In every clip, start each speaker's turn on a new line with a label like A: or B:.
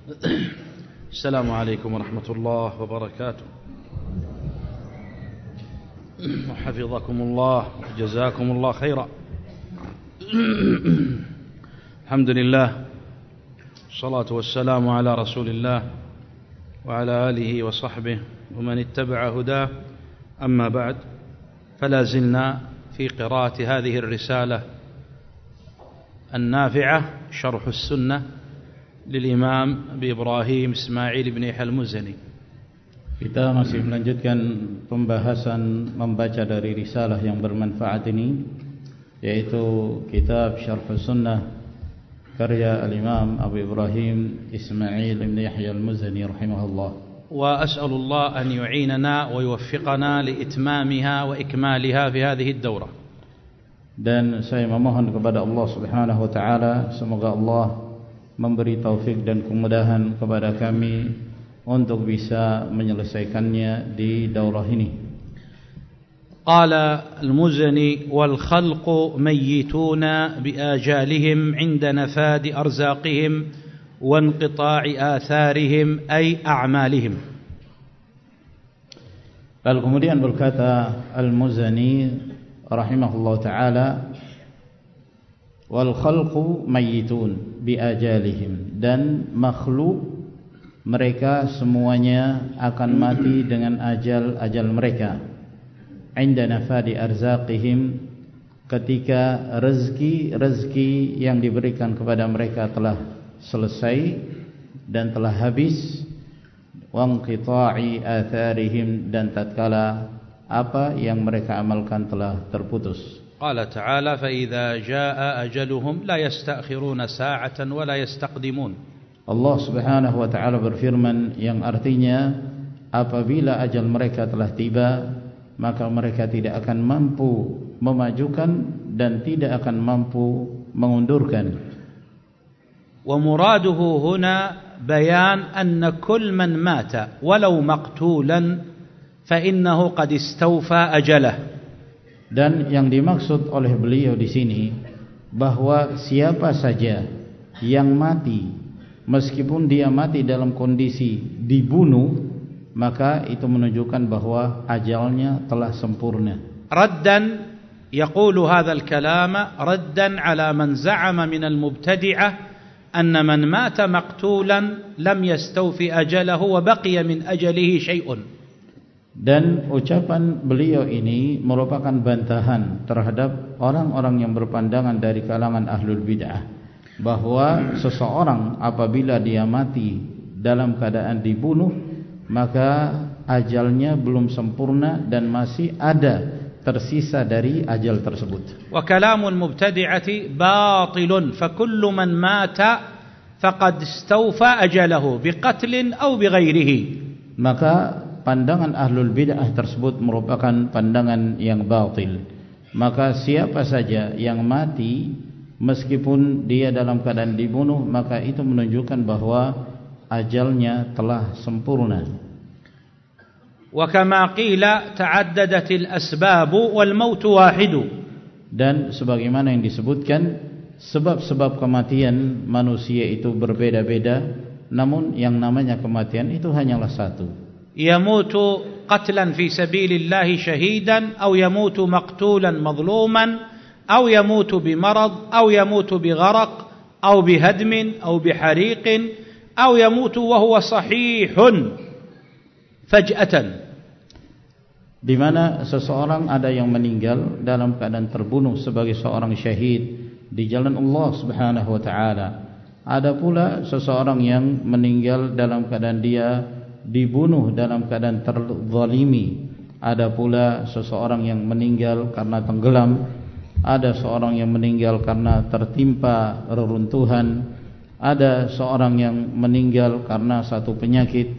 A: السلام عليكم ورحمة الله وبركاته. وحفظكم الله وجزاكم الله خيرا. الحمد لله الصلاة والسلام على رسول الله وعلى آله وصحبه ومن اتبع هداه. أما بعد فلا زلنا في قراءة هذه الرسالة النافعة شرح السنة للإمام بإبراهيم إسماعيل بن يحيى المزني
B: Kita masih melanjutkan pembahasan membaca dari risalah yang bermanfaat ini yaitu kitab Syarh Sunnah karya al-Imam Abu Ibrahim Ismail bin Yahya al-Muzani rahimahullah.
A: وأسأل الله أن يعيننا ويوفقنا لإتمامها وإكمالها في هذه الدورة.
B: Dan saya memohon kepada Allah Subhanahu wa taala semoga Allah memberi taufik dan kemudahan kepada kami untuk bisa menyelesaikannya di daurah ini.
A: قال المزني والخلق ميتون بآجالهم عند نفاد أرزاقهم وانقطاع آثارهم أي أعمالهم
B: Lalu kemudian berkata Al-Muzani rahimahullah taala wal khalqu mayyitun bi ajalihim. Dan makhluk mereka semuanya akan mati dengan ajal-ajal mereka. Inda nafadi arzaqihim. Ketika rezeki-rezeki yang diberikan kepada mereka telah selesai dan telah habis wangqita'i atharihim dan tatkala apa yang mereka amalkan telah terputus
A: fa idza jaa ajaluhum la yasta'khiruna sa'atan wa la yastaqdimun
B: Allah Subhanahu wa taala berfirman yang artinya apabila ajal mereka telah tiba maka mereka tidak akan mampu memajukan dan tidak akan mampu mengundurkan.
A: Wa muraduhu huna bayan anna kull man mata walau maqtulan fa innahu qad istawfa ajalah.
B: Dan yang dimaksud oleh beliau di sini bahwa siapa saja yang mati meskipun dia mati dalam kondisi dibunuh maka itu menunjukkan bahwa ajalnya telah sempurna.
A: Raddan hadha al-kalam raddan ala man za'ama min al-mubtadi'ah anna man mata maqtulan lam yastawfi ajalahu wa baqiya min ajalihi shay'un
B: dan ucapan beliau ini merupakan bantahan terhadap orang-orang yang berpandangan dari kalangan ahlul bid'ah bahwa seseorang apabila dia mati dalam keadaan dibunuh maka ajalnya belum sempurna dan masih ada tersisa dari ajal tersebut.
A: Wa kalamul mubtadi'ati batilun fa kullu man mata faqad istawfa ajalahu biqatlin aw bighairihi.
B: Maka pandangan ahlul bid'ah tersebut merupakan pandangan yang batil. Maka siapa saja yang mati meskipun dia dalam keadaan dibunuh maka itu menunjukkan bahwa ajalnya telah sempurna.
A: Wa kama qila ta'addadat al-asbab wal maut wahid
B: dan sebagaimana yang disebutkan sebab-sebab kematian manusia itu berbeda-beda. Namun yang namanya kematian itu hanyalah satu
A: yamutu qatlan fi sabilillah shahidan aw yamutu maqtulan madluman أو يموت بمرض أو يموت بغرق أو بهدم أو بحريق أو يموت وهو صحيح فجأة
B: di mana seseorang ada yang meninggal dalam keadaan terbunuh sebagai seorang syahid di jalan Allah Subhanahu wa taala. Ada pula seseorang yang meninggal dalam keadaan dia dibunuh dalam keadaan terzalimi. Ada pula seseorang yang meninggal karena tenggelam. Ada seorang yang meninggal karena tertimpa reruntuhan. Ada seorang yang meninggal karena satu penyakit.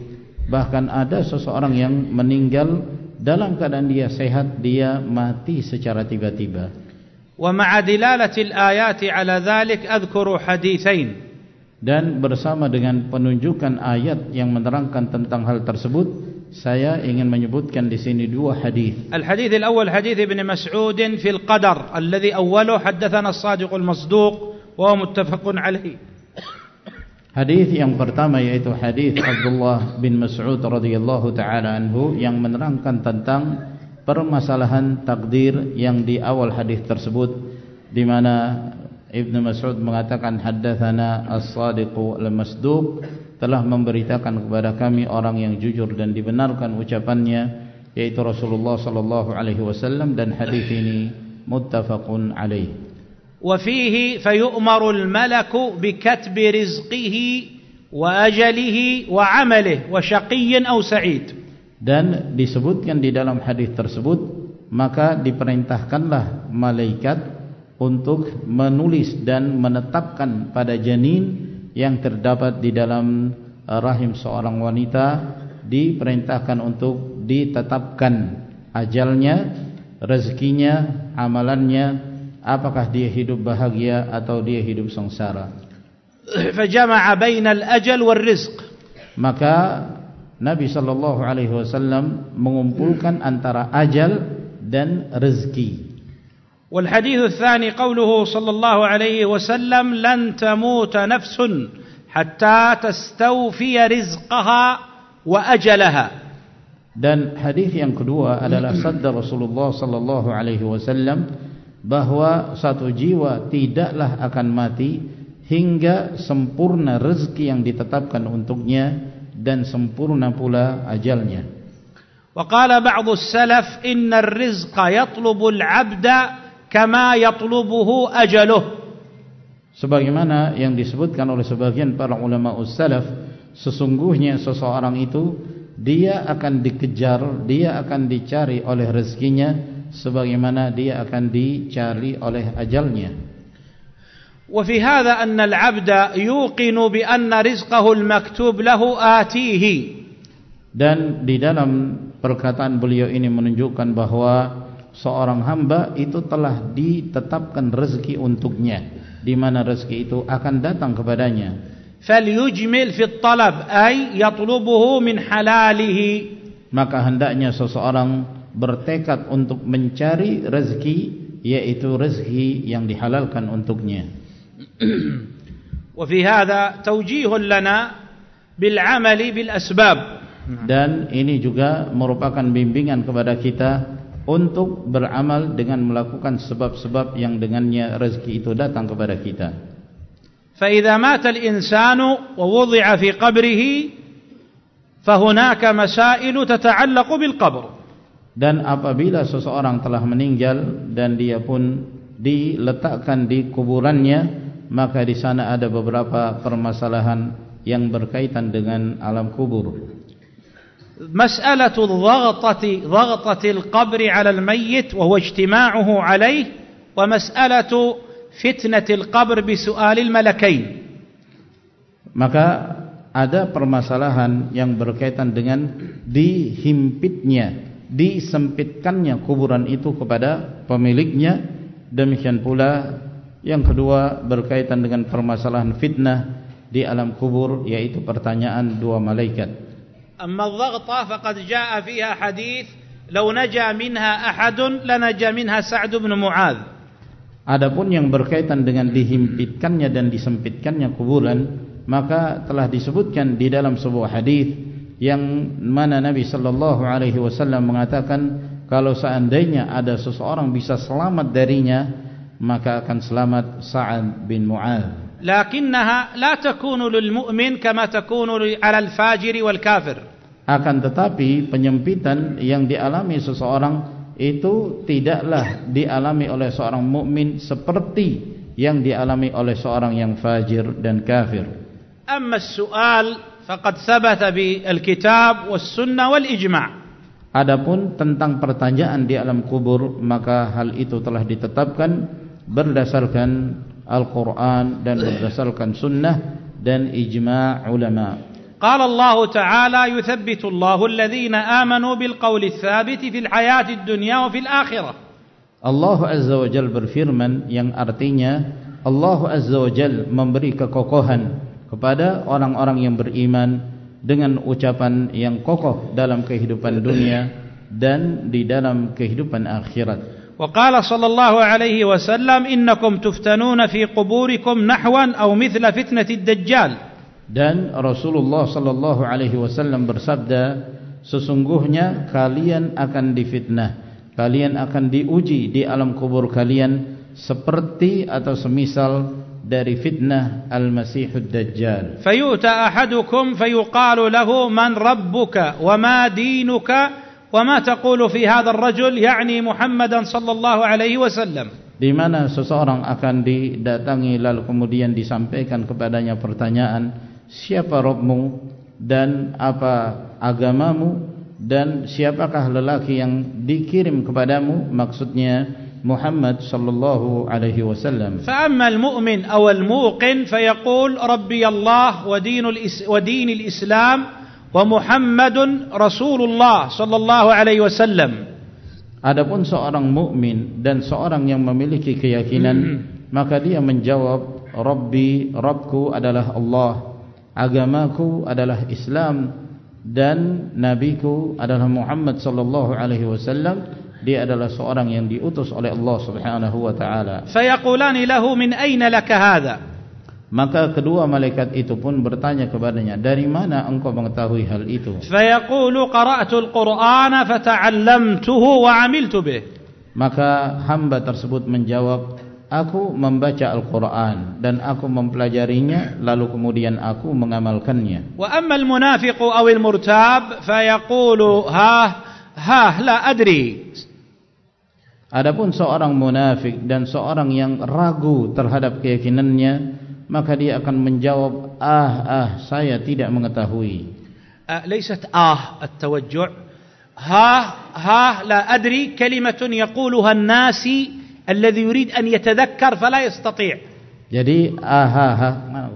B: Bahkan ada seseorang yang meninggal dalam keadaan dia sehat dia mati secara tiba-tiba.
A: Wa ma'a dilalatil ayati ala dhalik adhkuru hadithain
B: dan bersama dengan penunjukan ayat yang menerangkan tentang hal tersebut saya ingin menyebutkan di sini dua hadis.
A: Al-hadis al-awwal hadis Ibn Mas'ud fi al-qadar alladhi awwaluhu haddathana as-sadiq al-masduq wa muttafaqun alayhi.
B: Hadis yang pertama yaitu hadis Abdullah bin Mas'ud radhiyallahu taala anhu yang menerangkan tentang permasalahan takdir yang di awal hadis tersebut di mana Ibn Mas'ud mengatakan haddatsana as-sadiqu al-masduq telah memberitakan kepada kami orang yang jujur dan dibenarkan ucapannya yaitu Rasulullah sallallahu alaihi wasallam dan hadis ini muttafaqun alaih.
A: Wa fihi fayu'maru al-malaku bikatbi rizqihi wa ajalihi wa 'amalihi wa shaqiyyin aw sa'id.
B: Dan disebutkan di dalam hadis tersebut maka diperintahkanlah malaikat untuk menulis dan menetapkan pada janin yang terdapat di dalam rahim seorang wanita diperintahkan untuk ditetapkan ajalnya rezekinya amalannya apakah dia hidup bahagia atau dia hidup sengsara.
A: Fajama'a bainal ajal wal rizq.
B: Maka Nabi sallallahu alaihi wasallam mengumpulkan antara ajal dan rezeki
A: hadis tsani qawluhu sallallahu alaihi wasallam lan tamut nafsun hatta tastawfi rizqaha wa ajalaha
B: dan hadis yang kedua adalah sabda Rasulullah sallallahu alaihi wasallam bahawa satu jiwa tidaklah akan mati hingga sempurna rezeki yang ditetapkan untuknya dan sempurna pula ajalnya.
A: Wa qala ba'dhu salaf inna ar-rizqa yatlubu al-'abda kama yatlubuhu ajaluh.
B: Sebagaimana yang disebutkan oleh sebagian para ulama ussalaf sesungguhnya seseorang itu dia akan dikejar dia akan dicari oleh rezekinya sebagaimana dia akan dicari oleh ajalnya.
A: Wa fi hadha anna al-'abda yuqinu bi anna rizqahu al-maktub lahu atihi.
B: Dan di dalam perkataan beliau ini menunjukkan bahawa seorang hamba itu telah ditetapkan rezeki untuknya. Di mana rezeki itu akan datang kepadanya.
A: falyujmil fit talab ay yatlubuhu min halalihi
B: maka hendaknya seseorang bertekad untuk mencari rezeki yaitu rezeki yang dihalalkan untuknya.
A: wa fi hadha tawjihun lana bil amali bil asbab
B: dan ini juga merupakan bimbingan kepada kita untuk beramal dengan melakukan sebab-sebab yang dengannya rezeki itu datang kepada kita.
A: فإذا مات الإنسان ووضع في قبره فهناك مسائل تتعلق بالقبر
B: dan apabila seseorang telah meninggal dan dia pun diletakkan di kuburannya maka di sana ada beberapa permasalahan yang berkaitan dengan alam kubur
A: al-qabr 'ala al-mayyit wa huwa ijtima'uhu 'alayhi wa mas'alatu fitnati al-qabr bi su'al al-malakain
B: maka ada permasalahan yang berkaitan dengan dihimpitnya disempitkannya kuburan itu kepada pemiliknya. Demikian pula yang kedua berkaitan dengan permasalahan fitnah di alam kubur yaitu pertanyaan dua malaikat
A: amma dhaghta faqad jaa fiha hadith law naja minha ahad lanaja minha sa'd bin mu'adh
B: adapun yang berkaitan dengan dihimpitkannya dan disempitkannya kuburan maka telah disebutkan di dalam sebuah hadis yang mana Nabi sallallahu alaihi wasallam mengatakan kalau seandainya ada seseorang bisa selamat darinya maka akan selamat Sa'ad bin Mu'adz.
A: Lakinnaha la takunu lil mu'min kama takunu 'ala al fajir wal kafir
B: akan tetapi penyempitan yang dialami seseorang itu tidaklah dialami oleh seorang mukmin seperti yang dialami oleh seorang yang fajir dan kafir
A: amma as-su'al faqad thabata bil kitab was sunnah wal ijma'
B: Adapun tentang pertanyaan di alam kubur maka hal itu telah ditetapkan berdasarkan Al-Qur'an dan berdasarkan sunnah dan ijma' ulama.
A: Qala Allah Ta'ala yuthabbitu Allah alladhina amanu bil qawli tsabiti fil hayati dunya wa fil akhirah.
B: Allah Azza wa Jalla berfirman yang artinya Allah Azza wa Jalla memberi kekokohan kepada orang-orang yang beriman dengan ucapan yang kokoh dalam kehidupan dunia dan di dalam kehidupan akhirat.
A: وقال صلى الله عليه وسلم إنكم تفتنون في قبوركم نحوا أو مثل فتنة الدجال
B: dan Rasulullah sallallahu alaihi wasallam bersabda sesungguhnya kalian akan difitnah kalian akan diuji di alam kubur kalian seperti atau semisal dari fitnah al-masihud dajjal.
A: Fayuta ahadukum fayuqalu lahu man rabbuka wa ma dinuka wa ma taqulu fi hadha ar-rajul yani muhammadan sallallahu alaihi wasallam.
B: Di mana seseorang akan didatangi lalu kemudian disampaikan kepadanya pertanyaan siapa Rabbmu dan apa agamamu dan siapakah lelaki yang dikirim kepadamu maksudnya Muhammad sallallahu alaihi wasallam.
A: Fa amma al-mu'min aw al-muqin fa yaqul rabbi Allah wa dinul wa dinil islam wa Muhammadun rasulullah sallallahu alaihi wasallam.
B: Adapun seorang mukmin dan seorang yang memiliki keyakinan hmm. maka dia menjawab rabbi rabbku adalah Allah agamaku adalah Islam dan nabiku adalah Muhammad sallallahu alaihi wasallam. Dia adalah seorang yang diutus oleh Allah Subhanahu wa taala.
A: Fayaqulani lahu min aina laka hadha?
B: Maka kedua malaikat itu pun bertanya kepadanya dari mana engkau mengetahui hal itu?
A: Fayaqulu qara'tu al-qur'ana fata'allamtuhu wa 'amiltu bih.
B: Maka hamba tersebut menjawab Aku membaca Al-Quran dan aku mempelajarinya lalu kemudian aku mengamalkannya.
A: Wa amma al-munafiq aw al-murtab fa yaqulu ha ha la adri.
B: Adapun seorang munafik dan seorang yang ragu terhadap keyakinannya maka dia akan menjawab ah ah saya tidak mengetahui.
A: Laysat ah at-tawajju' ha ha la adri kalimatun yaquluha an-nasi الذي يريد أن يتذكر فلا يستطيع
B: jadi aha ha mana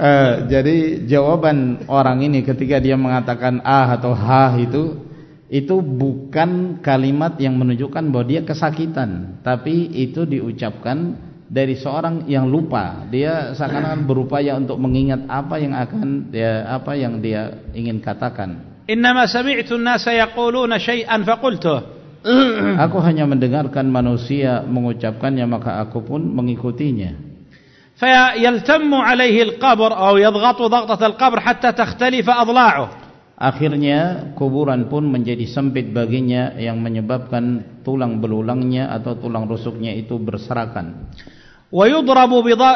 B: uh, jadi jawaban orang ini ketika dia mengatakan ah atau ha itu itu bukan kalimat yang menunjukkan bahwa dia kesakitan tapi itu diucapkan dari seorang yang lupa dia seakan-akan berupaya untuk mengingat apa yang akan dia apa yang dia ingin katakan
A: Innama sami'tu an-nasa yaquluna syai'an faqultuh.
B: Aku hanya mendengarkan manusia mengucapkannya maka aku pun mengikutinya.
A: فيلتم عليه القبر أو يضغط ضغطة القبر حتى تختلف أضلاعه.
B: Akhirnya kuburan pun menjadi sempit baginya yang menyebabkan tulang belulangnya atau tulang rusuknya itu berserakan.
A: ويضرب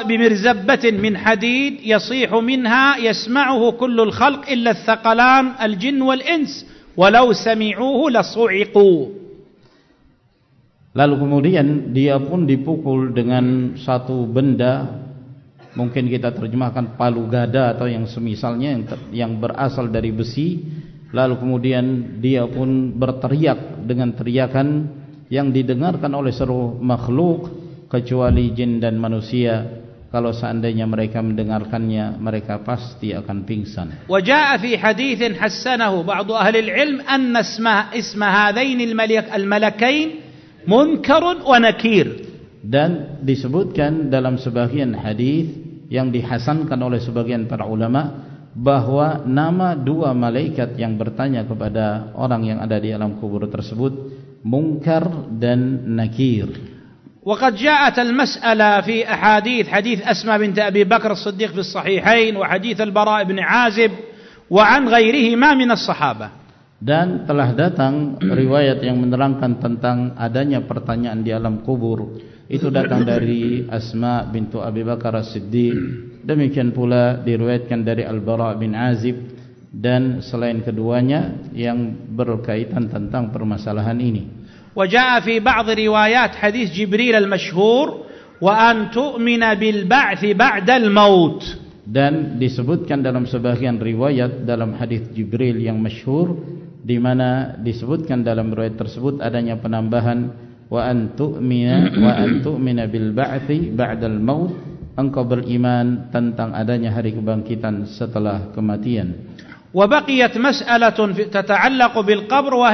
A: بمرزبة من حديد يصيح منها يسمعه كل الخلق إلا الثقلان الجن والإنس ولو سمعوه لصعقوا
B: Lalu kemudian dia pun dipukul dengan satu benda mungkin kita terjemahkan palu gada atau yang semisalnya yang, ter, yang berasal dari besi lalu kemudian dia pun berteriak dengan teriakan yang didengarkan oleh seluruh makhluk kecuali jin dan manusia kalau seandainya mereka mendengarkannya mereka pasti akan pingsan.
A: wa jaa fi haditsin hasanahu ba'd ahli al-ilm anna isma isma hadain al-malik al-malakain munkar wa nakir
B: dan disebutkan dalam sebagian hadis yang dihasankan oleh sebagian para ulama bahwa nama dua malaikat yang bertanya kepada orang yang ada di alam kubur tersebut munkar dan nakir
A: وقد جاءت المسألة في أحاديث حديث أسمى بنت أبي بكر الصديق في الصحيحين وحديث البراء بن عازب وعن غيرهما من الصحابة
B: dan telah datang riwayat yang menerangkan tentang adanya pertanyaan di alam kubur itu datang dari Asma bintu Abi Bakar As-Siddiq demikian pula diriwayatkan dari Al-Bara bin Azib dan selain keduanya yang berkaitan tentang permasalahan ini
A: وجاء في بعض روايات حديث جبريل المشهور وأن تؤمن بالبعث بعد الموت
B: dan disebutkan dalam sebagian riwayat dalam hadis Jibril yang masyhur di mana disebutkan dalam riwayat tersebut adanya penambahan wa an tu'mina wa an tu'mina bil ba'thi ba'dal maut engkau beriman tentang adanya hari kebangkitan setelah kematian
A: wa baqiyat mas'alatun tata'allaqu bil qabr wa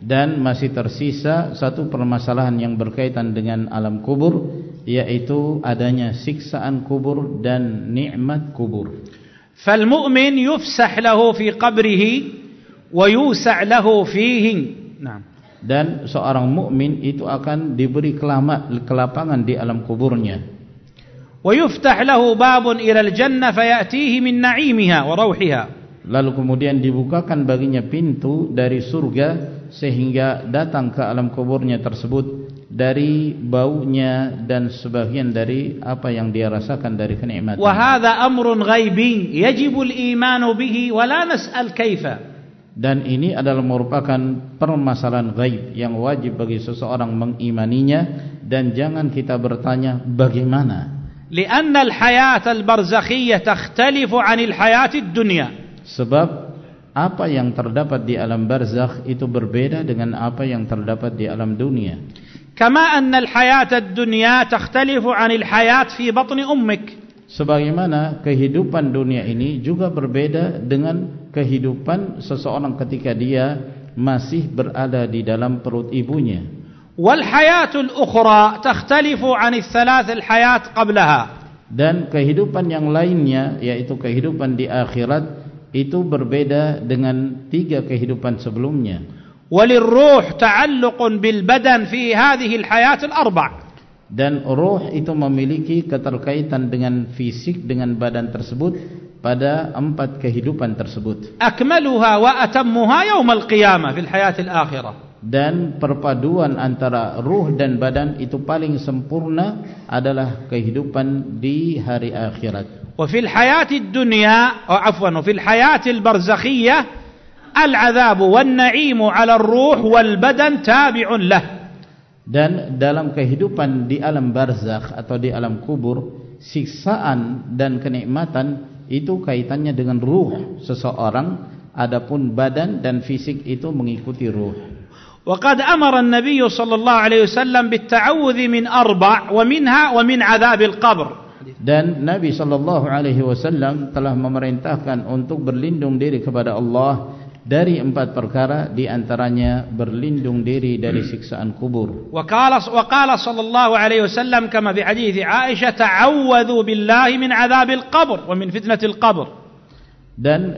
B: dan masih tersisa satu permasalahan yang berkaitan dengan alam kubur yaitu adanya siksaan kubur dan nikmat kubur.
A: Fal mu'min yufsah lahu fi qabrihi wa yusa' lahu fihi. Naam.
B: dan seorang mukmin itu akan diberi kelamat kelapangan di alam kuburnya
A: wa yuftah lahu babun ila al-jannah fayatihi min
B: lalu kemudian dibukakan baginya pintu dari surga sehingga datang ke alam kuburnya tersebut dari baunya dan sebagian dari apa yang dia rasakan dari kenikmatan.
A: Wa hadha amrun ghaibi yajib al-iman bihi wa la nas'al kaifa.
B: Dan ini adalah merupakan permasalahan gaib yang wajib bagi seseorang mengimaninya dan jangan kita bertanya bagaimana.
A: Li'anna al-hayat al-barzakhiyyah takhtalifu 'anil hayat ad-dunya.
B: Sebab apa yang terdapat di alam barzakh itu berbeda dengan apa yang terdapat di alam dunia.
A: Kama anna al-hayat ad-dunya takhtalifu 'an al-hayat fi batn ummik.
B: Sebagaimana kehidupan dunia ini juga berbeda dengan kehidupan seseorang ketika dia masih berada di dalam perut ibunya.
A: Wal hayatul ukhra takhtalifu 'an al-thalath al-hayat qablaha.
B: Dan kehidupan yang lainnya yaitu kehidupan di akhirat itu berbeda dengan tiga kehidupan sebelumnya.
A: Walirruh ta'alluqun bil badan fi hadhihi al-hayat al-arba'.
B: Dan ruh itu memiliki keterkaitan dengan fisik dengan badan tersebut pada empat kehidupan tersebut.
A: Akmaluha wa atammuha yaum al-qiyamah fil hayat al-akhirah.
B: Dan perpaduan antara ruh dan badan itu paling sempurna adalah kehidupan di hari akhirat.
A: Hayat ad-dunya, oh afwan, wa fil hayat al-barzakhiyah al-'adhab wan-na'im 'ala ar-ruh wal-badan tabi'un lah.
B: Dan dalam kehidupan di alam barzakh atau di alam kubur, siksaan dan kenikmatan itu kaitannya dengan ruh seseorang adapun badan dan fisik itu mengikuti ruh
A: وقد أمر النبي صلى الله عليه وسلم بالتعوذ من أربع ومنها ومن عذاب القبر
B: dan Nabi sallallahu alaihi wasallam telah memerintahkan untuk berlindung diri kepada Allah dari empat perkara di antaranya berlindung diri dari siksaan kubur.
A: Wa qala wa qala sallallahu alaihi wasallam kama fi hadits Aisyah ta'awwadhu billahi min 'adzabil qabr wa min fitnatil qabr.
B: Dan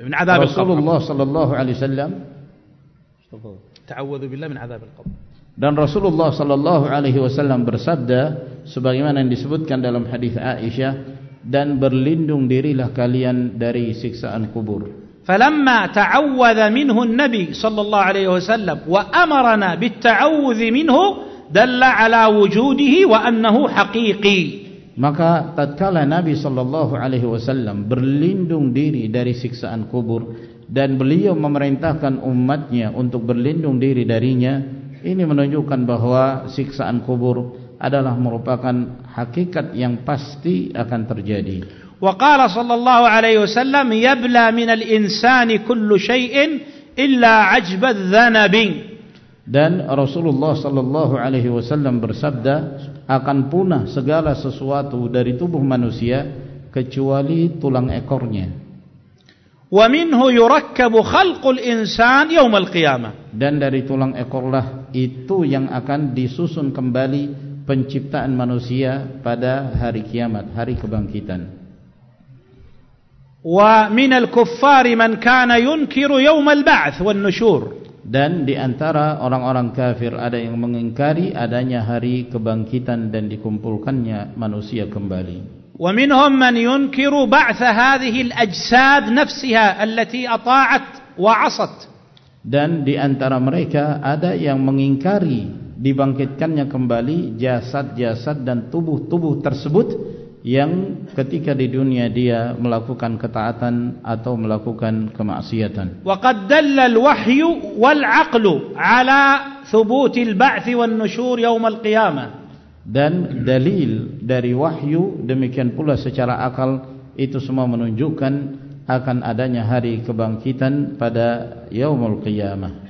B: min 'adzabil qabr. Rasulullah sallallahu alaihi wasallam
A: ta'awwadhu billahi min 'adzabil qabr
B: Dan Rasulullah sallallahu alaihi wasallam bersabda sebagaimana yang disebutkan dalam hadis Aisyah dan berlindung dirilah kalian dari siksaan kubur.
A: فلما تعوذ منه النبي صلى الله عليه وسلم وأمرنا بالتعوذ منه دل على وجوده وأنه حقيقي
B: maka tatkala Nabi sallallahu alaihi wasallam berlindung diri dari siksaan kubur dan beliau memerintahkan umatnya untuk berlindung diri darinya ini menunjukkan bahwa siksaan kubur adalah merupakan hakikat yang pasti akan terjadi.
A: Wa qala sallallahu alaihi wasallam yabla min al-insani kullu shay'in illa 'ajba adh-dhanab.
B: Dan Rasulullah sallallahu alaihi wasallam bersabda akan punah segala sesuatu dari tubuh manusia kecuali tulang ekornya
A: wa minhu yurakkabu khalqul insan yaumal qiyamah
B: dan dari tulang ekorlah itu yang akan disusun kembali penciptaan manusia pada hari kiamat hari kebangkitan.
A: wa minal kuffari man kana yunkiru yaumal يوم wan والنشور.
B: dan diantara orang-orang kafir ada yang mengingkari adanya hari kebangkitan dan dikumpulkannya manusia kembali.
A: ومنهم من ينكر بعث هذه الأجساد نفسها التي أطاعت وعصت
B: dan di antara mereka ada yang mengingkari dibangkitkannya kembali jasad-jasad dan tubuh-tubuh tersebut yang ketika di dunia dia melakukan ketaatan atau melakukan kemaksiatan.
A: Wa qad dalla al-wahyu wal 'aqlu 'ala thubut al-ba'th wan nushur yawm al-qiyamah.
B: Dan dalil dari wahyu demikian pula secara akal itu semua menunjukkan akan adanya hari kebangkitan pada yaumul qiyamah.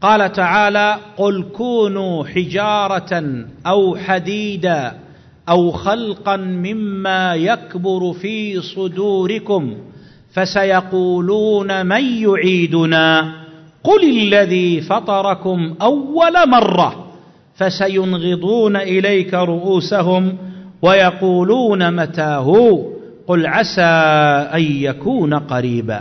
A: Qala ta'ala qul kunu hijaratan aw hadida أو خلقا مما يكبر في صدوركم فسيقولون من يعيدنا قل الذي فطركم أول مرة فسينغضون إليك رؤوسهم ويقولون متاه قل عسى أن يكون قريبا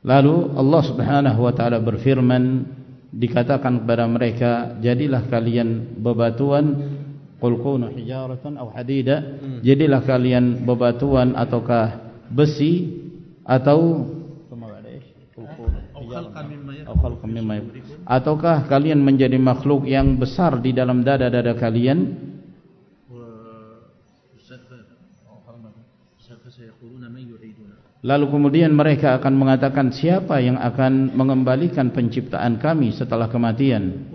B: Lalu Allah Subhanahu wa taala berfirman dikatakan kepada mereka jadilah kalian bebatuan qul kunu hijaratan aw hadida hmm. jadilah kalian bebatuan ataukah besi atau ataukah kalian menjadi makhluk yang besar di dalam dada-dada kalian? Lalu kemudian mereka akan mengatakan siapa yang akan mengembalikan penciptaan kami setelah kematian?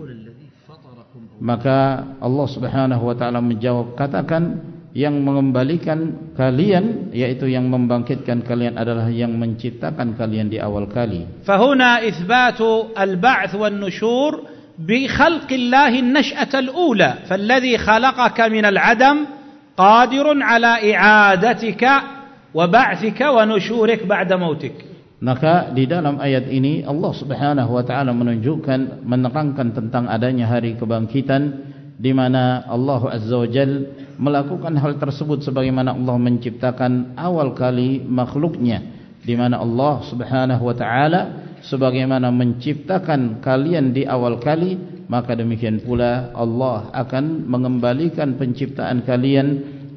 B: Maka Allah subhanahu wa ta'ala menjawab katakan yang mengembalikan kalian yaitu yang membangkitkan kalian adalah yang menciptakan kalian di awal kali.
A: Fahuna itsbatu al-ba'ts wan nushur bi khalqillahi an-nash'ata al-ula, falladhi khalaqaka min al-'adam qadirun 'ala i'adatika wa ba'thika wa nushurika ba'da mautik.
B: Maka di dalam ayat ini Allah Subhanahu wa taala menunjukkan menerangkan tentang adanya hari kebangkitan di mana Allah Azza wa Jalla melakukan hal tersebut sebagaimana Allah menciptakan awal kali makhluknya di mana Allah Subhanahu wa taala sebagaimana menciptakan kalian di awal kali maka demikian pula Allah akan mengembalikan penciptaan kalian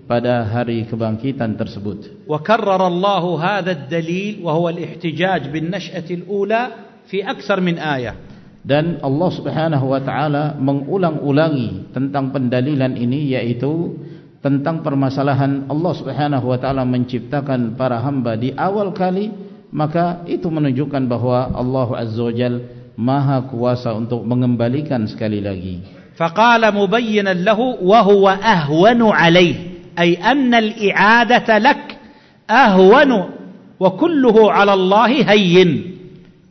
B: pada hari kebangkitan tersebut.
A: Wa karrara Allah hadha ad-dalil wa huwa al-ihtijaj bin nash'ati al-ula fi akthar min ayah.
B: Dan Allah Subhanahu wa taala mengulang-ulangi tentang pendalilan ini yaitu tentang permasalahan Allah Subhanahu wa taala menciptakan para hamba di awal kali maka itu menunjukkan bahwa Allah Azza wa Jal Maha kuasa untuk mengembalikan sekali lagi.
A: Faqala mubayyinan lahu wa huwa ahwanu alayh ay anna al-i'adata lak ahwanu wa kulluhu 'ala Allah hayyin.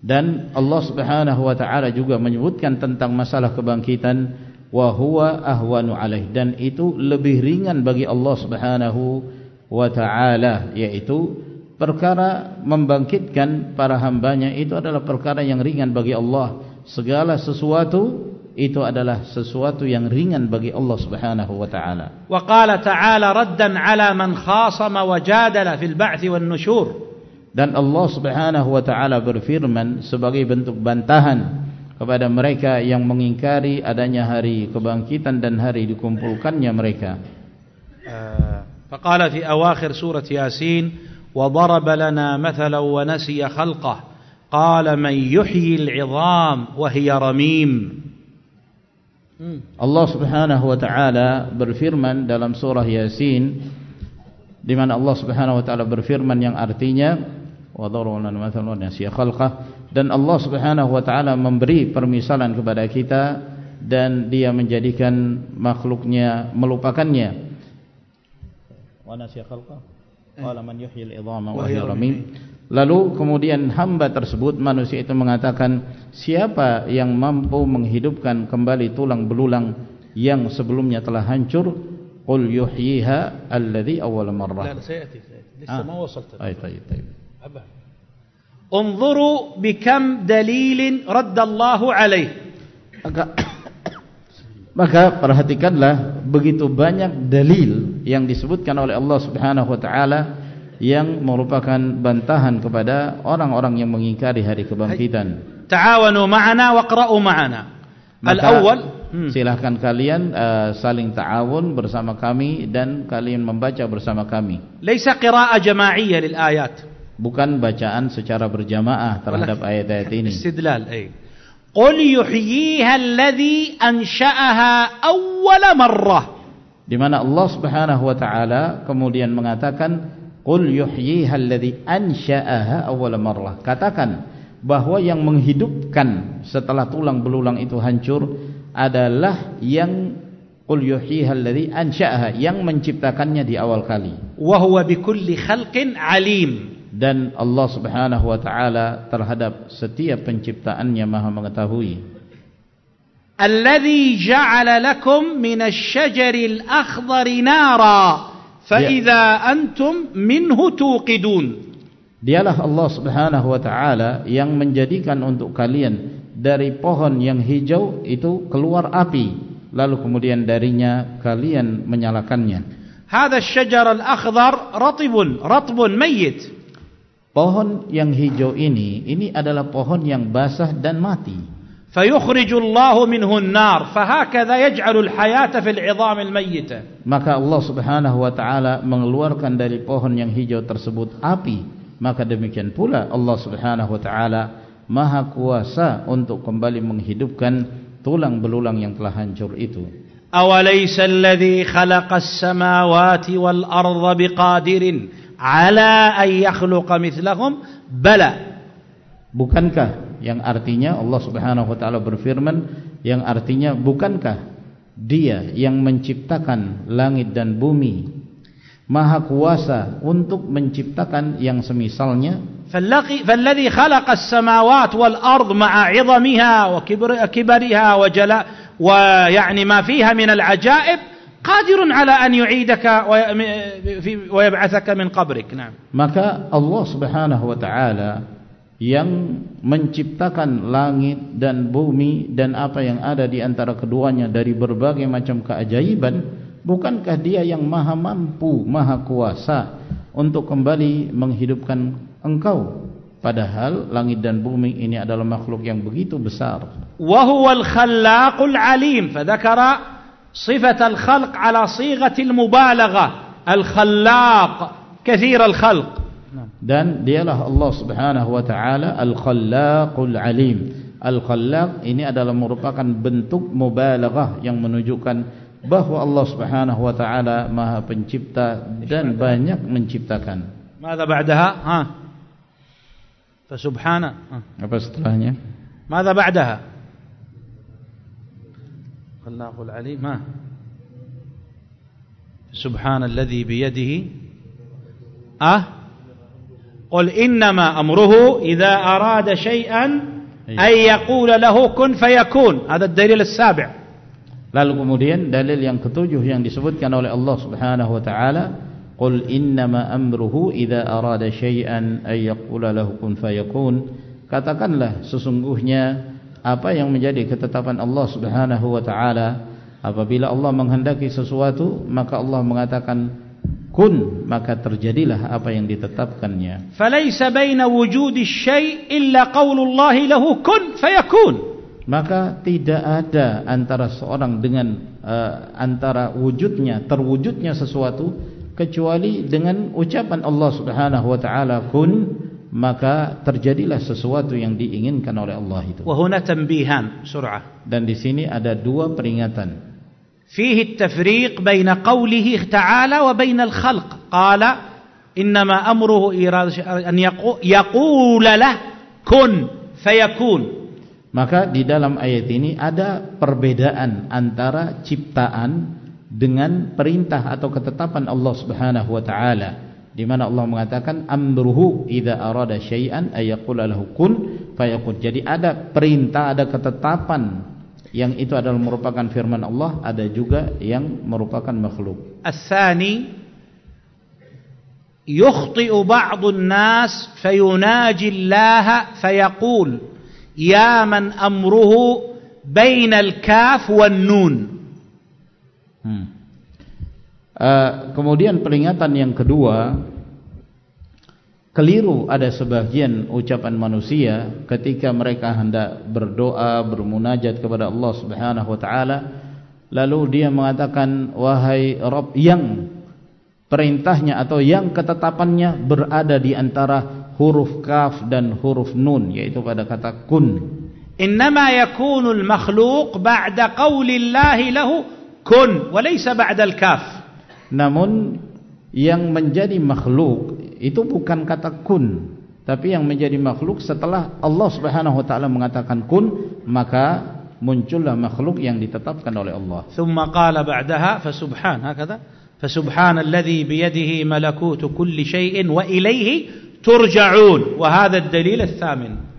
B: Dan Allah Subhanahu wa taala juga menyebutkan tentang masalah kebangkitan wa huwa ahwanu alaih. Dan itu lebih ringan bagi Allah Subhanahu wa taala yaitu perkara membangkitkan para hambanya. Itu adalah perkara yang ringan bagi Allah. Segala sesuatu itu adalah sesuatu yang ringan bagi Allah Subhanahu wa taala.
A: Wa qala ta'ala raddan ala man khasama wa jadala fil ba'th wan nusyur
B: dan Allah Subhanahu wa taala berfirman sebagai bentuk bantahan kepada mereka yang mengingkari adanya hari kebangkitan dan hari dikumpulkannya mereka.
A: فقال في أواخر سورة ياسين وضرب لنا مثلا ونسي خلقه قال من يحيي العظام وهي رميم
B: Allah Subhanahu wa taala berfirman dalam surah Yasin di mana Allah Subhanahu wa taala berfirman yang artinya wa mathalan wa nasiya khalqah. Dan Allah Subhanahu wa taala memberi permisalan kepada kita dan dia menjadikan makhluknya melupakannya. Wa nasiya khalqa qala man yuhyil idhama wa hiya ramim. Lalu kemudian hamba tersebut manusia itu mengatakan siapa yang mampu menghidupkan kembali tulang belulang yang sebelumnya telah hancur qul yuhyiha alladhi awwal marrah. La sayati lissa ma wasalta ay tayyib tayyib
A: Unzuru bikam dalilin raddallahu alaih.
B: Maka, maka perhatikanlah begitu banyak dalil yang disebutkan oleh Allah Subhanahu wa taala yang merupakan bantahan kepada orang-orang yang mengingkari hari kebangkitan.
A: Ta'awanu ma'ana waqra'u ma'ana. Al-awwal
B: hmm. silakan kalian uh, saling ta'awun bersama kami dan kalian membaca bersama kami.
A: Laisa qira'ah jama'iyyah lil ayat
B: bukan bacaan secara berjamaah terhadap ayat-ayat ini.
A: Istidlal, ay. Qul yuhyiha alladhi ansha'aha awwala marrah.
B: Di mana Allah Subhanahu wa taala kemudian mengatakan Qul yuhyiha alladhi ansha'aha awwala marrah. Katakan bahwa yang menghidupkan setelah tulang belulang itu hancur adalah yang Qul yuhyiha alladhi ansha'aha yang menciptakannya di awal kali.
A: Wa huwa bikulli khalqin alim
B: dan Allah Subhanahu wa taala terhadap setiap penciptaannya Maha mengetahui.
A: Alladhi ja'ala lakum min asy-syajari al-akhdari nara fa idza antum minhu tuqidun.
B: Dialah Allah Subhanahu wa taala yang menjadikan untuk kalian dari pohon yang hijau itu keluar api lalu kemudian darinya kalian menyalakannya.
A: Hadha asy-syajar al-akhdar ratibun ratbun mayyit.
B: Pohon yang hijau ini ini adalah pohon yang basah dan mati.
A: فيخرج الله منه النار فهكذا يجعل الحياة في العظام الميتة
B: maka Allah Subhanahu wa taala mengeluarkan dari pohon yang hijau tersebut api maka demikian pula Allah Subhanahu wa taala maha kuasa untuk kembali menghidupkan tulang belulang yang telah hancur itu
A: أوليس الذي خلق السماوات والأرض بقادر على أن يخلق مثلهم بلى
B: bukankah yang artinya Allah Subhanahu wa taala berfirman yang artinya bukankah dia yang menciptakan langit dan bumi maha kuasa untuk menciptakan yang semisalnya
A: فالذي خلق السماوات والأرض مع عظمها وكبرها وجلاء ويعني ما فيها من العجائب قادر على أن يعيدك ويبعثك من قبرك. نعم.
B: maka Allah subhanahu wa ta'ala yang menciptakan langit dan bumi dan apa yang ada di antara keduanya dari berbagai macam keajaiban bukankah dia yang maha mampu maha kuasa untuk kembali menghidupkan engkau? Padahal langit dan bumi ini adalah makhluk yang begitu besar.
A: Wa huwal khallaqul alim. Fadzakara ala sighatil mubalaghah al khallaq kathir al khalq
B: dan dialah Allah Subhanahu wa taala Al-Khallaqul Alim. Al-Khallaq ini adalah merupakan bentuk mubalaghah yang menunjukkan bahawa Allah Subhanahu wa taala Maha Pencipta dan banyak menciptakan.
A: Mada ba'daha? Ha. Fa subhana.
B: Apa setelahnya?
A: Mada ba'daha? خلاق العليم. ما سبحان الذي بيده. أه؟ قل إنما أمره إذا أراد شيئا أن أيوه. يقول له كن فيكون. هذا الدليل السابع.
B: Lalu kemudian dalil yang ketujuh yang disebutkan oleh Allah subhanahu wa قل إنما أمره إذا أراد شيئا أن يقول له كن فيكون katakanlah sesungguhnya apa yang menjadi ketetapan Allah Subhanahu wa taala? Apabila Allah menghendaki sesuatu maka Allah mengatakan kun maka terjadilah apa yang ditetapkannya.
A: Falaysa baina wujudi syai' illa qaulullah lahu kun fayakun.
B: Maka tidak ada antara seorang dengan uh, antara wujudnya terwujudnya sesuatu kecuali dengan ucapan Allah Subhanahu wa taala kun maka terjadilah sesuatu yang diinginkan oleh Allah itu.
A: Wa huna tanbihan sur'ah.
B: Dan di sini ada dua peringatan.
A: Fihi at-tafriq baina qawlihi ta'ala wa baina al-khalq. Qala innama amruhu irad an yaqula lah kun fayakun.
B: Maka di dalam ayat ini ada perbedaan antara ciptaan dengan perintah atau ketetapan Allah Subhanahu wa taala di mana Allah mengatakan amruhu idza arada syai'an ayaqula lahu kun fayakun. Jadi ada perintah, ada ketetapan yang itu adalah merupakan firman Allah, ada juga yang merupakan makhluk.
A: As-sani yukhthi'u ba'dun nas fayunaji Allah fayaqul ya man amruhu bainal kaf wan nun. Hmm
B: uh, kemudian peringatan yang kedua keliru ada sebagian ucapan manusia ketika mereka hendak berdoa bermunajat kepada Allah Subhanahu wa taala. Lalu dia mengatakan wahai Rabb yang perintahnya atau yang ketetapannya berada di antara huruf kaf dan huruf nun yaitu pada kata kun.
A: Innama yakunu al-makhluq ba'da qawli lahu kun wa laysa ba'da al-kaf
B: namun yang menjadi makhluk itu bukan kata kun. Tapi yang menjadi makhluk setelah Allah Subhanahu wa taala mengatakan kun maka muncullah makhluk yang ditetapkan oleh Allah.
A: Thumma qala ba'daha fa subhan hakadha fa subhanalladzi bi yadihi malakutu kulli shay'in wa ilayhi turja'un. Wa hadha ad-dalil ats-tsamin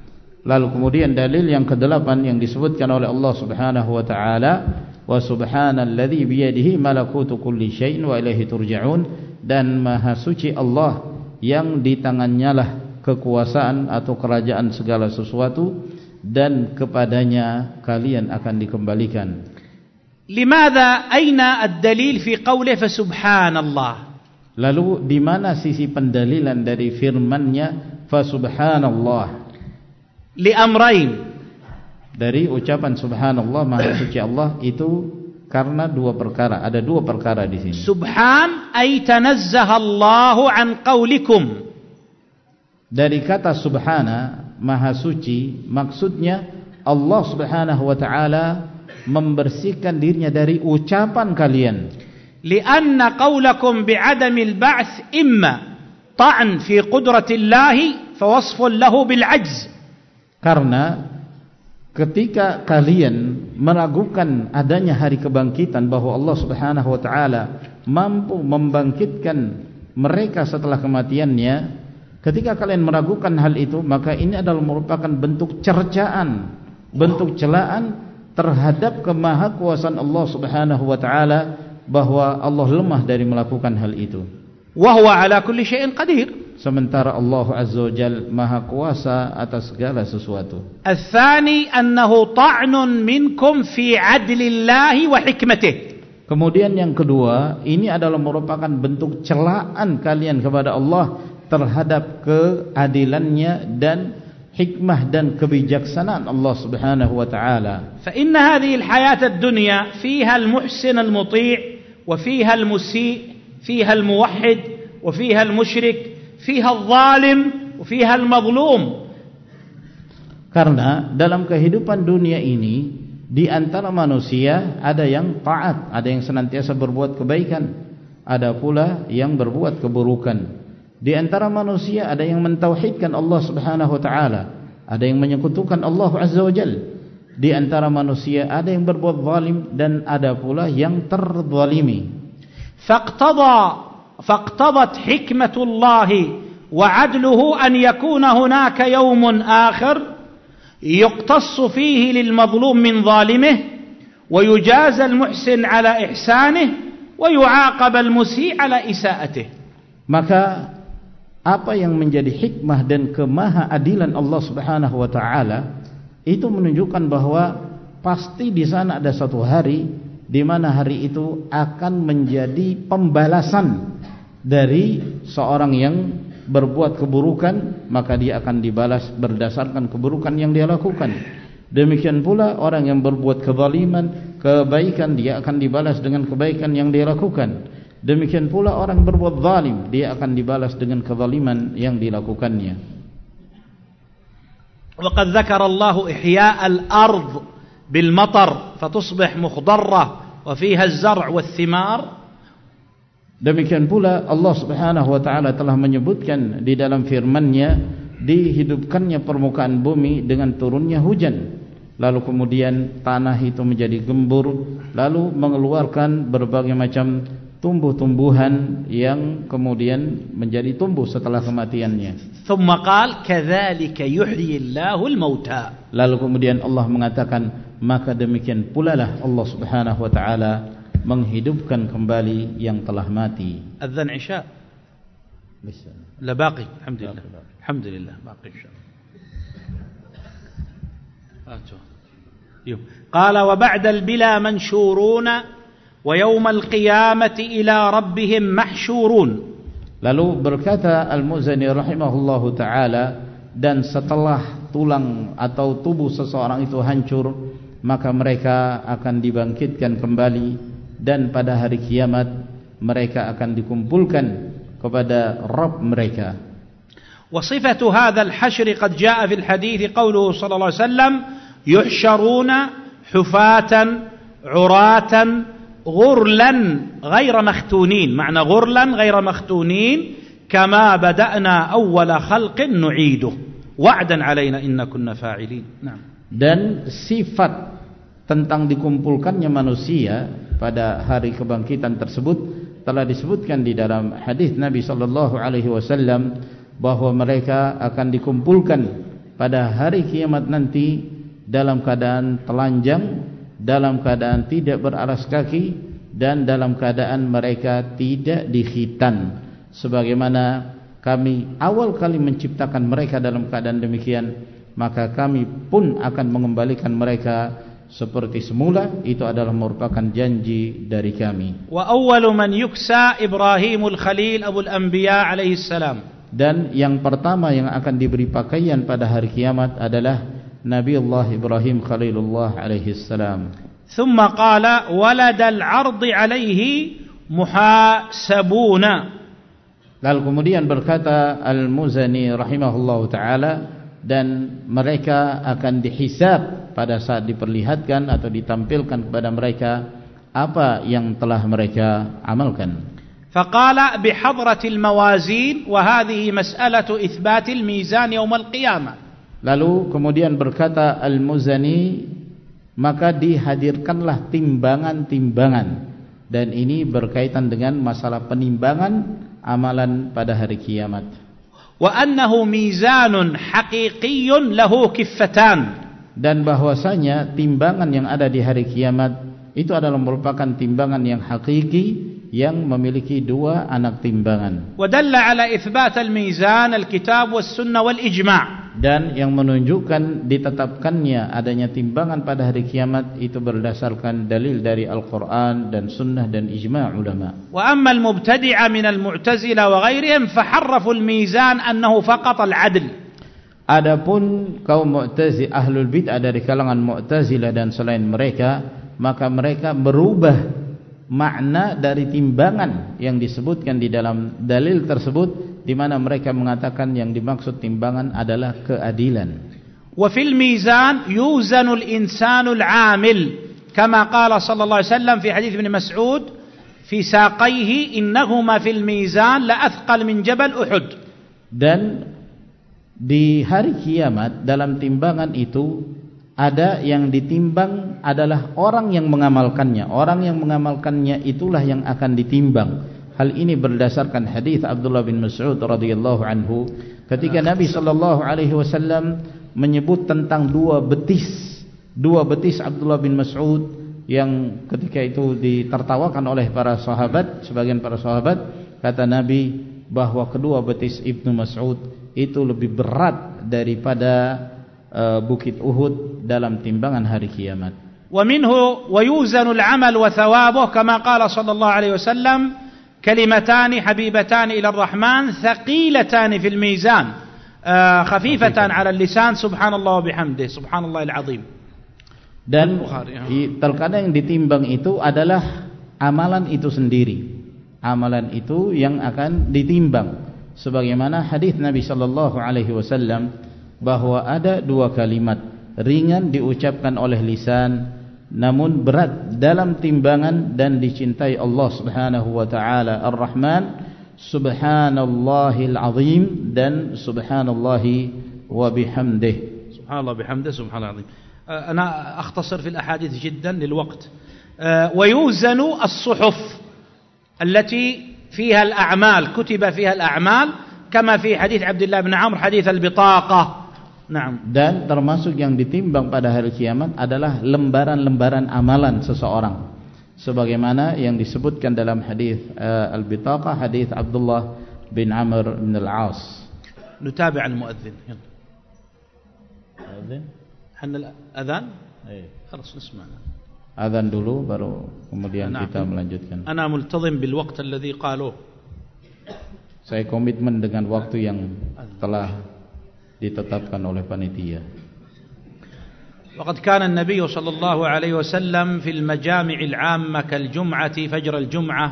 B: lalu kemudian dalil yang kedelapan yang disebutkan oleh Allah Subhanahu wa taala wa subhanalladzi bi yadihi malakutu kulli shay'in wa ilayhi turja'un dan maha suci Allah yang di tangannya lah kekuasaan atau kerajaan segala sesuatu dan kepadanya kalian akan dikembalikan.
A: Limadha aina ad-dalil fi qawlihi fa subhanallah?
B: Lalu di mana sisi pendalilan dari firman-Nya fa subhanallah?
A: Li amrayn.
B: Dari ucapan subhanallah maha suci Allah itu karena dua perkara. Ada dua perkara di sini.
A: Subhan ay tanazzaha Allah an qaulikum
B: dari kata subhana maha suci maksudnya Allah subhanahu wa ta'ala membersihkan dirinya dari ucapan kalian.
A: Lianna qaulakum bi'adamil ba'th imma ta'n fi qudratillahi fa wasfun lahu bil ajz.
B: Karena ketika kalian meragukan adanya hari kebangkitan bahwa Allah Subhanahu wa taala mampu membangkitkan mereka setelah kematiannya ketika kalian meragukan hal itu maka ini adalah merupakan bentuk cercaan bentuk celaan terhadap kemahakuasaan Allah Subhanahu wa taala bahwa Allah lemah dari melakukan hal itu.
A: Wa huwa ala kulli syai'in qadir
B: sementara Allah Azza wa Jal maha kuasa atas segala sesuatu.
A: Al-thani annahu ta'nun minkum fi adlillahi wa hikmatih.
B: Kemudian yang kedua, ini adalah merupakan bentuk celaan kalian kepada Allah terhadap keadilannya dan hikmah dan kebijaksanaan Allah Subhanahu wa taala.
A: Fa inna hadhihi al-hayat ad-dunya fiha al-muhsin al-muti' wa fiha al-musi' fiha al-muwahhid wa fiha al-mushrik fiha zalim fiha al-mazlum.
B: Karena dalam kehidupan dunia ini di antara manusia ada yang taat ada yang senantiasa berbuat kebaikan. Ada pula yang berbuat keburukan. Di antara manusia ada yang mentauhidkan Allah Subhanahu wa taala. Ada yang menyekutukan Allah Azza wa Jalla di antara manusia ada yang berbuat zalim dan ada pula yang terzalimi.
A: Faqtada فاقتضت حكمة الله وعدله أن يكون هناك يوم آخر يقتص فيه للمظلوم من ظالمه ويجازى المحسن على إحسانه ويعاقب المسيء على إساءته
B: maka apa yang menjadi hikmah dan kemahaadilan Allah Subhanahu wa taala itu menunjukkan bahwa pasti di sana ada satu hari di mana hari itu akan menjadi pembalasan dari seorang yang berbuat keburukan maka dia akan dibalas berdasarkan keburukan yang dia lakukan demikian pula orang yang berbuat kezaliman kebaikan dia akan dibalas dengan kebaikan yang dia lakukan demikian pula orang berbuat zalim dia akan dibalas dengan kezaliman yang dilakukannya
A: وقد ذكر الله إحياء الأرض بالمطر فتصبح مخضرة وفيها الزرع والثمار
B: Demikian pula Allah Subhanahu wa taala telah menyebutkan di dalam firman-Nya dihidupkannya permukaan bumi dengan turunnya hujan. Lalu kemudian tanah itu menjadi gembur, lalu mengeluarkan berbagai macam tumbuh-tumbuhan yang kemudian menjadi tumbuh setelah kematiannya.
A: Thumma qala kadzalika yuhyi Allahu al-mauta.
B: Lalu kemudian Allah mengatakan maka demikian pula lah Allah Subhanahu wa taala menghidupkan kembali yang telah mati.
A: Adzan Isya. Bisa. La baqi, alhamdulillah. Alhamdulillah, baqi insya. Atu. Yum. Qala wa ba'da al-bila manshuruna wa yawm al-qiyamati ila rabbihim mahshurun.
B: Lalu berkata Al-Muzani rahimahullahu taala dan setelah tulang atau tubuh seseorang itu hancur maka mereka akan dibangkitkan kembali dan pada hari kiamat mereka akan dikumpulkan kepada Rabb mereka.
A: وصفة هذا الحشر قد جاء في الحديث قوله صلى الله عليه وسلم يحشرون حفاة عراة غرلا غير مختونين. معنى غرلا غير مختونين كما بدأنا أول خلق نعيده. وعدا علينا إن كنا فاعلين. نعم.
B: Dan sifat tentang dikumpulkannya manusia pada hari kebangkitan tersebut telah disebutkan di dalam hadis Nabi sallallahu alaihi wasallam bahwa mereka akan dikumpulkan pada hari kiamat nanti dalam keadaan telanjang dalam keadaan tidak beralas kaki dan dalam keadaan mereka tidak dikhitan sebagaimana kami awal kali menciptakan mereka dalam keadaan demikian maka kami pun akan mengembalikan mereka seperti semula itu adalah merupakan janji dari kami.
A: Wa awwalu man yuksa Ibrahimul Khalil Abul Anbiya alaihi salam.
B: Dan yang pertama yang akan diberi pakaian pada hari kiamat adalah Nabi Allah Ibrahim Khalilullah alaihi salam.
A: ثم قال ولد العرض عليه محاسبون
B: Lalu kemudian berkata Al-Muzani rahimahullah ta'ala dan mereka akan dihisab pada saat diperlihatkan atau ditampilkan kepada mereka apa yang telah mereka amalkan.
A: فقال بحضرة الموازين وهذه مسألة إثبات الميزان يوم القيامة.
B: Lalu kemudian berkata Al-Muzani maka dihadirkanlah timbangan-timbangan dan ini berkaitan dengan masalah penimbangan amalan pada hari kiamat.
A: وأنه ميزان حقيقي له كفتان
B: dan bahwasanya timbangan yang ada di hari kiamat itu adalah merupakan timbangan yang hakiki yang memiliki dua anak timbangan.
A: Wadalla ala ithbat al-mizan al-kitab was-sunnah wal-ijma'.
B: Dan yang menunjukkan ditetapkannya adanya timbangan pada hari kiamat itu berdasarkan dalil dari Al-Qur'an dan sunnah dan ijma' ulama.
A: Wa amma al-mubtadi'a min al mu'tazila wa ghairihim fa al-mizan annahu faqat al-'adl.
B: Adapun kaum Mu'tazilah ahlul bid'ah dari kalangan Mu'tazilah dan selain mereka maka mereka berubah makna dari timbangan yang disebutkan di dalam dalil tersebut di mana mereka mengatakan yang dimaksud timbangan adalah keadilan.
A: Wa fil mizan yuzanul insanul amil kama qala sallallahu alaihi wasallam fi hadits Ibnu Mas'ud fi saqaihi innahuma fil mizan la athqal min jabal Uhud.
B: Dan di hari kiamat dalam timbangan itu ada yang ditimbang adalah orang yang mengamalkannya. Orang yang mengamalkannya itulah yang akan ditimbang. Hal ini berdasarkan hadis Abdullah bin Mas'ud radhiyallahu anhu ketika Nabi sallallahu alaihi wasallam menyebut tentang dua betis. Dua betis Abdullah bin Mas'ud yang ketika itu ditertawakan oleh para sahabat sebagian para sahabat kata Nabi bahwa kedua betis Ibnu Mas'ud itu lebih berat daripada Eh, bukit Uhud dalam timbangan hari kiamat.
A: Wa minhu wa yuzanu al-amal wa thawabuhu kama qala sallallahu alaihi wasallam kalimatan habibatan ila ar-rahman thaqilatan fil mizan eh, khafifatan 'ala al-lisan subhanallahi wa bihamdihi subhanallahi al-'azim.
B: Dan ya. terkadang yang ditimbang itu adalah amalan itu sendiri. Amalan itu yang akan ditimbang sebagaimana hadis Nabi sallallahu alaihi wasallam bahwa ada dua kalimat ringan diucapkan oleh lisan namun berat dalam timbangan dan dicintai Allah Subhanahu wa taala Ar-Rahman Subhanallahil azim dan subhanallahi wa bihamdih
A: Subhanallah bihamdih subhanallah azim أنا أختصر في الأحاديث جدا للوقت ويوزن الصحف التي فيها الأعمال كتب فيها الأعمال كما في حديث عبد الله بن عمرو حديث البطاقة
B: Nah. Dan termasuk yang ditimbang pada hari kiamat adalah lembaran-lembaran amalan seseorang. Sebagaimana yang disebutkan dalam hadis uh, Al-Bitaqah, hadis Abdullah bin Amr bin Al-As.
A: Nutabi' al-muadzin. Muadzin? Hanna al-adhan?
B: Eh.
A: Khalas nisma'na.
B: Adhan dulu baru kemudian nah, kita melanjutkan.
A: Ana multazim bil waqt alladhi qaluh.
B: Saya komitmen dengan waktu yang telah ditetapkan oleh panitia.
A: وقد كان النبي صلى الله عليه وسلم في المجامع العامة كالجمعة فجر الجمعة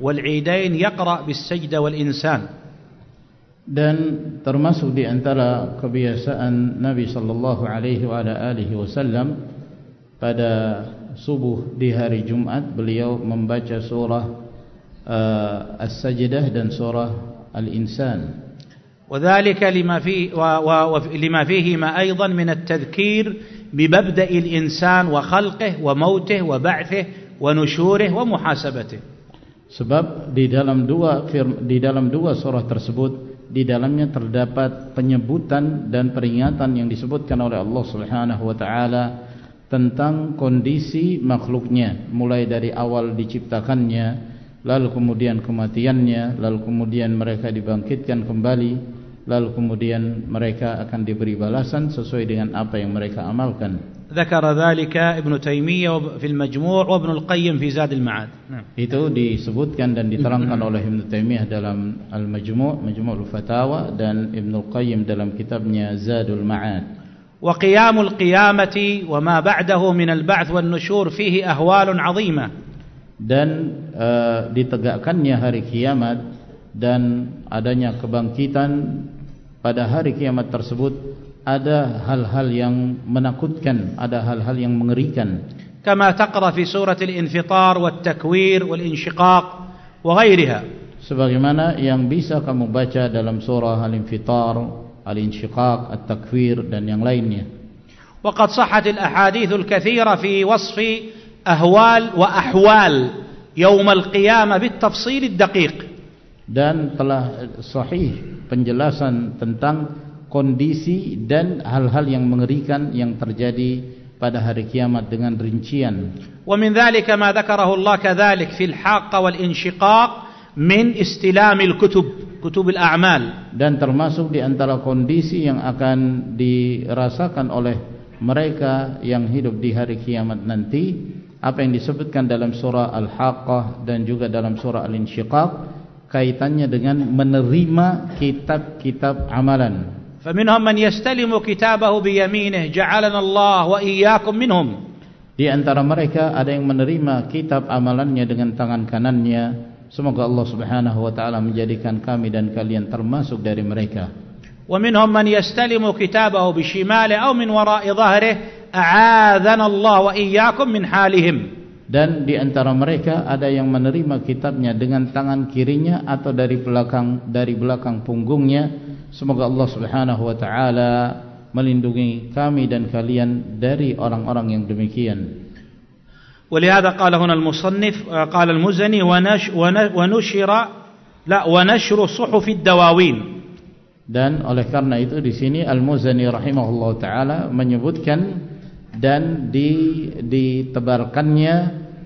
A: والعيدين يقرأ بالسجدة والإنسان
B: dan termasuk di antara kebiasaan Nabi sallallahu alaihi wasallam pada subuh di hari Jumat beliau membaca surah uh, As-Sajdah dan surah Al-Insan
A: وذلك لما فيه ولما فيهما أيضا من التذكير بمبدأ الإنسان وخلقه وموته وبعثه ونشوره ومحاسبته
B: sebab di dalam dua di dalam dua surah tersebut di dalamnya terdapat penyebutan dan peringatan yang disebutkan oleh Allah Subhanahu wa taala tentang kondisi makhluknya mulai dari awal diciptakannya lalu kemudian kematiannya lalu kemudian mereka dibangkitkan kembali lalu kemudian mereka akan diberi balasan sesuai dengan apa yang mereka amalkan.
A: ذكر ذلك ابن تيمية في المجموع وابن القيم في زاد المعاد.
B: Itu disebutkan dan diterangkan oleh Ibn Taimiyah dalam Al-Majmu' Majmu' al-Fatawa dan Ibn Al-Qayyim dalam kitabnya Zadul Ma'ad.
A: وقيام القيامة وما بعده من البعث والنشور فيه أهوال عظيمة
B: dan uh, ditegakkannya hari kiamat dan adanya kebangkitan pada hari kiamat tersebut ada hal-hal yang menakutkan ada hal-hal yang mengerikan
A: taqra fi surah al-infitar wat-takwir wal-inshiqaq wa ghairiha
B: sebagaimana yang bisa kamu baca dalam surah al-infitar al-inshiqaq at-takwir dan yang lainnya
A: وقد صحت الأحاديث الكثيرة في وصف أهوال وأحوال يوم القيامة بالتفصيل الدقيق
B: dan telah sahih penjelasan tentang kondisi dan hal-hal yang mengerikan yang terjadi pada hari kiamat dengan rincian.
A: ومن ذلك ما ذكره الله كذلك في الحاقة والانشقاق من استلام الكتب كتب الأعمال
B: dan termasuk di antara kondisi yang akan dirasakan oleh mereka yang hidup di hari kiamat nanti apa yang disebutkan dalam surah Al-Haqqah dan juga dalam surah Al-Insyiqaq kaitannya dengan menerima kitab-kitab amalan.
A: فمنهم من يستلم كتابه بيمينه جعلنا الله وإياكم منهم.
B: Di antara mereka ada yang menerima kitab amalannya dengan tangan kanannya. Semoga Allah Subhanahu wa taala menjadikan kami dan kalian termasuk dari mereka.
A: ومنهم من يستلم كتابه بشماله أو من وراء ظهره a'adzana Allah wa iyyakum min halihim
B: dan di antara mereka ada yang menerima kitabnya dengan tangan kirinya atau dari belakang dari belakang punggungnya semoga Allah Subhanahu wa taala melindungi kami dan kalian dari orang-orang yang demikian
A: ولهذا قال هنا المصنف قال المزني ونش ونشر لا ونشر صحف الدواوين
B: dan oleh karena itu di sini Al-Muzani rahimahullah taala menyebutkan dan di ditebarkannya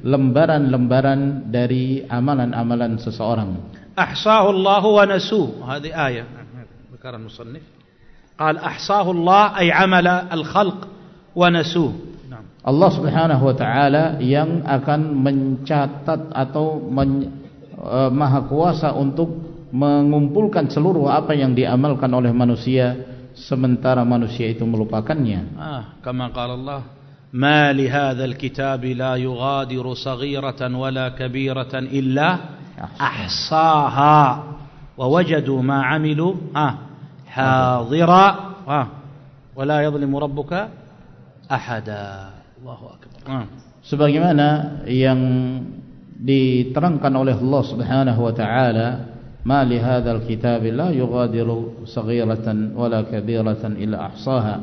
B: lembaran-lembaran dari amalan-amalan seseorang.
A: Ahsahu Allah wa nasu. Hadi ayat. Bekar musannif. Qal ahsahu Allah ay amala al-khalq wa nasu.
B: Allah Subhanahu wa taala yang akan mencatat atau men, uh, maha kuasa untuk mengumpulkan seluruh apa yang diamalkan oleh manusia sementara manusia itu melupakannya.
A: Ah, kama qala Allah, "Ma li hadzal kitab la yughadiru saghiratan wala kabiratan illa ahsaha wa wajadu ma 'amilu ah hadira ah wala yadhlimu rabbuka ahada." Allahu akbar. Ah.
B: Sebagaimana yang diterangkan oleh Allah Subhanahu wa taala ما لهذا الكتاب لا يغادر صغيرة ولا كبيرة إلا أحصاها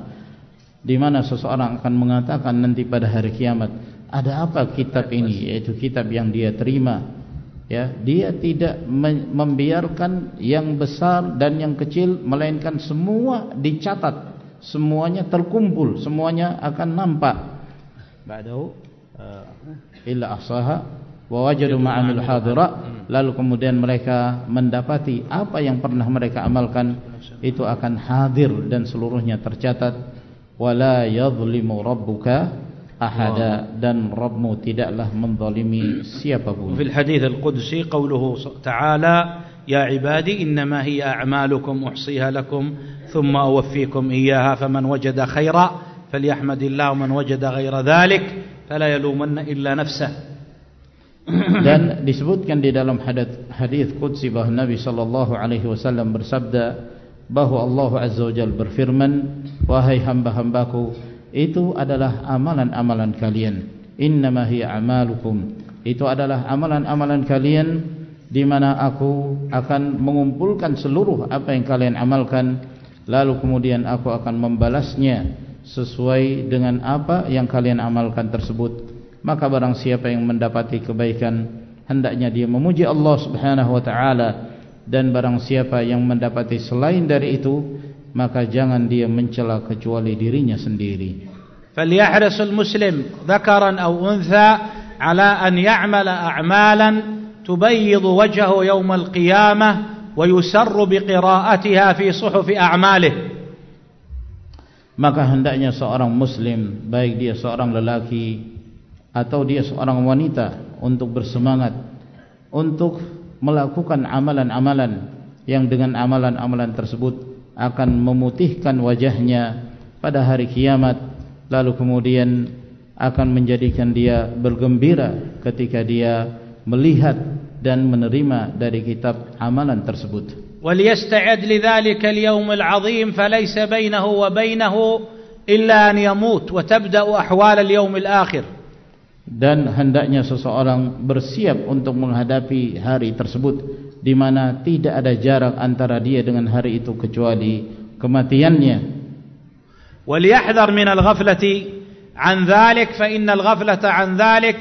B: di mana seseorang akan mengatakan nanti pada hari kiamat ada apa kitab ini yaitu kitab yang dia terima ya dia tidak membiarkan yang besar dan yang kecil melainkan semua dicatat semuanya terkumpul semuanya akan nampak ba'dahu uh, illa ahsaha wa wajadu ma'amil hadira lalu kemudian mereka mendapati apa yang pernah mereka amalkan itu akan hadir dan seluruhnya tercatat wala yadhlimu rabbuka ahada dan rabbmu tidaklah menzalimi siapapun
A: fil hadits al-qudsi qawluhu ta'ala ya ibadi innama hiya a'malukum uhsiha lakum thumma awaffikum iyyaha faman wajada khaira falyahmadillah man wajada ghaira dhalik fala yalumanna illa nafsahu
B: dan disebutkan di dalam hadis qudsi bahawa Nabi sallallahu alaihi wasallam bersabda bahawa Allah azza wajalla berfirman wahai hamba-hambaku itu adalah amalan-amalan kalian. Innama hiya amalukum itu adalah amalan-amalan kalian di mana aku akan mengumpulkan seluruh apa yang kalian amalkan lalu kemudian aku akan membalasnya sesuai dengan apa yang kalian amalkan tersebut maka barang siapa yang mendapati kebaikan hendaknya dia memuji Allah Subhanahu wa taala dan barang siapa yang mendapati selain dari itu maka jangan dia mencela kecuali dirinya sendiri
A: فليحرص المسلم ذكرا أو أنثى على أن يعمل أعمالا تبيض وجهه يوم القيامة ويسر بقراءتها في صحف أعماله
B: maka hendaknya seorang muslim baik dia seorang lelaki atau dia seorang wanita untuk bersemangat untuk melakukan amalan-amalan yang dengan amalan-amalan tersebut akan memutihkan wajahnya pada hari kiamat lalu kemudian akan menjadikan dia bergembira ketika dia melihat dan menerima dari kitab amalan tersebut.
A: وليستعد لذلك اليوم العظيم فليس بينه وبينه إلا أن يموت وتبدأ أحوال اليوم الآخر
B: dan hendaknya seseorang bersiap untuk menghadapi hari tersebut di mana tidak ada jarak antara dia dengan hari itu kecuali kematiannya
A: وليحذر من الغفلة عن ذلك فإن الغفلة عن ذلك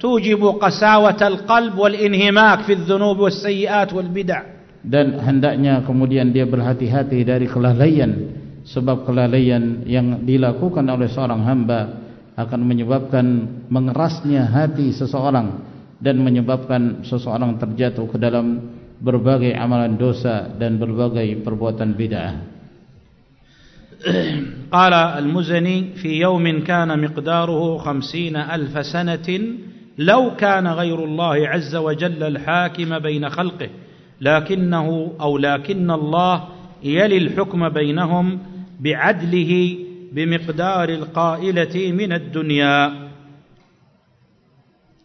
A: توجب قساوة القلب والانهماك في الذنوب والسيئات والبدع
B: dan hendaknya kemudian dia berhati-hati dari kelalaian sebab kelalaian yang dilakukan oleh seorang hamba akan menyebabkan mengerasnya hati seseorang dan menyebabkan seseorang terjatuh ke dalam berbagai amalan dosa dan berbagai perbuatan bid'ah
A: قال المزني في يوم كان مقداره خمسين ألف سنة لو كان غير الله عز وجل الحاكم بين خلقه لكنه أو لكن الله يلي الحكم بينهم بعدله بمقدار القائلة من الدنيا.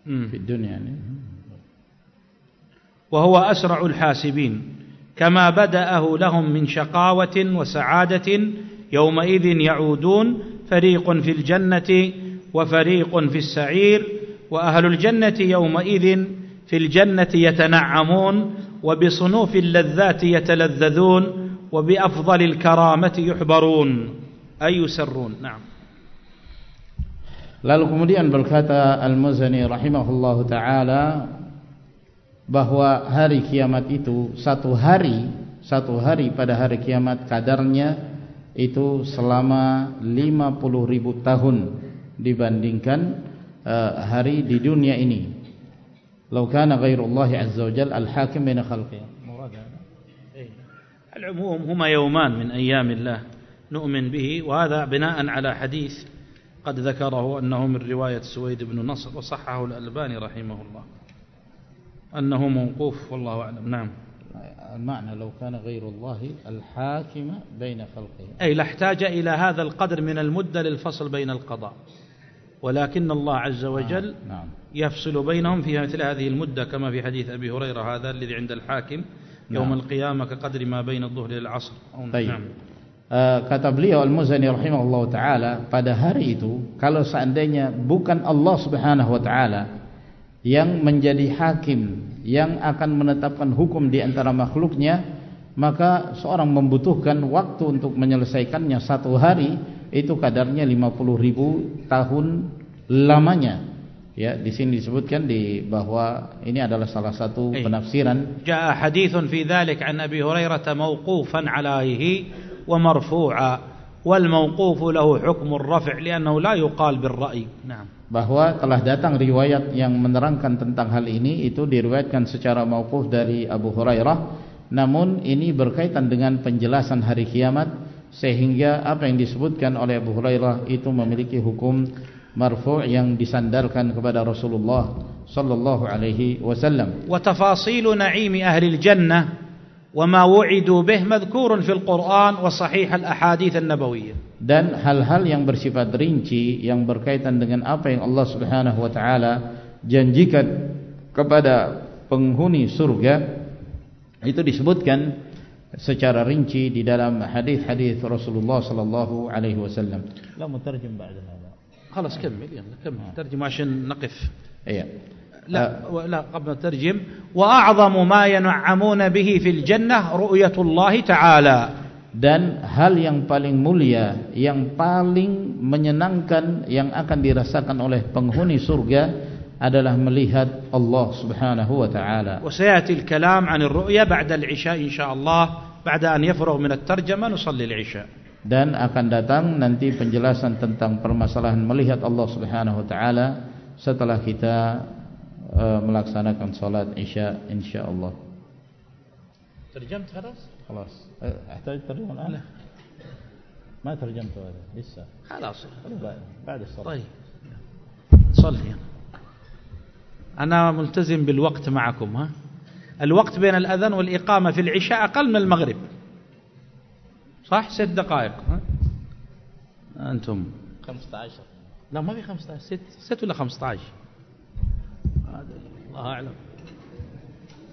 B: في الدنيا يعني.
A: وهو أسرع الحاسبين كما بدأه لهم من شقاوة وسعادة يومئذ يعودون. فريق في الجنة وفريق في السعير وأهل الجنة يومئذ في الجنة يتنعمون وبصنوف اللذات يتلذذون وبأفضل الكرامة يحبرون. ayusarrun na'am.
B: Lalu kemudian berkata al-muzani rahimahullahu taala bahwa hari kiamat itu satu hari satu hari pada hari kiamat kadarnya itu selama 50 ribu tahun dibandingkan eh, hari di dunia ini. Law kana ghairullah azza wajal al-hakim bain khalqihi
A: eh. al-umum huma yawman min ayyamillah. نؤمن به وهذا بناء على حديث قد ذكره أنه من رواية سويد بن نصر وصححه الألباني رحمه الله أنه موقوف والله أعلم نعم
B: المعنى لو كان غير الله الحاكم بين خلقه
A: أي لاحتاج إلى هذا القدر من المدة للفصل بين القضاء ولكن الله عز وجل نعم. نعم. يفصل بينهم في مثل هذه المدة كما في حديث أبي هريرة هذا الذي عند الحاكم يوم نعم. القيامة كقدر ما بين الظهر للعصر
B: طيب. نعم. Uh, kata beliau Al-Muzani rahimahullah ta'ala pada hari itu kalau seandainya bukan Allah subhanahu wa ta'ala yang menjadi hakim yang akan menetapkan hukum di antara makhluknya maka seorang membutuhkan waktu untuk menyelesaikannya satu hari itu kadarnya 50 ribu tahun lamanya. Ya di sini disebutkan di bahwa ini adalah salah satu penafsiran.
A: jaa hadithun fi dhalik an abi hurairah mawqufan alaihi mawqufu lahu hukmu ar-raf' li'annahu la yuqal bil ra'i na'am
B: bahwa telah datang riwayat yang menerangkan tentang hal ini itu diriwayatkan secara mauquf dari Abu Hurairah. Namun ini berkaitan dengan penjelasan hari kiamat sehingga apa yang disebutkan oleh Abu Hurairah itu memiliki hukum marfu' yang disandarkan kepada Rasulullah sallallahu alaihi wasallam.
A: Wa tafasilu na'imi ahli al-jannah وما وعدوا به مذكور في القرآن وصحيح الأحاديث النبوية
B: dan hal-hal yang bersifat rinci yang berkaitan dengan apa yang Allah Subhanahu wa taala janjikan kepada penghuni surga itu disebutkan secara rinci di dalam hadis-hadis Rasulullah sallallahu alaihi wasallam.
A: La mutarjim ba'da hada. خلاص كمل يلا كمل ترجم عشان نقف.
B: ايوه
A: لا لا قبل الترجم وأعظم ما ينعمون به في الجنة رؤية الله تعالى
B: dan hal yang paling mulia yang paling menyenangkan yang akan dirasakan oleh penghuni surga adalah melihat Allah Subhanahu wa taala.
A: وسياتي الكلام عن الرؤيا بعد العشاء ان شاء الله بعد ان يفرغ من الترجمه نصلي العشاء.
B: Dan akan datang nanti penjelasan tentang permasalahan melihat Allah Subhanahu wa taala setelah kita uh, melaksanakan salat Isya insyaallah.
A: ترجمت خلاص؟
B: خلاص أحتاج ترجمة الآن؟ لا. ما ترجمته هذا لسه.
A: خلاص.
B: بعد الصلاة.
A: طيب. صلي. أنا ملتزم بالوقت معكم ها؟ الوقت بين الأذان والإقامة في العشاء أقل من المغرب. صح؟ ست دقائق ها؟ أنتم.
B: 15
A: لا ما في 15 ست ست ولا 15 الله أعلم.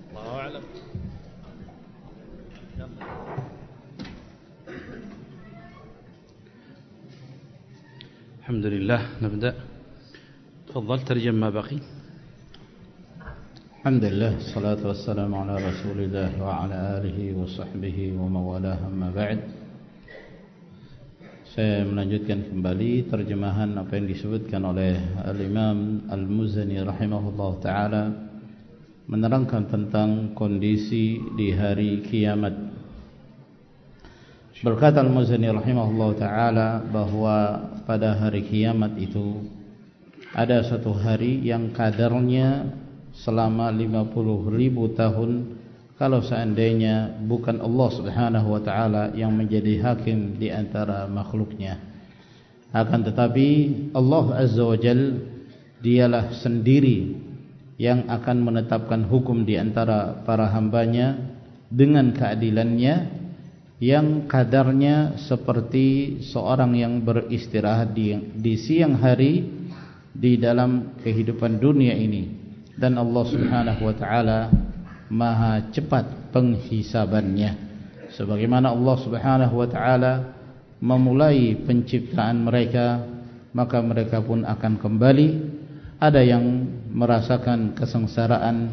A: الله أعلم. الحمد لله نبدأ. تفضل ترجم ما بقي.
B: الحمد لله الصلاة والسلام على رسول الله وعلى آله وصحبه وموالاه أما بعد. Saya melanjutkan kembali terjemahan apa yang disebutkan oleh Al-Imam Al-Muzani rahimahullah ta'ala Menerangkan tentang kondisi di hari kiamat. Berkata Al-Muzani rahimahullah ta'ala bahawa pada hari kiamat itu Ada satu hari yang kadarnya selama 50 ribu tahun kalau seandainya bukan Allah Subhanahu wa taala yang menjadi hakim di antara makhluknya. Akan tetapi Allah Azza wa Jal dialah sendiri yang akan menetapkan hukum di antara para hambanya dengan keadilannya yang kadarnya seperti seorang yang beristirahat di, di siang hari di dalam kehidupan dunia ini. Dan Allah Subhanahu wa taala maha cepat penghisabannya. Sebagaimana Allah Subhanahu wa taala memulai penciptaan mereka maka mereka pun akan kembali. Ada yang merasakan kesengsaraan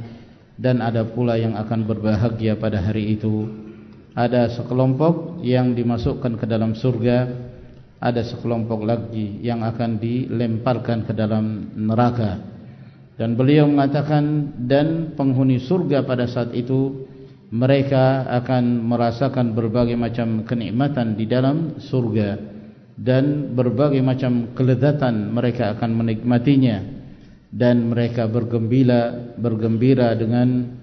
B: dan ada pula yang akan berbahagia pada hari itu. Ada sekelompok yang dimasukkan ke dalam surga ada sekelompok lagi yang akan dilemparkan ke dalam neraka dan beliau mengatakan dan penghuni surga pada saat itu mereka akan merasakan berbagai macam kenikmatan di dalam surga dan berbagai macam kelezatan mereka akan menikmatinya dan mereka bergembira bergembira dengan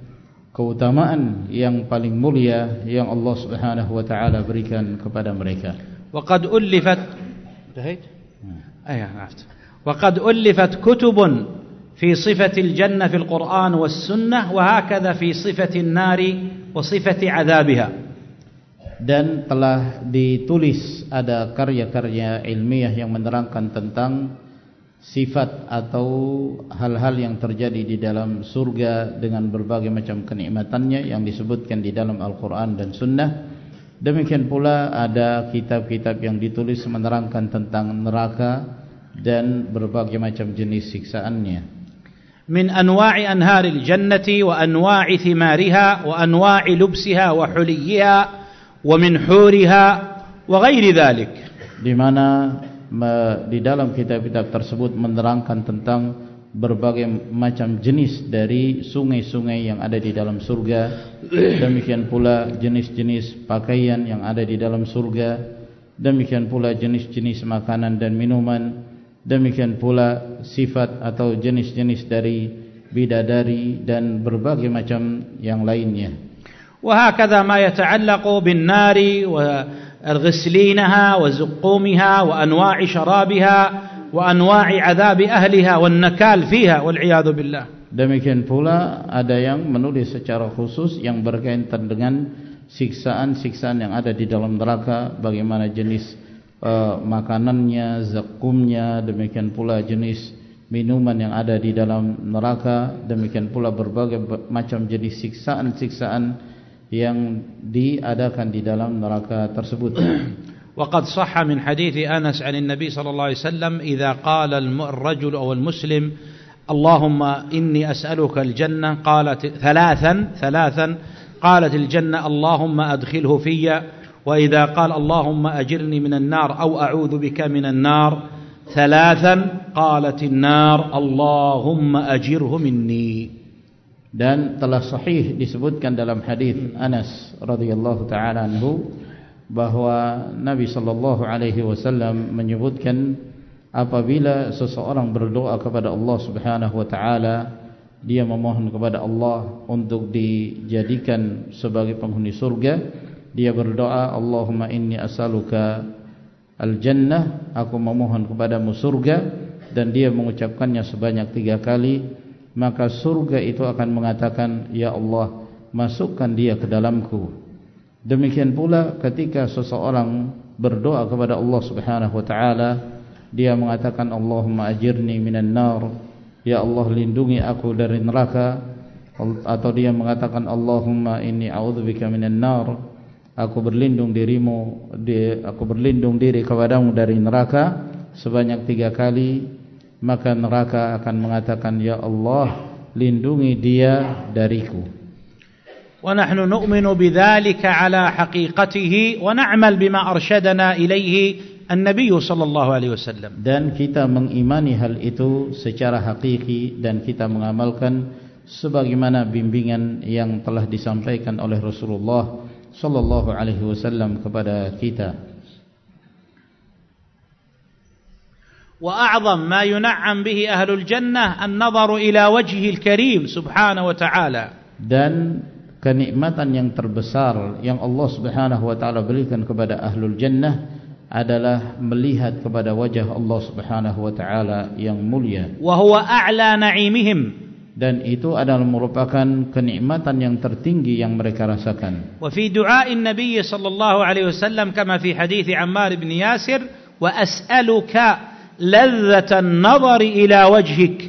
B: keutamaan yang paling mulia yang Allah Subhanahu wa taala berikan kepada mereka.
A: Waqad dahit? Ayah, Waqad ullifat kutubun في صفة الجنة في القرآن والسنة وهكذا في صفة النار وصفة عذابها
B: dan telah ditulis ada karya-karya ilmiah yang menerangkan tentang sifat atau hal-hal yang terjadi di dalam surga dengan berbagai macam kenikmatannya yang disebutkan di dalam Al-Quran dan Sunnah demikian pula ada kitab-kitab yang ditulis menerangkan tentang neraka dan berbagai macam jenis siksaannya
A: من أنواع أنهار الجنة وأنواع ثمارها وأنواع لبسها وحليها ومن حورها وغير ذلك
B: di mana di dalam kitab-kitab tersebut menerangkan tentang berbagai macam jenis dari sungai-sungai yang ada di dalam surga demikian pula jenis-jenis pakaian yang ada di dalam surga demikian pula jenis-jenis makanan dan minuman demikian pula sifat atau jenis-jenis dari bidadari dan berbagai macam yang lainnya
A: وهكذا ما يتعلق بالنار وغسلينها وزقومها وأنواع شرابها وأنواع عذاب أهلها والنكال فيها والعياذ بالله
B: demikian pula ada yang menulis secara khusus yang berkaitan dengan siksaan-siksaan yang ada di dalam neraka bagaimana jenis uh, makanannya, zakumnya, demikian pula jenis minuman yang ada di dalam neraka, demikian pula berbagai macam jenis siksaan-siksaan yang diadakan di dalam neraka tersebut.
A: وقد صح من حديث أنس عن النبي صلى الله عليه وسلم إذا قال الرجل أو المسلم اللهم إني أسألك الجنة قالت ثلاثا ثلاثا قالت الجنة اللهم أدخله فيّ وإذا قال اللهم أجرني من النار أو أعوذ بك من النار ثلاثا قالت النار اللهم أجره مني
B: dan telah sahih disebutkan dalam hadis Anas radhiyallahu taala anhu bahwa Nabi sallallahu alaihi wasallam menyebutkan apabila seseorang berdoa kepada Allah Subhanahu wa taala dia memohon kepada Allah untuk dijadikan sebagai penghuni surga dia berdoa Allahumma inni as'aluka al-jannah. Aku memohon kepadamu surga dan dia mengucapkannya sebanyak tiga kali. Maka surga itu akan mengatakan ya Allah masukkan dia ke dalamku. Demikian pula ketika seseorang berdoa kepada Allah Subhanahu wa taala dia mengatakan Allahumma ajirni minan nar. Ya Allah lindungi aku dari neraka. Atau dia mengatakan Allahumma inni a'udzubika minan nar aku berlindung dirimu di, aku berlindung diri kepadamu dari neraka sebanyak tiga kali maka neraka akan mengatakan ya Allah lindungi dia dariku.
A: Wa nahnu nu'minu bidzalika ala haqiqatihi wa na'mal bima arsyadana ilaihi an-nabiy sallallahu alaihi wasallam.
B: Dan kita mengimani hal itu secara hakiki dan kita mengamalkan sebagaimana bimbingan yang telah disampaikan oleh Rasulullah sallallahu alaihi wasallam kepada kita.
A: Wa a'zam ma yun'am bihi ahlul jannah an-nadharu ila wajhi al-karim subhanahu wa ta'ala.
B: Dan kenikmatan yang terbesar yang Allah Subhanahu wa taala berikan kepada ahlul jannah adalah melihat kepada wajah Allah Subhanahu wa taala yang mulia.
A: Wa huwa a'la na'imihim
B: dan itu adalah merupakan kenikmatan yang tertinggi yang mereka rasakan.
A: Wa fi du'a'in nabiy sallallahu alaihi wasallam kama fi hadits Ammar bin Yasir wa as'aluka ladzatan nadhari ila wajhik.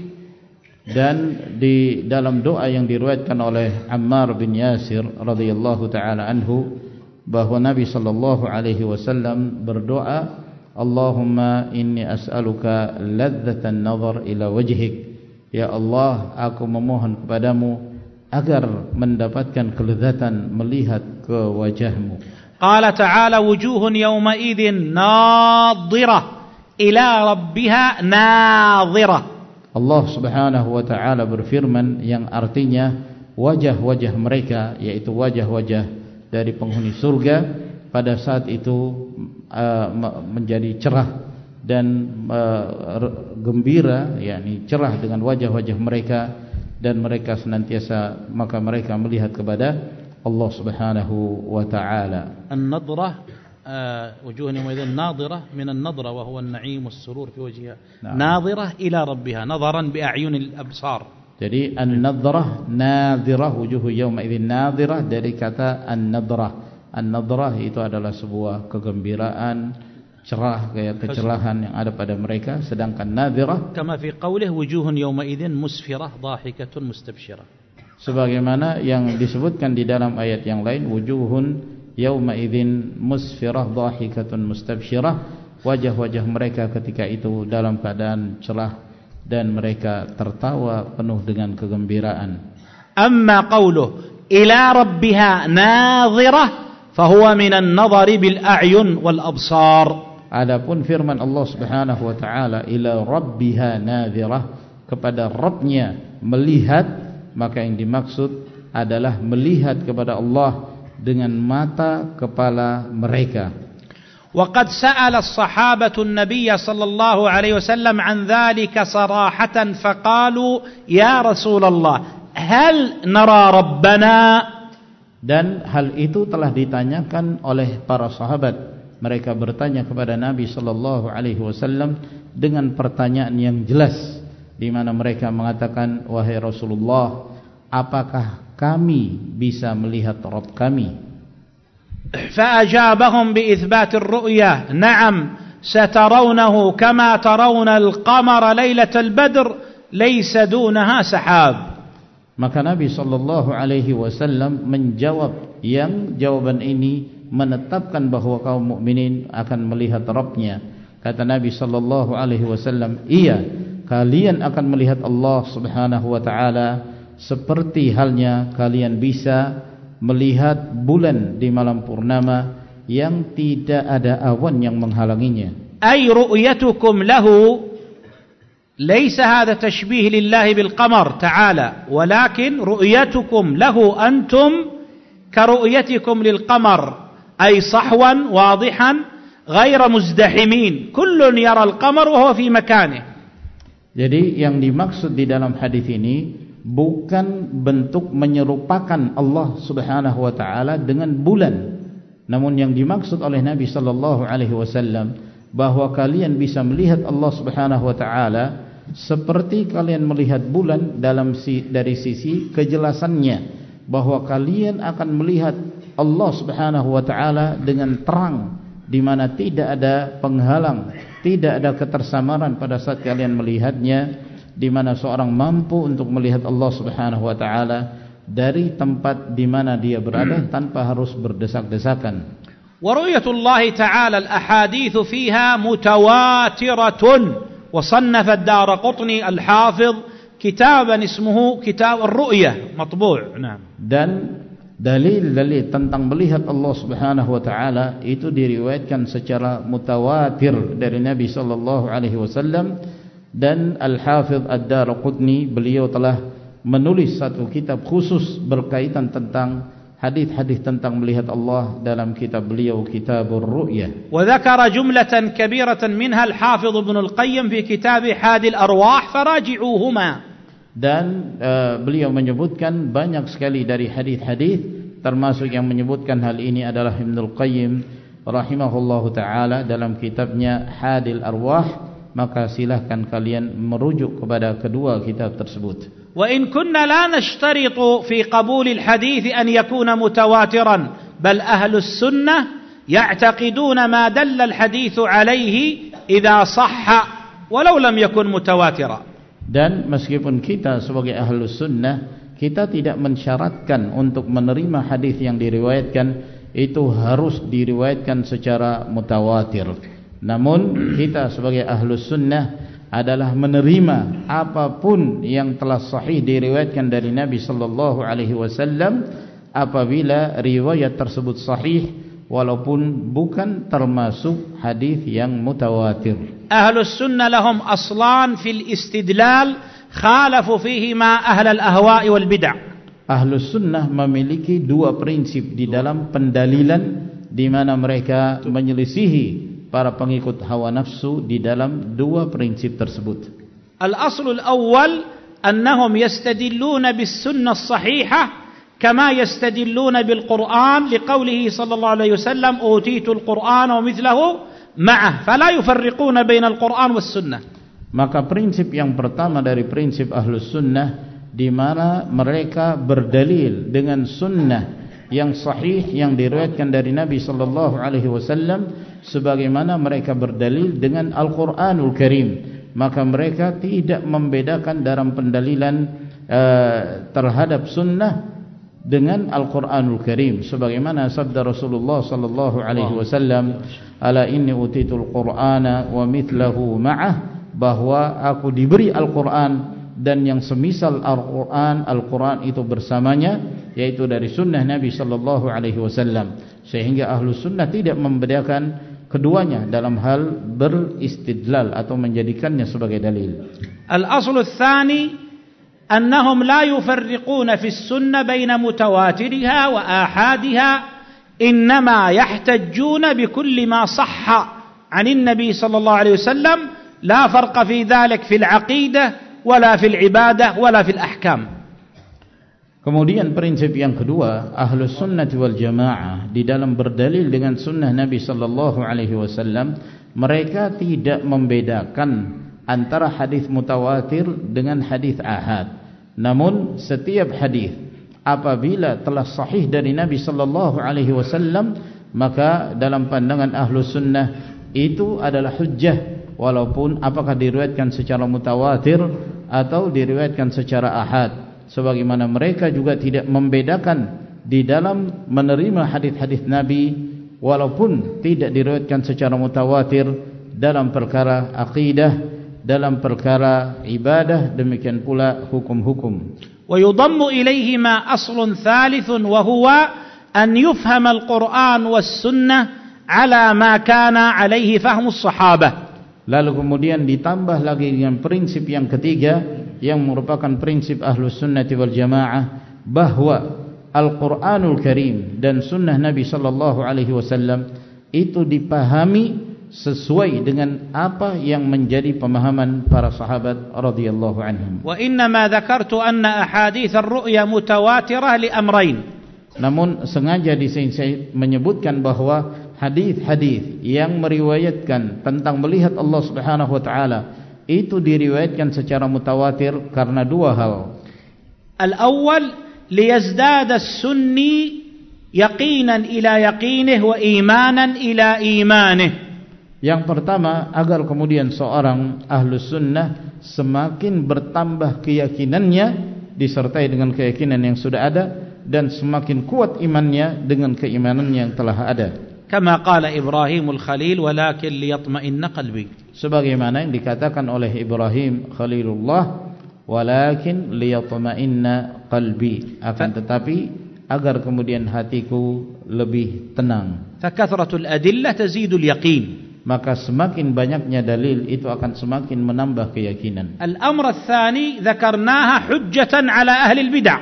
B: Dan di dalam doa yang diriwayatkan oleh Ammar bin Yasir radhiyallahu taala anhu bahwa Nabi sallallahu alaihi wasallam berdoa Allahumma inni as'aluka ladzatan nazar ila wajhik ya Allah aku memohon kepadamu agar mendapatkan kelezatan melihat ke wajahmu.
A: Qala ta'ala wujuhun yawma idzin nadhirah ila rabbiha nadhirah.
B: Allah Subhanahu wa taala berfirman yang artinya wajah-wajah mereka yaitu wajah-wajah dari penghuni surga pada saat itu uh, menjadi cerah dan uh, gembira yakni cerah dengan wajah-wajah mereka dan mereka senantiasa maka mereka melihat kepada Allah Subhanahu wa taala.
A: An-nadrah وجوه يومئذ ناظرة من النظرة وهو النعيم والسرور في وجهها نعم. ناظرة إلى ربها نظرا بأعين الأبصار
B: jadi an-nadrah nadhirah wujuh yauma idzin nadhirah dari kata an-nadrah an-nadrah itu adalah sebuah kegembiraan cerah kayak kecerahan yang ada pada mereka sedangkan nadhirah
A: kama fi qawlihi wujuhun yauma idzin musfirah dhahikatun mustabshirah.
B: sebagaimana yang disebutkan di dalam ayat yang lain wujuhun yauma idzin musfirah dhahikatun mustabshirah wajah-wajah mereka ketika itu dalam keadaan cerah dan mereka tertawa penuh dengan kegembiraan.
A: Amma qawluhu ila rabbiha nadhirah fahuwa minan nadhari bil a'yun wal absar
B: Adapun firman Allah Subhanahu wa taala ila rabbiha nadhirah kepada Rabbnya melihat maka yang dimaksud adalah melihat kepada Allah dengan mata kepala mereka.
A: Wa qad sa'ala as-sahabatu an-nabiy sallallahu alaihi wasallam an dhalika sarahatan faqalu ya rasulullah hal nara rabbana
B: dan hal itu telah ditanyakan oleh para sahabat mereka bertanya kepada Nabi sallallahu alaihi wasallam dengan pertanyaan yang jelas di mana mereka mengatakan wahai Rasulullah apakah kami bisa melihat Rabb kami.
A: Fa'ajabahum bi'ithbat ar-ru'ya. Na'am, satarawnahu kama tarawna al-qamara laylatal badr, laysa dunaha sahab.
B: Maka Nabi sallallahu alaihi wasallam menjawab yang jawaban ini menetapkan bahawa kaum mukminin akan melihat Rabbnya. Kata Nabi sallallahu alaihi wasallam, "Iya, kalian akan melihat Allah Subhanahu wa taala. Seperti halnya kalian bisa melihat bulan di malam purnama yang tidak ada awan yang menghalanginya.
A: Ay ru'yatukum lahu laysa hadha tashbih lillahi bil qamar ta'ala walakin ru'yatukum lahu antum ka wadihan ghayra muzdahimin kullun yara al qamar wa huwa fi makanihi
B: jadi yang dimaksud di dalam hadis ini bukan bentuk menyerupakan Allah Subhanahu wa taala dengan bulan. Namun yang dimaksud oleh Nabi sallallahu alaihi wasallam bahwa kalian bisa melihat Allah Subhanahu wa taala seperti kalian melihat bulan dalam si, dari sisi kejelasannya bahwa kalian akan melihat Allah Subhanahu wa taala dengan terang di mana tidak ada penghalang, tidak ada ketersamaran pada saat kalian melihatnya, di mana seorang mampu untuk melihat Allah Subhanahu wa taala dari tempat di mana dia berada tanpa harus berdesak-desakan.
A: ورؤية الله تعالى الأحاديث فيها متواترة وصنف الدار قطني الحافظ كتابا اسمه كتاب الرؤية مطبوع نعم
B: dan dalil-dalil tentang melihat Allah Subhanahu wa taala itu diriwayatkan secara mutawatir dari Nabi sallallahu alaihi wasallam dan Al-Hafidh Ad-Darqutni beliau telah menulis satu kitab khusus berkaitan tentang hadis-hadis tentang melihat Allah dalam kitab beliau Kitabur Ru'yah.
A: Wa dzakara jumlatan kabiratan minha al-Hafidh Ibn al-Qayyim fi kitab Hadi al-Arwah faraji'uhuma
B: Dan uh, beliau menyebutkan banyak sekali dari hadis-hadis termasuk yang menyebutkan hal ini adalah Ibn al-Qayyim rahimahullahu taala dalam kitabnya Hadi al-Arwah maka silahkan kalian merujuk kepada kedua kitab tersebut.
A: وإن كنا لا نشترط في قبول الحديث أن يكون متواترا بل أهل السنة يعتقدون ما دل الحديث عليه إذا صح ولو لم يكن متواترا
B: dan meskipun kita sebagai ahlu sunnah kita tidak mensyaratkan untuk menerima hadis yang diriwayatkan itu harus diriwayatkan secara mutawatir namun kita sebagai ahlu sunnah adalah menerima apapun yang telah sahih diriwayatkan dari Nabi sallallahu alaihi wasallam apabila riwayat tersebut sahih walaupun bukan termasuk hadis yang mutawatir.
A: Ahlus sunnah lahum aslan fil istidlal khalafu fihi ma ahl al ahwa'i wal bid'ah.
B: Ahlus sunnah memiliki dua prinsip di dalam pendalilan di mana mereka menyelisihi para pengikut hawa nafsu di dalam dua prinsip tersebut.
A: Al-asl al-awwal annahum yastadilluna bis-sunnah as-sahihah kama yastadilluna bil-Qur'an liqoulihi sallallahu alaihi wasallam utitu al-Qur'an wa mithluhu ma'ah fala yufarriquna baina al-Qur'an was-sunnah.
B: Maka prinsip yang pertama dari prinsip Ahlus Sunnah di mana mereka berdalil dengan sunnah yang sahih yang diriwayatkan dari Nabi sallallahu alaihi wasallam sebagaimana mereka berdalil dengan Al-Qur'anul Karim maka mereka tidak membedakan dalam pendalilan uh, terhadap sunnah dengan Al-Qur'anul Karim. Sebagaimana sabda Rasulullah sallallahu alaihi wasallam ala inni utitul qur'ana wa mithluhu ma'ah bahwa aku diberi Al-Qur'an dan yang semisal Al-Quran Al-Quran itu bersamanya yaitu dari sunnah Nabi Sallallahu Alaihi Wasallam. Sehingga ahlu sunnah tidak membedakan keduanya dalam hal beristidlal atau menjadikannya sebagai dalil.
A: Al-Asl al-Thani أنهم لا يفرقون في السنة بين متواترها وآحادها إنما يحتجون بكل ما صح عن النبي صلى الله عليه وسلم لا فرق في ذلك في العقيدة wala fil ibadah wala fil ahkam
B: Kemudian prinsip yang kedua, Ahlus Sunnah wal Jamaah di dalam berdalil dengan sunnah Nabi sallallahu alaihi wasallam, mereka tidak membedakan antara hadis mutawatir dengan hadis ahad. Namun setiap hadis apabila telah sahih dari Nabi sallallahu alaihi wasallam, maka dalam pandangan Ahlus Sunnah itu adalah hujjah. Walaupun apakah diriwayatkan secara mutawatir atau diriwayatkan secara ahad. Sebagaimana mereka juga tidak membedakan di dalam menerima hadis-hadis Nabi walaupun tidak diriwayatkan secara mutawatir dalam perkara akidah dalam perkara ibadah demikian pula hukum-hukum.
A: Wa yudammu ilayhi ma aslun thalithun wa huwa an yufham al-Qur'an was-sunnah ala ma kana alayhi fahmu as-sahabah.
B: Lalu kemudian ditambah lagi dengan prinsip yang ketiga yang merupakan prinsip ahlus sunnah wal jamaah bahawa Al-Quranul Karim dan sunnah Nabi sallallahu alaihi wasallam itu dipahami sesuai dengan apa yang menjadi pemahaman para sahabat radhiyallahu anhum.
A: Wa inna ma dzakartu anna ahadits ar-ru'ya mutawatirah li amrayn.
B: Namun sengaja di sini saya menyebutkan bahawa hadis-hadis yang meriwayatkan tentang melihat Allah Subhanahu wa taala itu diriwayatkan secara mutawatir karena dua hal.
A: Al-awwal liyazdad as-sunni yaqinan ila yaqinih wa imanan ila imanih
B: yang pertama agar kemudian seorang ahlu sunnah semakin bertambah keyakinannya disertai dengan keyakinan yang sudah ada dan semakin kuat imannya dengan keimanan yang telah ada.
A: Kama qala Ibrahim al-Khalil walakin liyatma'inna qalbi.
B: Sebagaimana yang dikatakan oleh Ibrahim Khalilullah walakin liyatma'inna qalbi. Akan tetapi agar kemudian hatiku lebih tenang.
A: Fakathratul adillah tazidul yaqin
B: maka semakin banyaknya dalil itu akan semakin menambah keyakinan.
A: Al-amr ats-tsani dzakarnaha hujjatan 'ala ahli al-bid'ah.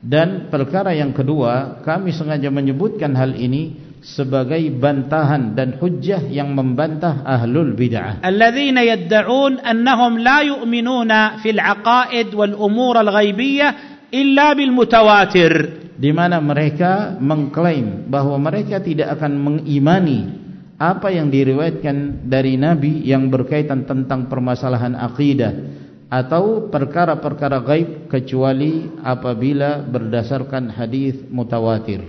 B: Dan perkara yang kedua, kami sengaja menyebutkan hal ini sebagai bantahan dan hujjah yang membantah ahlul bid'ah.
A: Alladzina yad'un annahum la yu'minuna fil 'aqaid wal umur al-ghaibiyah illa bil mutawatir.
B: Di mana mereka mengklaim bahwa mereka tidak akan mengimani apa yang diriwayatkan dari Nabi yang berkaitan tentang permasalahan akidah atau perkara-perkara gaib kecuali apabila berdasarkan hadis mutawatir.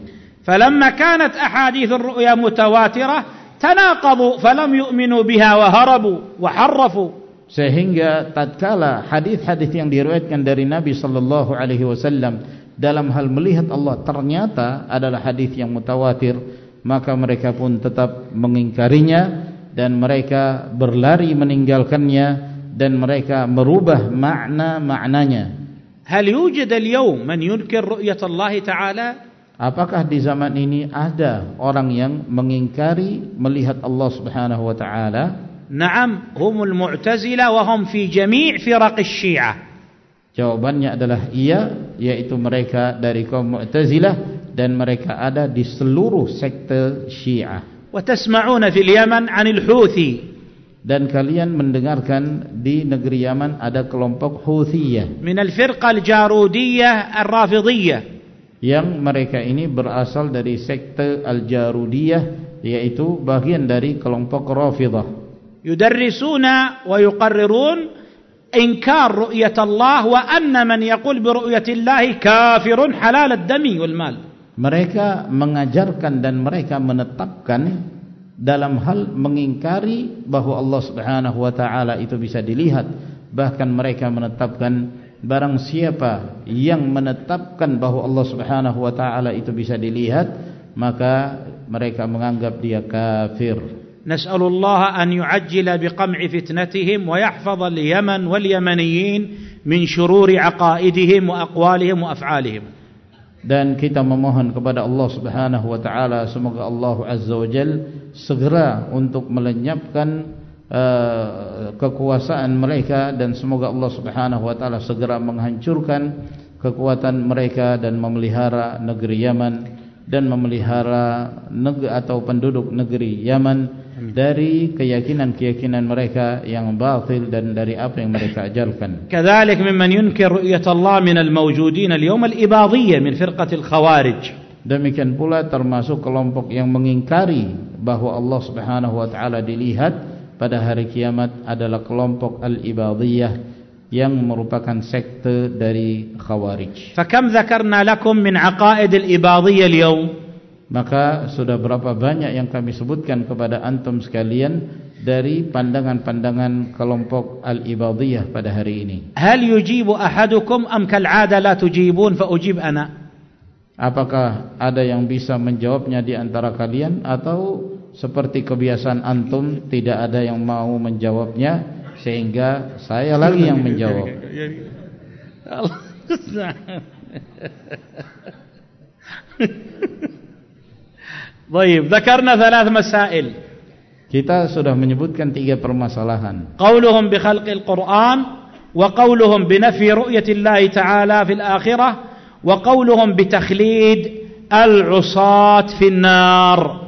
A: Falamma kanat ahadits ar-ru'ya mutawatirah tanaqadu falam yu'minu biha wa harabu wa harrafu
B: sehingga tatkala hadis-hadis yang diriwayatkan dari Nabi sallallahu alaihi wasallam dalam hal melihat Allah ternyata adalah hadis yang mutawatir maka mereka pun tetap mengingkarinya dan mereka berlari meninggalkannya dan mereka merubah makna-maknanya.
A: Hal yujad al-yawm man yunkir ru'yat Allah Ta'ala?
B: Apakah di zaman ini ada orang yang mengingkari melihat Allah Subhanahu wa taala?
A: Naam, humul Mu'tazilah wa hum fi jami' firaq asy-Syiah.
B: Jawabannya adalah iya, yaitu mereka dari kaum Mu'tazilah dan mereka ada di seluruh sekte Syiah.
A: Tasma'una fil Yaman 'anil Houthi.
B: Dan kalian mendengarkan di negeri Yaman ada kelompok Houthiyah.
A: Min al-firqa al-Jarudiyah ar-Rafidhiyah.
B: Yang mereka ini berasal dari sekte al-Jarudiyah yaitu bagian dari kelompok Rafidhah.
A: Yudarrisuna wa yuqarrirun inkar ru'yat Allah wa anna man yaqul bi ru'yati Allah kafirun halal ad-dami wal mal
B: mereka mengajarkan dan mereka menetapkan dalam hal mengingkari bahawa Allah Subhanahu wa taala itu bisa dilihat. Bahkan mereka menetapkan barang siapa yang menetapkan bahawa Allah Subhanahu wa taala itu bisa dilihat maka mereka menganggap dia kafir.
A: Nas'alullah an yu'ajjila biqam'i fitnatihim wa yahfaz al-yaman wal yamaniyin min shururi aqaidihim wa aqwalihim wa af'alihim
B: dan kita memohon kepada Allah Subhanahu wa taala semoga Allah Azza wa Jal segera untuk melenyapkan uh, kekuasaan mereka dan semoga Allah Subhanahu wa taala segera menghancurkan kekuatan mereka dan memelihara negeri Yaman dan memelihara negeri atau penduduk negeri Yaman dari keyakinan-keyakinan mereka yang batil dan dari apa yang mereka ajarkan.
A: Kadzalik mimman yunkir ru'yat Allah min al-mawjudin al-yawm al-ibadiyah min firqat al-khawarij.
B: Demikian pula termasuk kelompok yang mengingkari bahawa Allah Subhanahu wa taala dilihat pada hari kiamat adalah kelompok al-ibadiyah yang merupakan sekte dari khawarij.
A: Fakam dzakarna lakum min aqaid al-ibadiyah al-yawm?
B: Maka sudah berapa banyak yang kami sebutkan kepada antum sekalian dari pandangan-pandangan kelompok al-ibadiyah pada hari ini.
A: Hal yujibu ahadukum am kal'ada la tujibun fa ujib ana?
B: Apakah ada yang bisa menjawabnya di antara kalian atau seperti kebiasaan antum tidak ada yang mau menjawabnya sehingga saya lagi yang menjawab? Allah
A: Baik, zakarna thalath masail.
B: Kita sudah menyebutkan tiga permasalahan.
A: Qauluhum bi khalqil Qur'an wa qauluhum bi nafi ru'yati Allah Ta'ala fil akhirah wa qauluhum bi takhlid al-'usat fin nar.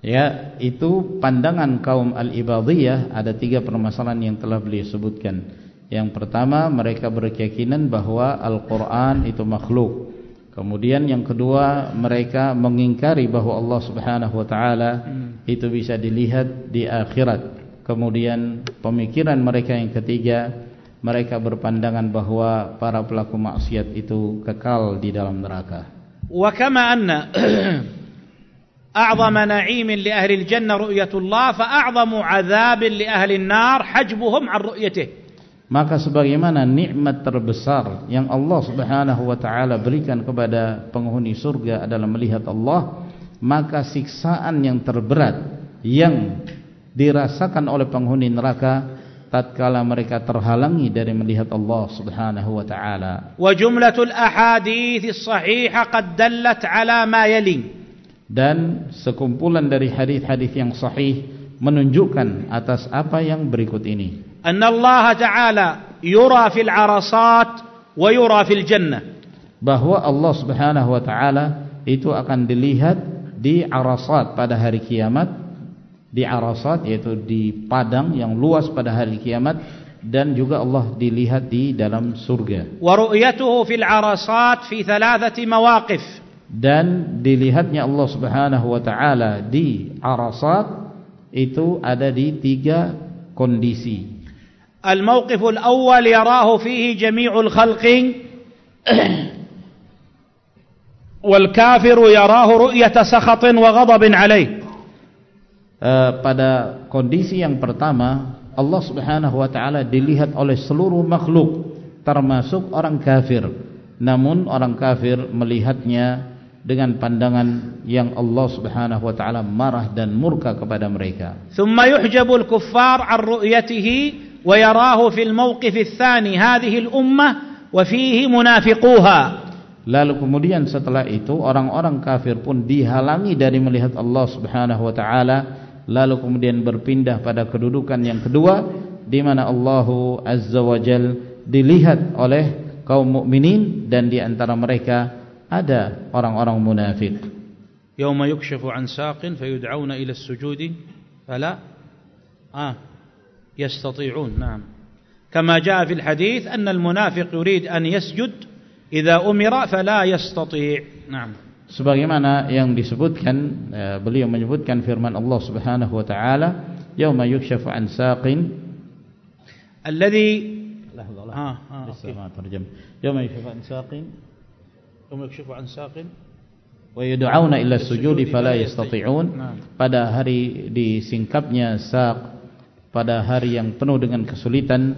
B: Ya, itu pandangan kaum al-ibadiyah ada tiga permasalahan yang telah beliau sebutkan. Yang pertama, mereka berkeyakinan bahawa Al-Quran itu makhluk. Kemudian yang kedua mereka mengingkari bahawa Allah Subhanahu wa taala hmm. itu bisa dilihat di akhirat. Kemudian pemikiran mereka yang ketiga mereka berpandangan bahawa para pelaku maksiat itu kekal di dalam neraka.
A: وكما أن أعظم نعيم لأهل الجنة رؤية الله فأعظم عذاب لأهل النار حجبهم عن رؤيته
B: maka sebagaimana nikmat terbesar yang Allah Subhanahu wa taala berikan kepada penghuni surga adalah melihat Allah maka siksaan yang terberat yang dirasakan oleh penghuni neraka tatkala mereka terhalangi dari melihat Allah Subhanahu wa taala.
A: Wa jumlatul ahadits as-sahihah qad dallat ala ma yali.
B: Dan sekumpulan dari hadis-hadis yang sahih menunjukkan atas apa yang berikut ini.
A: Allah Ta'ala yura fil arasat wa yura fil jannah.
B: Bahwa Allah Subhanahu wa taala itu akan dilihat di arasat pada hari kiamat di arasat yaitu di padang yang luas pada hari kiamat dan juga Allah dilihat di dalam surga.
A: Wa ru'yatuhu fil arasat fi thalathati mawaqif.
B: Dan dilihatnya Allah Subhanahu wa taala di arasat itu ada di tiga kondisi.
A: Yarahu fihi jami'ul khalqi wal kafiru yarahu ru'yata sakhatin wa ghadabin alayhi.
B: Eh, pada kondisi yang pertama Allah Subhanahu wa taala dilihat oleh seluruh makhluk termasuk orang kafir. Namun orang kafir melihatnya dengan pandangan yang Allah Subhanahu wa taala marah dan murka kepada mereka.
A: Thumma yuhjabu al-kuffar 'an ru'yatihi fil mawqif ats-tsani hadhihi al-ummah wa fihi munafiquha
B: Lalu kemudian setelah itu orang-orang kafir pun dihalangi dari melihat Allah Subhanahu wa taala lalu kemudian berpindah pada kedudukan yang kedua di mana Allah Azza wa Jal dilihat oleh kaum mukminin dan di antara mereka ada orang-orang munafik.
A: Yauma yukshafu an saqin fayud'auna ila as-sujudi fala? Ah yastati'un. Naam. Kama jaa fi al-hadith anna al-munafiq yurid an yasjud idza umira fala yastati'. Naam
B: sebagaimana yang disebutkan uh, beliau menyebutkan firman Allah Subhanahu wa taala yauma yukshafu an saqin
A: alladhi
B: lahza ha ha sama terjem yauma yukshafu an saqin
A: yauma yukshafu an saqin
B: wa yud'auna ila sujudi fala yastati'un pada hari disingkapnya saq pada hari yang penuh dengan kesulitan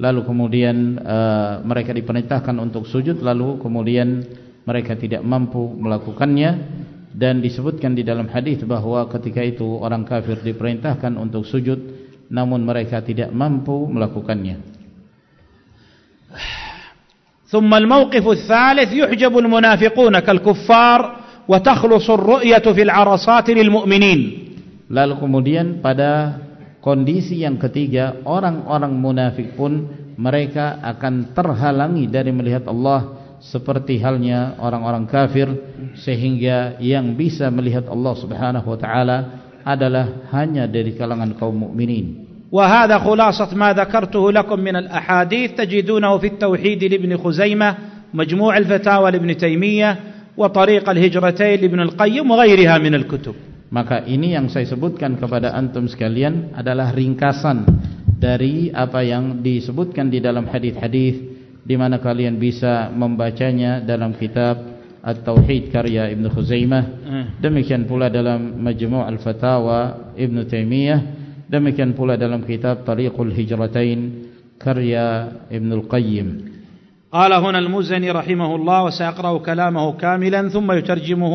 B: lalu kemudian uh, mereka diperintahkan untuk sujud lalu kemudian mereka tidak mampu melakukannya dan disebutkan di dalam hadis bahwa ketika itu orang kafir diperintahkan untuk sujud namun mereka tidak mampu melakukannya.
A: ثم الموقف الثالث يحجب المنافقون كالكفار وتخلص الرؤية في العرصات للمؤمنين.
B: Lalu kemudian pada kondisi yang ketiga orang-orang munafik pun mereka akan terhalangi dari melihat Allah seperti halnya orang-orang kafir sehingga yang bisa melihat Allah Subhanahu wa taala adalah hanya dari kalangan kaum mukminin.
A: وهذا خلاصة ما ذكرته لكم من الأحاديث تجدونه في التوحيد لابن خزيمة مجموع الفتاوى لابن تيمية وطريق الهجرتين لابن القيم وغيرها من الكتب
B: maka ini yang saya sebutkan kepada antum sekalian adalah ringkasan dari apa yang disebutkan di dalam hadis-hadis di mana kalian bisa membacanya dalam kitab At-Tauhid karya Ibn Khuzaimah hmm. demikian pula dalam Majmu' Al-Fatawa Ibn Taymiyah demikian pula dalam kitab Tariqul Hijratain karya Ibn Al-Qayyim
A: قال هنا المزني رحمه الله وسيقرأ كلامه كاملا ثم يترجمه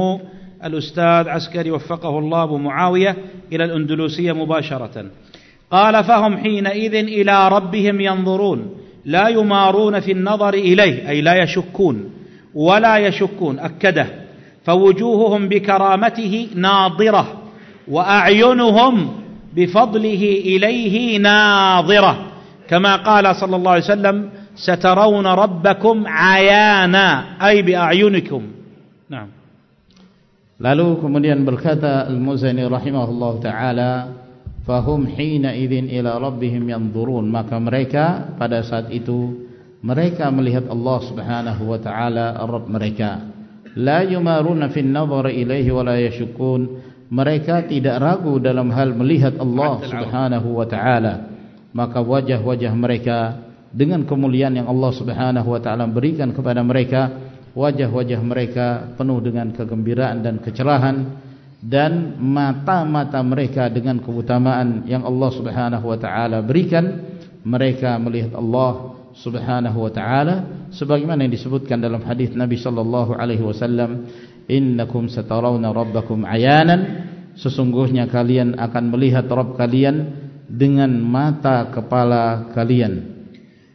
A: الأستاذ عسكري وفقه الله أبو معاوية إلى الأندلسية مباشرة. قال فهم حينئذ إلى ربهم ينظرون لا يمارون في النظر إليه أي لا يشكون ولا يشكون أكده فوجوههم بكرامته ناظرة وأعينهم بفضله إليه ناظرة كما قال صلى الله عليه وسلم سترون ربكم عيانا أي بأعينكم. نعم.
B: Lalu kemudian berkata Al-Muzani rahimahullah ta'ala fahum hina idzin ila rabbihim yanzurun. Maka mereka pada saat itu mereka melihat Allah Subhanahu wa taala Rabb mereka. La yumaruna fin nazar ilaihi wa la yashukun. Mereka tidak ragu dalam hal melihat Allah Subhanahu wa taala. Maka wajah-wajah mereka dengan kemuliaan yang Allah Subhanahu wa taala berikan kepada mereka wajah-wajah mereka penuh dengan kegembiraan dan kecerahan. Dan mata-mata mereka dengan keutamaan yang Allah Subhanahu wa taala berikan. Mereka melihat Allah Subhanahu wa taala. Sebagaimana yang disebutkan dalam hadis Nabi sallallahu alaihi wasallam innakum satarawna rabbakum ayanan. Sesungguhnya kalian akan melihat Rabb kalian dengan mata kepala kalian.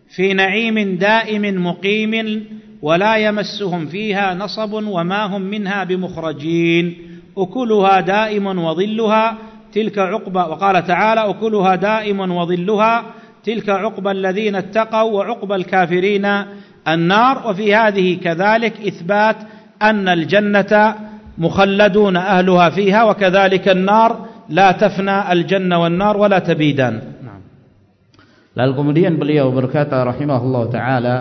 A: Fi na'imin da'imin muqimin ولا يمسهم فيها نصب وما هم منها بمخرجين. أكلها دائم وظلها تلك عقبى وقال تعالى أكلها دائم وظلها تلك عقبى الذين اتقوا وعقبى الكافرين النار. وفي هذه كذلك إثبات أن الجنة مخلدون أهلها فيها وكذلك النار لا تفنى الجنة والنار ولا تبيدان.
B: Lalu kemudian beliau berkata rahimahullah taala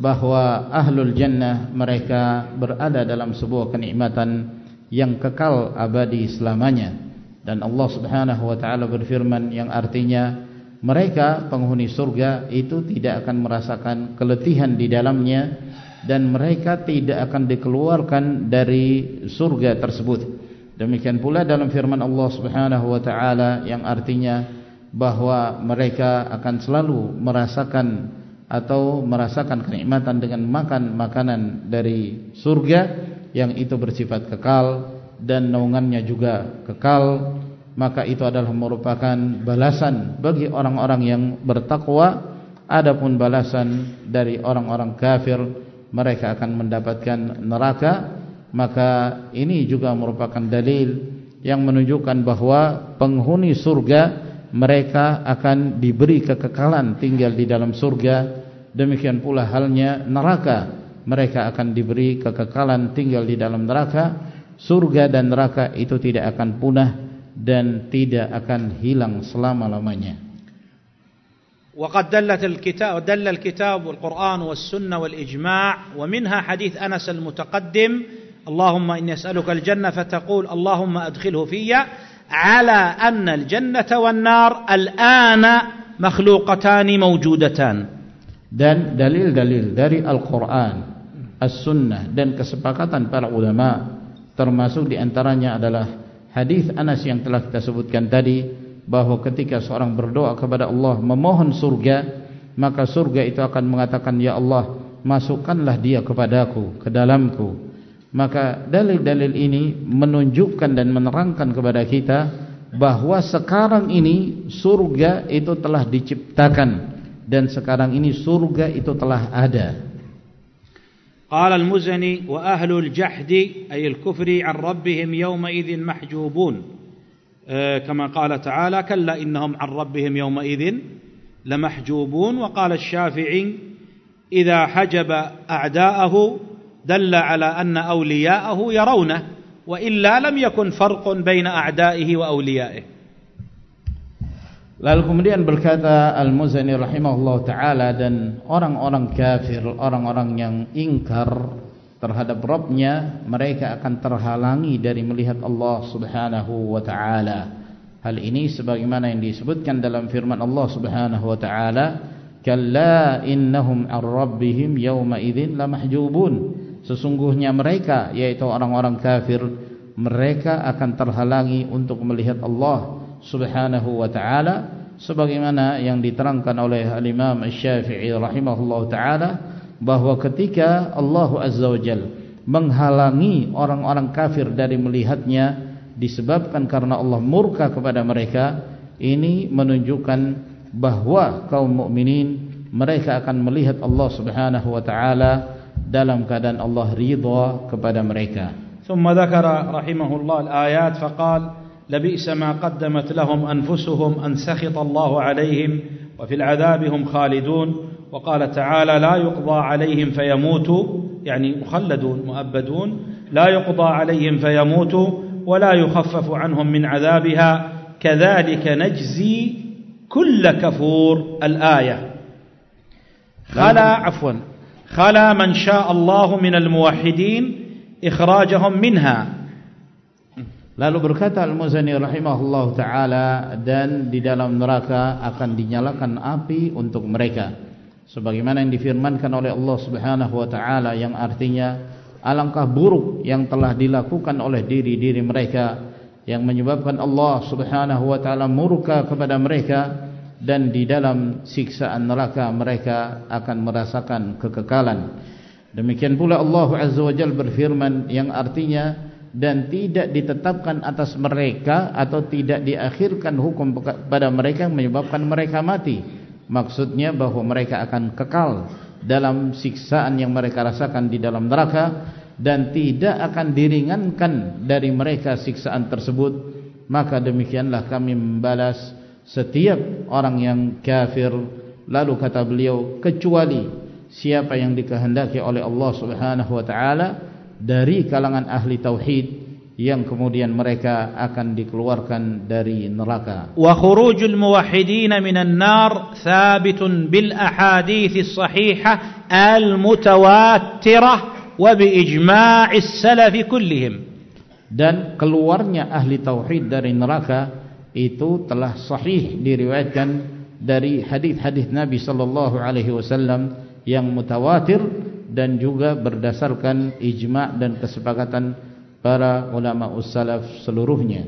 B: bahwa ahlul jannah mereka berada dalam sebuah kenikmatan yang kekal abadi selamanya dan Allah Subhanahu wa taala berfirman yang artinya mereka penghuni surga itu tidak akan merasakan keletihan di dalamnya dan mereka tidak akan dikeluarkan dari surga tersebut. Demikian pula dalam firman Allah Subhanahu wa taala yang artinya bahwa mereka akan selalu merasakan atau merasakan kenikmatan dengan makan makanan dari surga yang itu bersifat kekal dan naungannya juga kekal maka itu adalah merupakan balasan bagi orang-orang yang bertakwa. Adapun balasan dari orang-orang kafir mereka akan mendapatkan neraka. Maka ini juga merupakan dalil yang menunjukkan bahwa penghuni surga mereka akan diberi kekekalan tinggal di dalam surga demikian pula halnya neraka mereka akan diberi kekekalan tinggal di dalam neraka surga dan neraka itu tidak akan punah dan tidak akan hilang selama-lamanya
A: وقد دلت الكتاب دل الكتاب والقرآن والسنة والإجماع ومنها حديث أنس المتقدم اللهم إني أسألك الجنة فتقول اللهم أدخله فيا على أن الجنة والنار الآن مخلوقتان موجودتان
B: dan dalil-dalil dari Al-Quran As-Sunnah dan kesepakatan para ulama termasuk diantaranya adalah hadis Anas yang telah kita sebutkan tadi bahwa ketika seorang berdoa kepada Allah memohon surga maka surga itu akan mengatakan ya Allah masukkanlah dia kepadaku ke dalamku Maka dalil-dalil ini menunjukkan dan menerangkan kepada kita bahawa sekarang ini surga itu telah diciptakan dan sekarang ini surga itu telah ada.
A: قال المزني وأهل الجحد أي الكفر عن ربهم يومئذ محجوبون كما قال تعالى كلا إنهم عن ربهم يومئذ لمحجوبون وقال الشافعي إذا حجب أعداءه دل على أن أولياءه يرونه وإلا لم يكن فرق بين أعدائه وأوليائه
B: Lalu kemudian berkata Al-Muzani rahimahullah ta'ala dan orang-orang kafir, orang-orang yang ingkar terhadap Rabbnya Mereka akan terhalangi dari melihat Allah subhanahu wa ta'ala Hal ini sebagaimana yang disebutkan dalam firman Allah subhanahu wa ta'ala Kalla innahum ar rabbihim yawma idhin lamahjubun sesungguhnya mereka yaitu orang-orang kafir mereka akan terhalangi untuk melihat Allah Subhanahu wa taala sebagaimana yang diterangkan oleh al-Imam Asy-Syafi'i rahimahullahu taala bahwa ketika Allah Azza wa Jalla menghalangi orang-orang kafir dari melihatnya disebabkan karena Allah murka kepada mereka ini menunjukkan bahwa kaum mukminin mereka akan melihat Allah Subhanahu wa taala dalam keadaan Allah ridha kepada mereka.
A: ثم ذكر رحمه الله الآيات فقال لبئس ما قدمت لهم أنفسهم أن سخط الله عليهم وفي العذاب هم خالدون وقال تعالى لا يقضى عليهم فيموتوا يعني مخلدون مؤبدون لا يقضى عليهم فيموتوا ولا يخفف عنهم من عذابها كذلك نجزي كل كفور الآية خلا عفوا خلا من شاء الله من الموحدين إخراجهم منها
B: Lalu berkata Al-Muzani rahimahullah ta'ala Dan di dalam neraka akan dinyalakan api untuk mereka Sebagaimana yang difirmankan oleh Allah subhanahu wa ta'ala Yang artinya alangkah buruk yang telah dilakukan oleh diri-diri mereka yang menyebabkan Allah Subhanahu wa taala murka kepada mereka dan di dalam siksaan neraka mereka akan merasakan kekekalan. Demikian pula Allah Azza wa Jalla berfirman yang artinya dan tidak ditetapkan atas mereka atau tidak diakhirkan hukum pada mereka yang menyebabkan mereka mati. Maksudnya bahawa mereka akan kekal dalam siksaan yang mereka rasakan di dalam neraka dan tidak akan diringankan dari mereka siksaan tersebut maka demikianlah kami membalas setiap orang yang kafir lalu kata beliau kecuali siapa yang dikehendaki oleh Allah Subhanahu wa taala dari kalangan ahli tauhid yang kemudian mereka akan dikeluarkan dari neraka.
A: Wa khurujul muwahhidin minan nar thabitun bil ahadits sahihah al mutawattirah wa bi ijma'is salaf kullihim.
B: Dan keluarnya ahli tauhid dari neraka itu telah sahih diriwayatkan dari hadis-hadis Nabi sallallahu alaihi wasallam yang mutawatir dan juga berdasarkan ijma' dan kesepakatan para ulama ussalaf seluruhnya.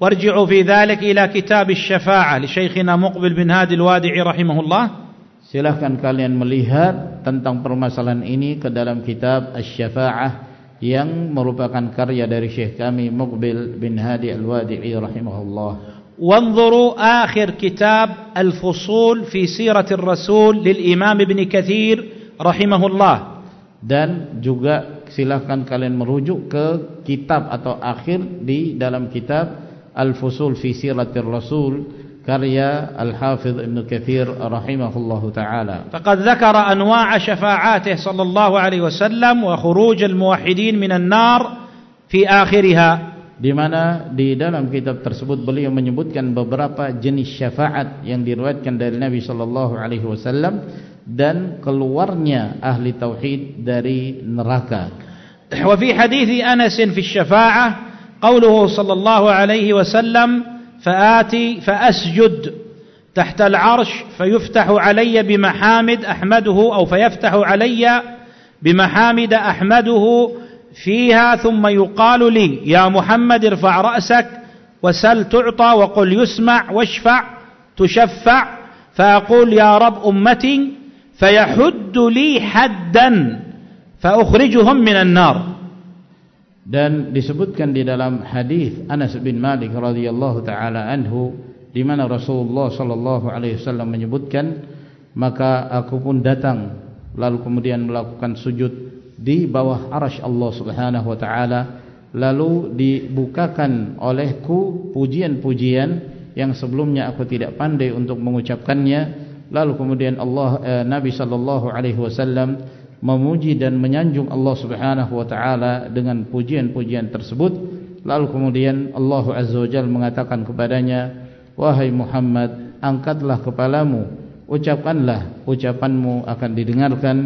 A: Warji'u fi dhalik ila kitab asy-syafa'ah li Syekhina Muqbil bin Hadi al-Wadi'i rahimahullah
B: silahkan kalian melihat tentang permasalahan ini ke dalam kitab Asy-Syafa'ah yang merupakan karya dari Syekh kami Muqbil bin Hadi Al-Wadi'i rahimahullah.
A: Wanzuru akhir kitab Al-Fusul fi Siratir Rasul lil Imam Ibn Katsir rahimahullah.
B: Dan juga silahkan kalian merujuk ke kitab atau akhir di dalam kitab Al-Fusul fi Siratir Rasul كريا الحافظ ابن كثير رحمه الله تعالى
A: فقد ذكر أنواع شفاعاته صلى الله عليه وسلم وخروج الموحدين من النار في آخرها
B: di mana di dalam kitab tersebut beliau menyebutkan beberapa jenis syafaat yang diriwayatkan dari Nabi sallallahu alaihi wasallam dan keluarnya ahli tauhid dari neraka.
A: Wa fi hadits Anas fi syafa'ah qauluhu sallallahu alaihi wasallam فآتي فأسجد تحت العرش فيفتح علي بمحامد أحمده أو فيفتح علي بمحامد أحمده فيها ثم يقال لي يا محمد ارفع رأسك وسل تعطى وقل يسمع واشفع تشفع فأقول يا رب أمتي فيحد لي حدا فأخرجهم من النار.
B: Dan disebutkan di dalam hadis Anas bin Malik radhiyallahu taala anhu di mana Rasulullah sallallahu alaihi wasallam menyebutkan maka aku pun datang lalu kemudian melakukan sujud di bawah arasy Allah Subhanahu wa taala lalu dibukakan olehku pujian-pujian yang sebelumnya aku tidak pandai untuk mengucapkannya lalu kemudian Allah eh, Nabi sallallahu alaihi wasallam memuji dan menyanjung Allah Subhanahu wa taala dengan pujian-pujian tersebut. Lalu kemudian Allah Azza wa Jalla mengatakan kepadanya wahai Muhammad angkatlah kepalamu ucapkanlah ucapanmu akan didengarkan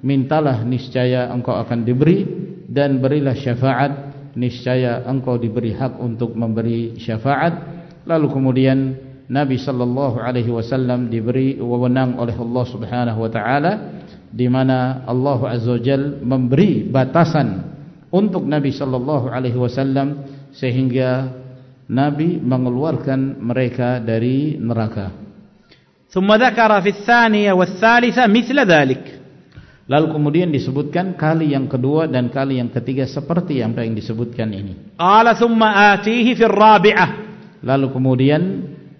B: mintalah niscaya engkau akan diberi dan berilah syafaat niscaya engkau diberi hak untuk memberi syafaat. Lalu kemudian Nabi sallallahu alaihi wasallam diberi wewenang oleh Allah Subhanahu wa taala di mana Allah Azza Jal memberi batasan untuk Nabi sallallahu alaihi wasallam sehingga Nabi mengeluarkan mereka dari neraka.
A: ثم ذكر في الثانية والثالثة مثل ذلك.
B: Lalu kemudian disebutkan kali yang kedua dan kali yang ketiga seperti yang yang disebutkan ini.
A: قال ثم آتيه في الرابعة.
B: Lalu kemudian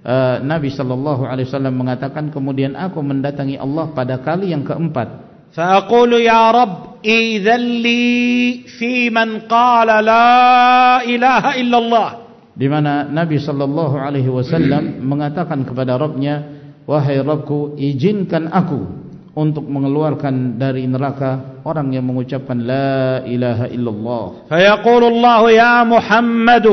B: uh, Nabi sallallahu alaihi wasallam mengatakan kemudian aku mendatangi Allah pada kali yang keempat.
A: Faqulu ya Rabb idzan li fi man qala la ilaha illallah.
B: Di mana Nabi sallallahu alaihi wasallam mengatakan kepada Rabbnya wahai Rabbku izinkan aku untuk mengeluarkan dari neraka orang yang mengucapkan la ilaha illallah.
A: Fayaqulu Allah ya Muhammad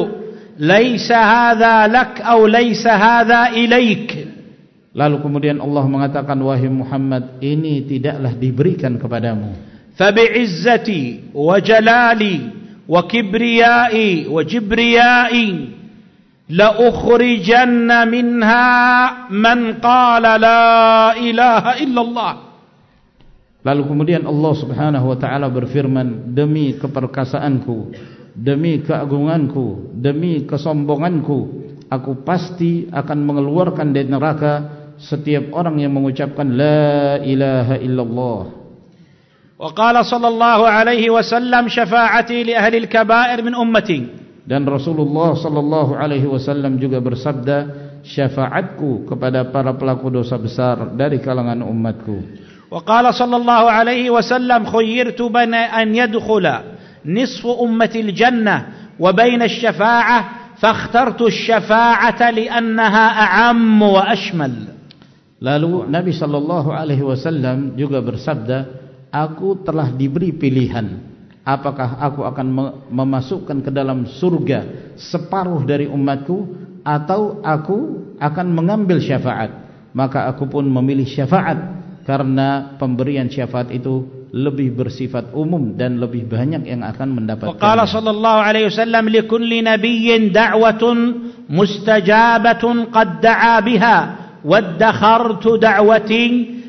A: ليس هذا لك أو ليس هذا إليك
B: lalu kemudian Allah mengatakan wahai Muhammad ini tidaklah diberikan kepadamu.
A: فبعزتي وجلالي وكبريائي وجبريائي لأخرجن منها من قال لا إله إلا الله
B: lalu kemudian Allah subhanahu wa ta'ala berfirman demi keperkasaanku demi keagunganku, demi kesombonganku, aku pasti akan mengeluarkan dari neraka setiap orang yang mengucapkan la ilaha illallah.
A: Wa qala sallallahu alaihi wasallam syafa'ati li ahli al-kaba'ir min ummati.
B: Dan Rasulullah sallallahu alaihi wasallam juga bersabda syafa'atku kepada para pelaku dosa besar dari kalangan umatku.
A: Wa qala sallallahu alaihi wasallam khayyirtu bana an yadkhula نصف أمة الجنة وبين الشفاعة فاخترت الشفاعة لأنها أعم وأشمل
B: Lalu Nabi sallallahu alaihi wasallam juga bersabda, "Aku telah diberi pilihan apakah aku akan memasukkan ke dalam surga separuh dari umatku atau aku akan mengambil syafaat." Maka aku pun memilih syafaat karena pemberian syafaat itu lebih bersifat umum dan lebih banyak yang akan mendapatkan.
A: Qala sallallahu alaihi wasallam li kulli nabiyyin da'watun mustajabatun qad da'a biha waddakhartu da'wati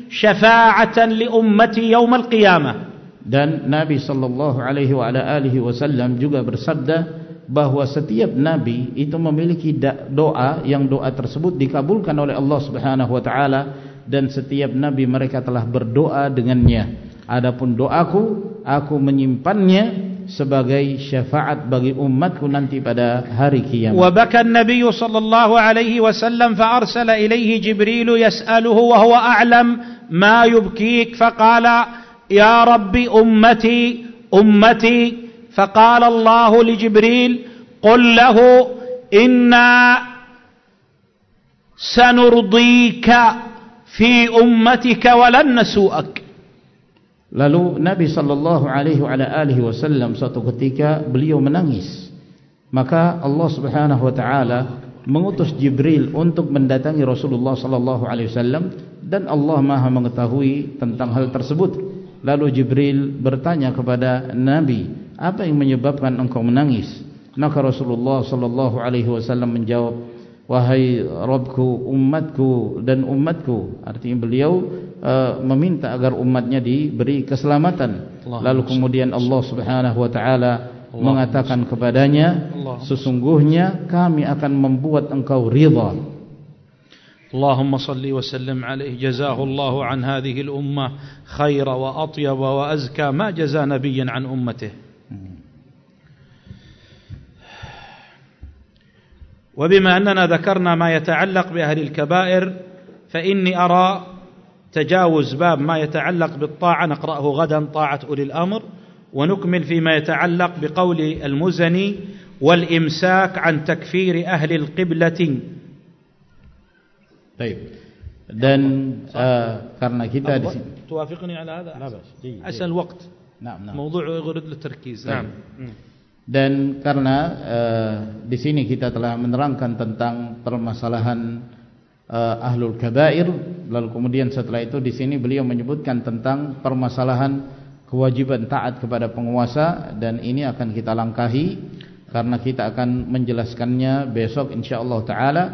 A: syafa'atan li ummati yaum al-qiyamah.
B: Dan Nabi sallallahu alaihi wa ala alihi wasallam juga bersabda bahwa setiap nabi itu memiliki doa yang doa tersebut dikabulkan oleh Allah Subhanahu wa taala dan setiap nabi mereka telah berdoa dengannya. Adapun doaku, aku menyimpannya sebagai syafaat bagi umatku nanti pada hari kiamat.
A: Wa baka an-nabiy sallallahu alaihi wasallam fa arsala ilayhi Jibril yas'aluhu wa huwa a'lam ma yubkik? Fa qala ya rabbi ummati ummati. Fa qala Allah li Jibril qul lahu inna
B: lalu Nabi sallallahu alaihi wasallam suatu ketika beliau menangis. Maka Allah Subhanahu wa taala mengutus Jibril untuk mendatangi Rasulullah sallallahu alaihi wasallam dan Allah Maha mengetahui tentang hal tersebut. Lalu Jibril bertanya kepada Nabi apa yang menyebabkan engkau menangis? Maka Rasulullah sallallahu alaihi wasallam menjawab wahai Rabbku umatku dan umatku. Artinya beliau uh, meminta agar umatnya diberi keselamatan Allah lalu kemudian Allah Subhanahu wa taala mengatakan kepadanya sesungguhnya kami akan membuat engkau ridha
A: اللهم صل وسلم عليه جزاه الله عن هذه الأمة خير وأطيب وأزكى ما جزى نبيا عن أمته وبما أننا ذكرنا ما يتعلق بأهل الكبائر فإني أرى تجاوز باب ما يتعلق بالطاعة نقرأه غدا طاعة أولي الأمر. ونكمل فيما يتعلق بقول المزني والإمساك عن تكفير أهل القبلة.
B: طيب. Dan uh, karena kita di
A: sini. توافقني على هذا؟ أحسن الوقت
B: نعم نعم.
A: موضوع يريد التركيز نعم.
B: dan karena uh, di sini kita telah menerangkan tentang permasalahan uh, ahlul kabair. Lalu kemudian setelah itu di sini beliau menyebutkan tentang permasalahan kewajiban taat kepada penguasa dan ini akan kita langkahi karena kita akan menjelaskannya besok insyaallah taala.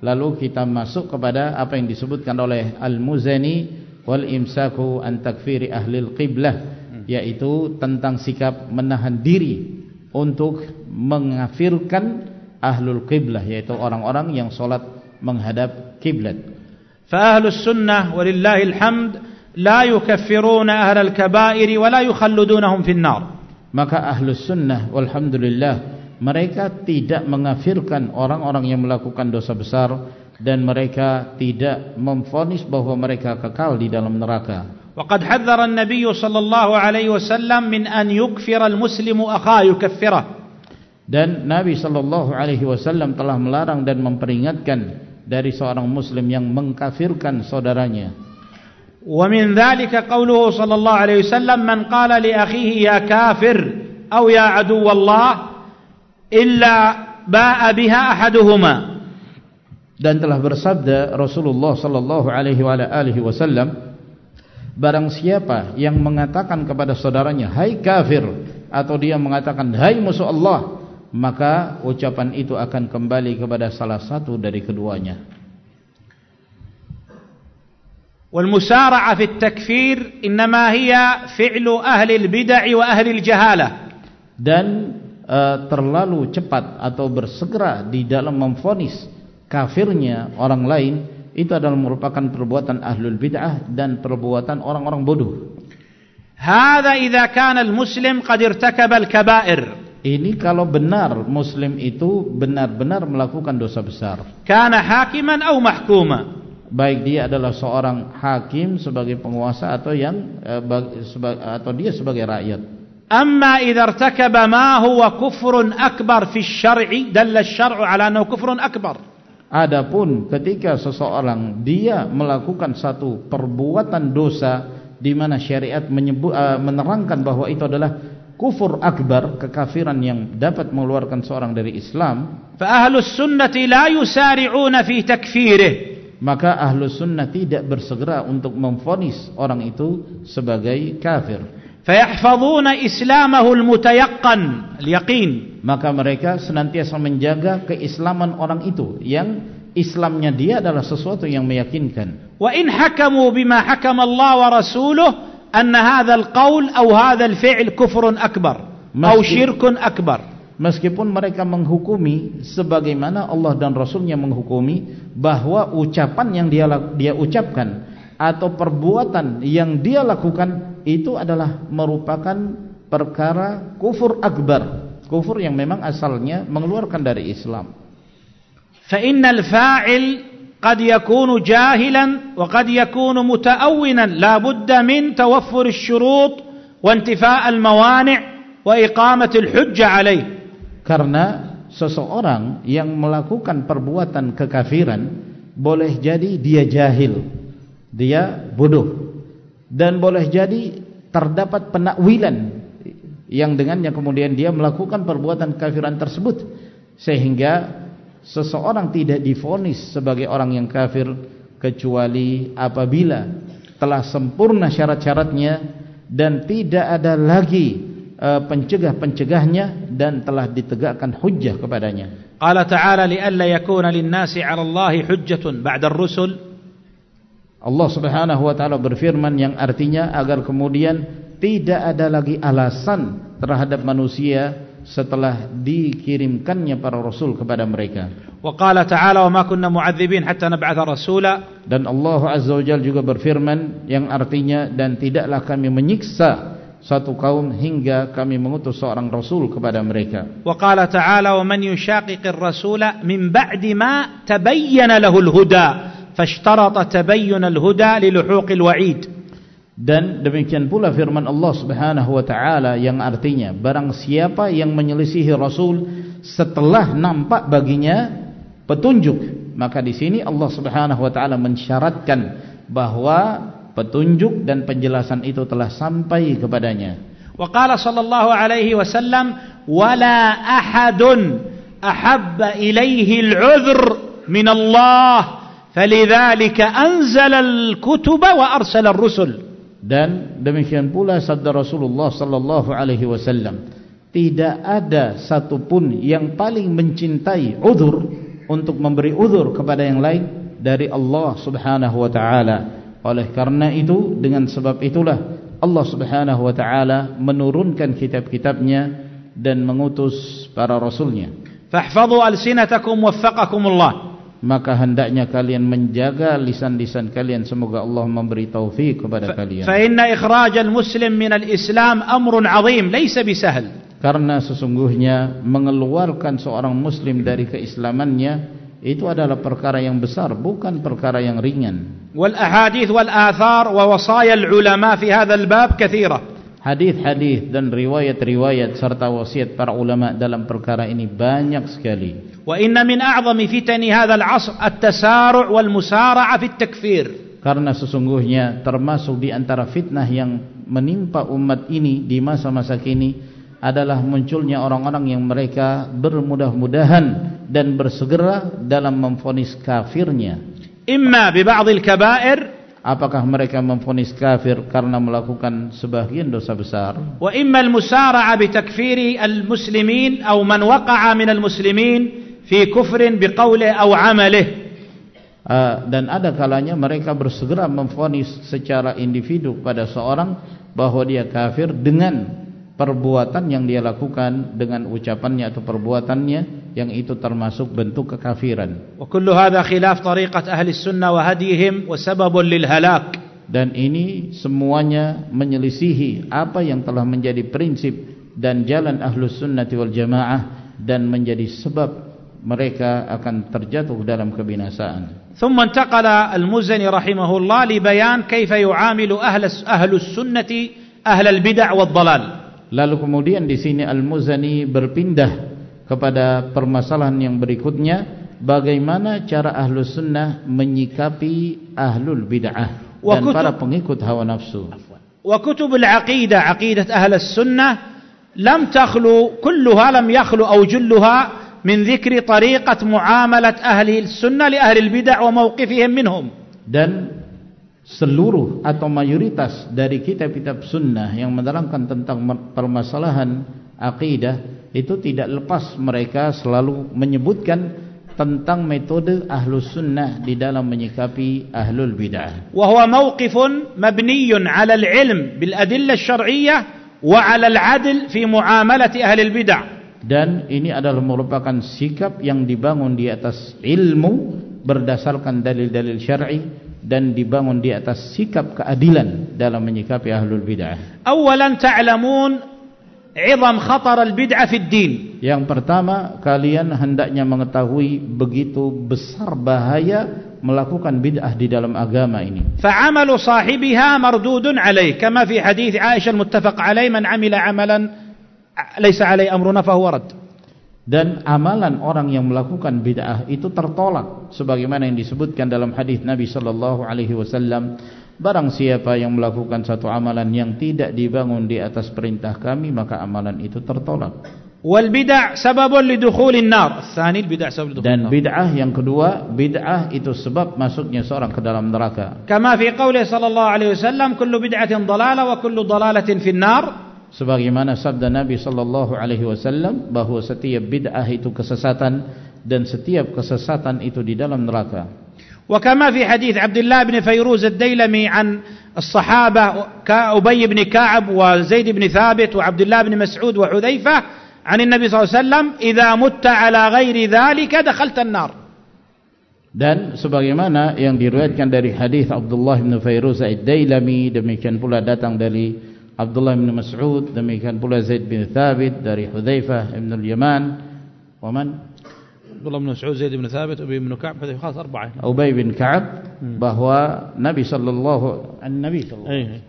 B: Lalu kita masuk kepada apa yang disebutkan oleh al-muzani wal imsaku an takfiri ahlil qiblah yaitu tentang sikap menahan diri untuk mengafirkan ahlul qiblah yaitu orang-orang yang solat menghadap kiblat.
A: فأهل السنة ولله الحمد لا يكفرون أهل الكبائر ولا يخلدونهم في النار.
B: Maka ahlus sunnah walhamdulillah mereka tidak mengafirkan orang-orang yang melakukan dosa besar dan mereka tidak memfonis bahwa mereka kekal di dalam neraka.
A: وقد حذر النبي صلى الله عليه وسلم من أن يكفر المسلم أخاه يكفره
B: dan Nabi sallallahu alaihi wasallam telah melarang dan memperingatkan dari seorang muslim yang mengkafirkan saudaranya.
A: Wa min dhalika qawluhu sallallahu alaihi wasallam man qala li akhihi ya kafir aw ya adu wallah illa ba'a biha ahaduhuma.
B: Dan telah bersabda Rasulullah sallallahu alaihi wa alihi wasallam Barang siapa yang mengatakan kepada saudaranya Hai kafir Atau dia mengatakan Hai musuh Allah maka ucapan itu akan kembali kepada salah satu dari keduanya.
A: Wal musara'a fi takfir innama hiya fi'lu ahli al bid'ah wa ahli al-jahalah
B: dan uh, terlalu cepat atau bersegera di dalam memfonis kafirnya orang lain itu adalah merupakan perbuatan ahlul bid'ah dan perbuatan orang-orang bodoh.
A: Hada idza kana al-muslim qad irtakaba al-kaba'ir
B: ini kalau benar muslim itu benar-benar melakukan dosa besar.
A: Kana hakiman au mahkuma.
B: Baik dia adalah seorang hakim sebagai penguasa atau yang eh, atau dia sebagai rakyat.
A: Amma idza irtakaba ma huwa kufrun akbar fi syar'i dalla syar'u ala annahu kufrun akbar.
B: Adapun ketika seseorang dia melakukan satu perbuatan dosa di mana syariat menyebut, eh, menerangkan bahwa itu adalah kufur akbar, kekafiran yang dapat mengeluarkan seorang dari Islam,
A: fa ahlus sunnati la yusari'una fi takfirih.
B: Maka ahlus sunnah tidak bersegera untuk memfonis orang itu sebagai kafir.
A: Fayahfazuna islamahu al-mutayaqqan, al-yaqin.
B: Maka mereka senantiasa menjaga keislaman orang itu yang Islamnya dia adalah sesuatu yang meyakinkan.
A: Wa in hakamu bima hakama Allah wa rasuluh anna hadha al-qawl aw hadha al-fi'l kufrun akbar aw syirkun akbar.
B: Meskipun mereka menghukumi sebagaimana Allah dan Rasulnya menghukumi bahwa ucapan yang dia dia ucapkan atau perbuatan yang dia lakukan itu adalah merupakan perkara kufur akbar kufur yang memang asalnya mengeluarkan dari Islam
A: fa innal fa'il wa qad yakunu muta'awwinan la budda min tawaffur asy-syurut wa intifa' al-mawani' wa iqamah al-hujjah alaih
B: karena seseorang yang melakukan perbuatan kekafiran boleh jadi dia jahil dia bodoh dan boleh jadi terdapat penakwilan yang dengannya kemudian dia melakukan perbuatan kafiran tersebut sehingga seseorang tidak difonis sebagai orang yang kafir kecuali apabila telah sempurna syarat-syaratnya dan tidak ada lagi uh, pencegah-pencegahnya dan telah ditegakkan hujjah kepadanya.
A: Qala ta'ala li'alla yakuna lin-nasi 'ala Allahi hujjatun ba'da ar-rusul
B: Allah subhanahu wa ta'ala berfirman yang artinya agar kemudian tidak ada lagi alasan terhadap manusia setelah dikirimkannya para rasul kepada mereka.
A: Waqala ta'ala wa ma kunna mu'adzibin hatta nab'atha rasula.
B: Dan Allah Azza wa Jalla juga berfirman yang artinya dan tidaklah kami menyiksa satu kaum hingga kami mengutus seorang rasul kepada mereka.
A: Waqala ta'ala wa man yushaqiqir rasula min ba'di ma tabayyana lahul huda fashtarata tabayyun al-huda liluhuqil wa'id.
B: dan demikian pula firman Allah Subhanahu wa taala yang artinya barang siapa yang menyelisihi rasul setelah nampak baginya petunjuk maka di sini Allah Subhanahu wa taala mensyaratkan bahwa petunjuk dan penjelasan itu telah sampai kepadanya
A: wa qala sallallahu alaihi wasallam wala ahadun ahabba ilaihi al-'udhr min Allah فلذلك أنزل الكتب وأرسل الرسل
B: dan demikian pula sabda Rasulullah sallallahu alaihi wasallam tidak ada satupun yang paling mencintai uzur untuk memberi uzur kepada yang lain dari Allah Subhanahu wa taala. Oleh karena itu dengan sebab itulah Allah Subhanahu wa taala menurunkan kitab-kitabnya dan mengutus para rasulnya.
A: Fahfadhu alsinatakum waffaqakumullah
B: maka hendaknya kalian menjaga lisan-lisan kalian. Semoga Allah memberi taufik kepada kalian.
A: fa inna ikhraj al-muslim min al-islam amrun 'azim laysa bisahl
B: karena sesungguhnya mengeluarkan seorang muslim dari keislamannya itu adalah perkara yang besar bukan perkara yang ringan.
A: Wal ahadith wal athar wa wasaya al-ulama fi hadha al-bab kathira
B: Hadis-hadis dan riwayat-riwayat serta wasiat para ulama dalam perkara ini banyak sekali.
A: Wa inna min a'zami fitani hadzal 'asr at-tasaru' wal musara'a fi at-takfir.
B: Karena sesungguhnya termasuk di antara fitnah yang menimpa umat ini di masa-masa kini adalah munculnya orang-orang yang mereka bermudah-mudahan dan bersegera dalam memfonis kafirnya.
A: Imma bi ba'd al-kaba'ir
B: apakah mereka memfonis kafir karena melakukan sebahagian dosa besar?
A: Wa imma al-musara'a bi takfiri al-muslimin aw man waqa'a min al-muslimin fi kufrin bi qawli aw 'amalihi
B: uh, dan ada kalanya mereka bersegera memfonis secara individu pada seorang bahwa dia kafir dengan perbuatan yang dia lakukan dengan ucapannya atau perbuatannya yang itu termasuk bentuk kekafiran.
A: Wa kullu hadha khilaf tariqat ahli sunnah wa hadihim wa sababun lil halak.
B: Dan ini semuanya menyelisihi apa yang telah menjadi prinsip dan jalan ahlus sunnati wal jamaah dan menjadi sebab mereka akan terjatuh dalam kebinasaan.
A: ثم انتقل المزني رحمه الله لبيان كيف يعامل أهل أهل السنة أهل البدع والضلال.
B: Lalu kemudian di sini Al-Muzani berpindah kepada permasalahan yang berikutnya bagaimana cara ahlu sunnah menyikapi ahlul bid'ah dan kutub, para pengikut hawa nafsu?
A: Wa kutubul aqidah aqidat ahlus sunnah lam takhlu kulluha lam yakhlu au julluha min dhikri tariqat muamalat ahli sunnah li ahli bid'ah wa mawqifihim minhum.
B: Dan seluruh atau mayoritas dari kitab-kitab sunnah yang menerangkan tentang permasalahan aqidah itu tidak lepas mereka selalu menyebutkan tentang metode ahlus sunnah di dalam menyikapi ahlul bid'ah.
A: Wahwa mawqifun mabniyun ala al-ilm bil adillah syar'iyyah wa ala al-adl fi muamalati ahli al-bid'ah.
B: Dan ini adalah merupakan sikap yang dibangun di atas ilmu berdasarkan dalil-dalil syar'i dan dibangun di atas sikap keadilan dalam menyikapi ahlul bid'ah.
A: Awalan ta'lamun 'idham khatar al-bid'ah fi ad-din.
B: Yang pertama, kalian hendaknya mengetahui begitu besar bahaya melakukan bid'ah di dalam agama ini.
A: Fa'amalu sahibiha mardudun 'alayh kama fi hadits Aisyah al-muttafaq 'alayh man 'amila 'amalan laysa 'alayhi amruna huwa rad.
B: Dan amalan orang yang melakukan bid'ah itu tertolak sebagaimana yang disebutkan dalam hadis Nabi sallallahu alaihi wasallam Barang siapa yang melakukan satu amalan yang tidak dibangun di atas perintah kami maka amalan itu tertolak.
A: Wal bid'ah sababun lidukhulin nar. Tsani bid'ah sabab
B: Dan bid'ah yang kedua, bid'ah itu sebab masuknya seorang ke dalam neraka.
A: Kama fi qouli sallallahu alaihi wasallam kullu bid'atin dalalah wa kullu dalalatin fin nar.
B: Sebagaimana sabda Nabi sallallahu alaihi wasallam bahwa setiap bid'ah itu kesesatan dan setiap kesesatan itu di dalam neraka.
A: وكما في حديث عبد الله بن فيروز الديلمي عن الصحابة كأبي بن كعب وزيد بن ثابت وعبد الله بن مسعود وحذيفة عن النبي صلى الله عليه وسلم إذا مت على غير ذلك دخلت النار
B: Dan sebagaimana yang diriwayatkan dari hadis Abdullah bin Fairuz Ad-Dailami demikian pula datang dari Abdullah bin Mas'ud demikian pula Zaid bin Thabit dari Hudzaifah bin Al-Yaman wa man
A: عبد الله بن مسعود زيد بن ثابت أبي بن كعب هذه خلاص أربعة
B: أبي بن كعب bahwa Nabi sallallahu Nabi sallallahu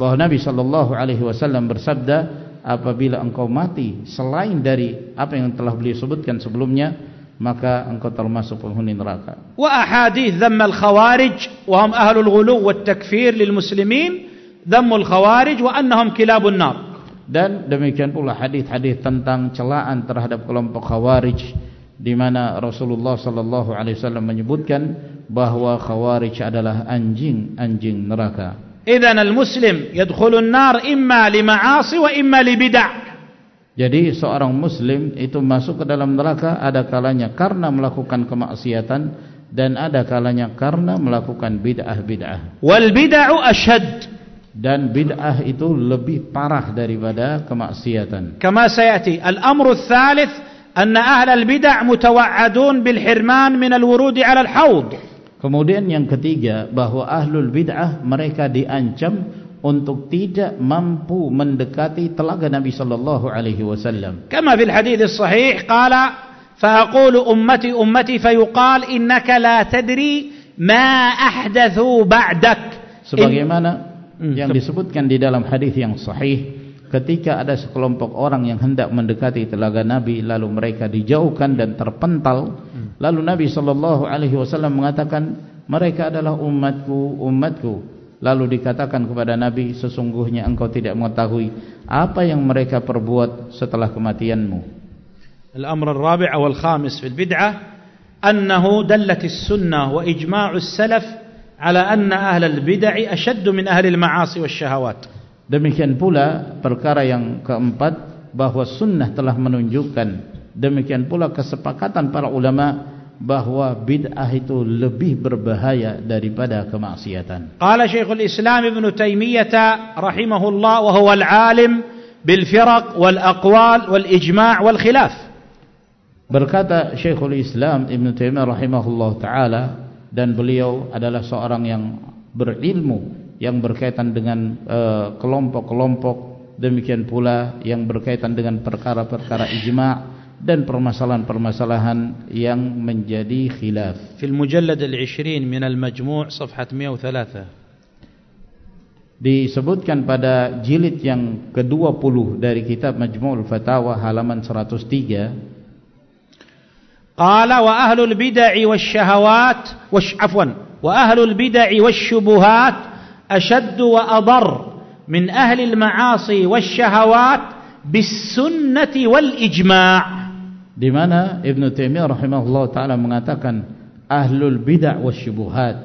B: bahwa Nabi sallallahu alaihi wasallam bersabda apabila engkau mati selain dari apa yang telah beliau sebutkan sebelumnya maka engkau termasuk penghuni neraka
A: wa ahadith dhamm al khawarij wa hum ahlul ghulu wat takfir lil muslimin dhamm al khawarij wa annahum kilabun nar
B: dan demikian pula hadis-hadis tentang celaan terhadap kelompok khawarij di mana Rasulullah sallallahu alaihi wasallam menyebutkan bahwa khawarij adalah anjing-anjing neraka.
A: Idzan al-muslim yadkhulun nar imma li ma'asi wa imma li bid'ah.
B: Jadi seorang muslim itu masuk ke dalam neraka ada kalanya karena melakukan kemaksiatan dan ada kalanya karena melakukan bid'ah-bid'ah.
A: Wal bid'u ashad
B: dan bid'ah itu lebih parah daripada kemaksiatan.
A: Kama sayati al-amru ats-tsalits أن أهل البدع متوعدون بالحرمان من الورود على الحوض
B: Kemudian yang ketiga bahwa ahlul bid'ah mereka diancam untuk tidak mampu mendekati telaga Nabi sallallahu alaihi wasallam.
A: Kama fil hadits sahih qala faqulu ummati ummati fayuqal innaka la tadri ma ahdathu ba'dak.
B: Sebagaimana In... yang disebutkan di dalam hadis yang sahih ketika ada sekelompok orang yang hendak mendekati telaga Nabi lalu mereka dijauhkan dan terpental lalu Nabi sallallahu alaihi wasallam mengatakan mereka adalah umatku umatku. Lalu dikatakan kepada Nabi sesungguhnya engkau tidak mengetahui apa yang mereka perbuat setelah kematianmu.
A: Wal khamis fil bid'ah annahu dallat as-sunnah wa ijma' as-salaf ala anna ahli al-bid'ah ashadd min ahli al-ma'asi wash-shahawat
B: Demikian pula perkara yang keempat bahawa sunnah telah menunjukkan demikian pula kesepakatan para ulama bahwa bid'ah itu lebih berbahaya daripada kemaksiatan.
A: Qala Syekhul Islam Ibn Taimiyah rahimahullah wa huwa al-alim bil firaq wal aqwal wal ijma' wal khilaf.
B: Berkata Syekhul Islam Ibn Taimiyah rahimahullah taala dan beliau adalah seorang yang berilmu yang berkaitan dengan eh, kelompok-kelompok uh, demikian pula yang berkaitan dengan perkara-perkara ijma' dan permasalahan-permasalahan yang menjadi khilaf.
A: Fil mujallad al-20 min al-majmu' safhat 103.
B: Disebutkan pada jilid yang ke-20 dari kitab Majmu'ul Fatawa halaman 103.
A: Qala wa ahlul bid'ah wasyahawat wash afwan wa ahlul adar min ahli al-ma'asi wasyahawat bis-sunnati wal ijma'
B: di mana Ibn Taimiyah rahimahullah taala mengatakan ahlul bid'ah wasyubuhat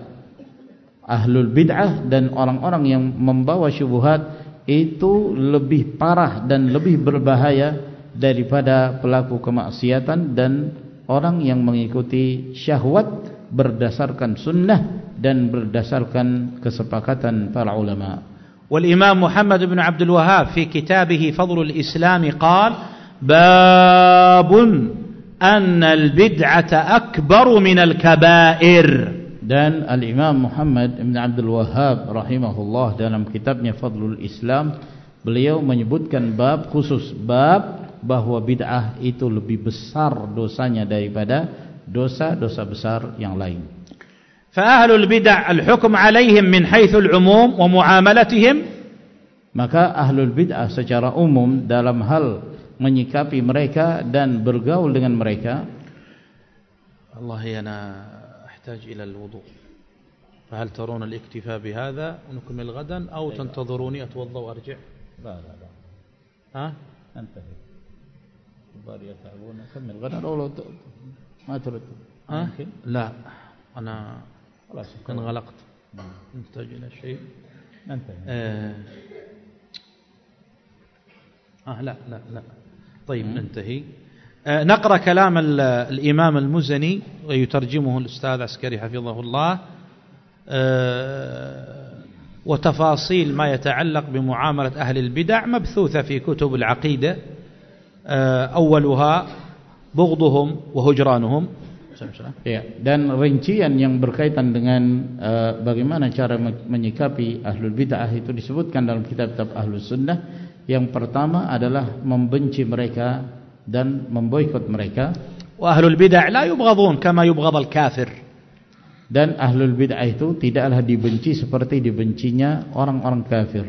B: ahlul bid'ah dan orang-orang yang membawa syubhat itu lebih parah dan lebih berbahaya daripada pelaku kemaksiatan dan orang yang mengikuti syahwat berdasarkan sunnah dan berdasarkan kesepakatan para ulama.
A: Wal Imam Muhammad bin Abdul Wahhab fi kitabih Fadlul Islam qala باب أن البدعة أكبر من الكبائر
B: dan al-Imam Muhammad Ibn Abdul Wahhab rahimahullah dalam kitabnya Fadlul Islam beliau menyebutkan bab khusus bab bahawa bid'ah itu lebih besar dosanya daripada dosa-dosa besar yang lain.
A: فأهل البدع الحكم عليهم من حيث العموم ومعاملتهم
B: maka ahlul bid'ah secara umum dalam hal menyikapi mereka dan bergaul dengan mereka.
A: Allah ya ana احتاج إلى الوضوء فهل ترون الاكتفاء بهذا ونكمل غدا أو تنتظروني اتوضا وارجع
B: لا لا لا
A: ها
B: انتهي الكبار يتعبون نكمل غدا أو ما ترد.
A: ها؟ لا. أنا خلاص انغلقت. نحتاج إلى شيء.
B: انتهي
A: آه. آه لا لا لا. طيب ننتهي. آه، نقرأ كلام الإمام المزني ويترجمه الأستاذ عسكري حفظه الله. آه، وتفاصيل ما يتعلق بمعاملة أهل البدع مبثوثة في كتب العقيدة. آه، أولها بغضهم وهجرانهم
B: Ya, dan rincian yang berkaitan dengan uh, bagaimana cara menyikapi ahlul bid'ah itu disebutkan dalam kitab-kitab ahlus sunnah yang pertama adalah membenci mereka dan memboikot mereka.
A: Wa ahlul bid'ah la yubghadun kama yubghad al-kafir.
B: Dan ahlul bid'ah itu tidaklah dibenci seperti dibencinya orang-orang kafir.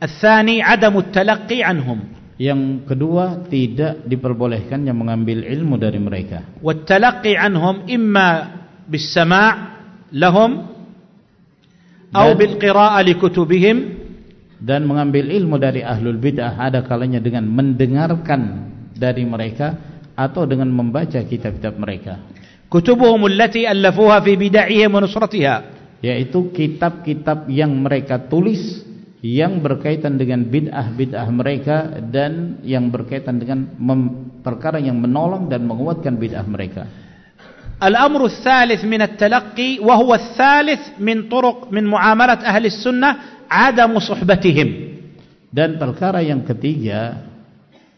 A: Al-thani adamu at-talaqqi anhum.
B: yang kedua tidak diperbolehkannya mengambil ilmu dari mereka.
A: Wa at-talaqqi anhum imma bis-sama' lahum atau bil qira'ah li kutubihim.
B: Dan mengambil ilmu dari ahlul bid'ah ada kalanya dengan mendengarkan dari mereka atau dengan membaca kitab-kitab mereka.
A: Kutubuhum allati allafuha fi bid'ahihim wa nusratiha.
B: Yaitu kitab-kitab yang mereka tulis yang berkaitan dengan bid'ah-bid'ah mereka dan yang berkaitan dengan perkara yang menolong dan menguatkan bid'ah mereka
A: الأمر الثالث من التلقي وهو الثالث من طرق من معاملة أهل السنة adamu suhbatihim
B: dan perkara yang ketiga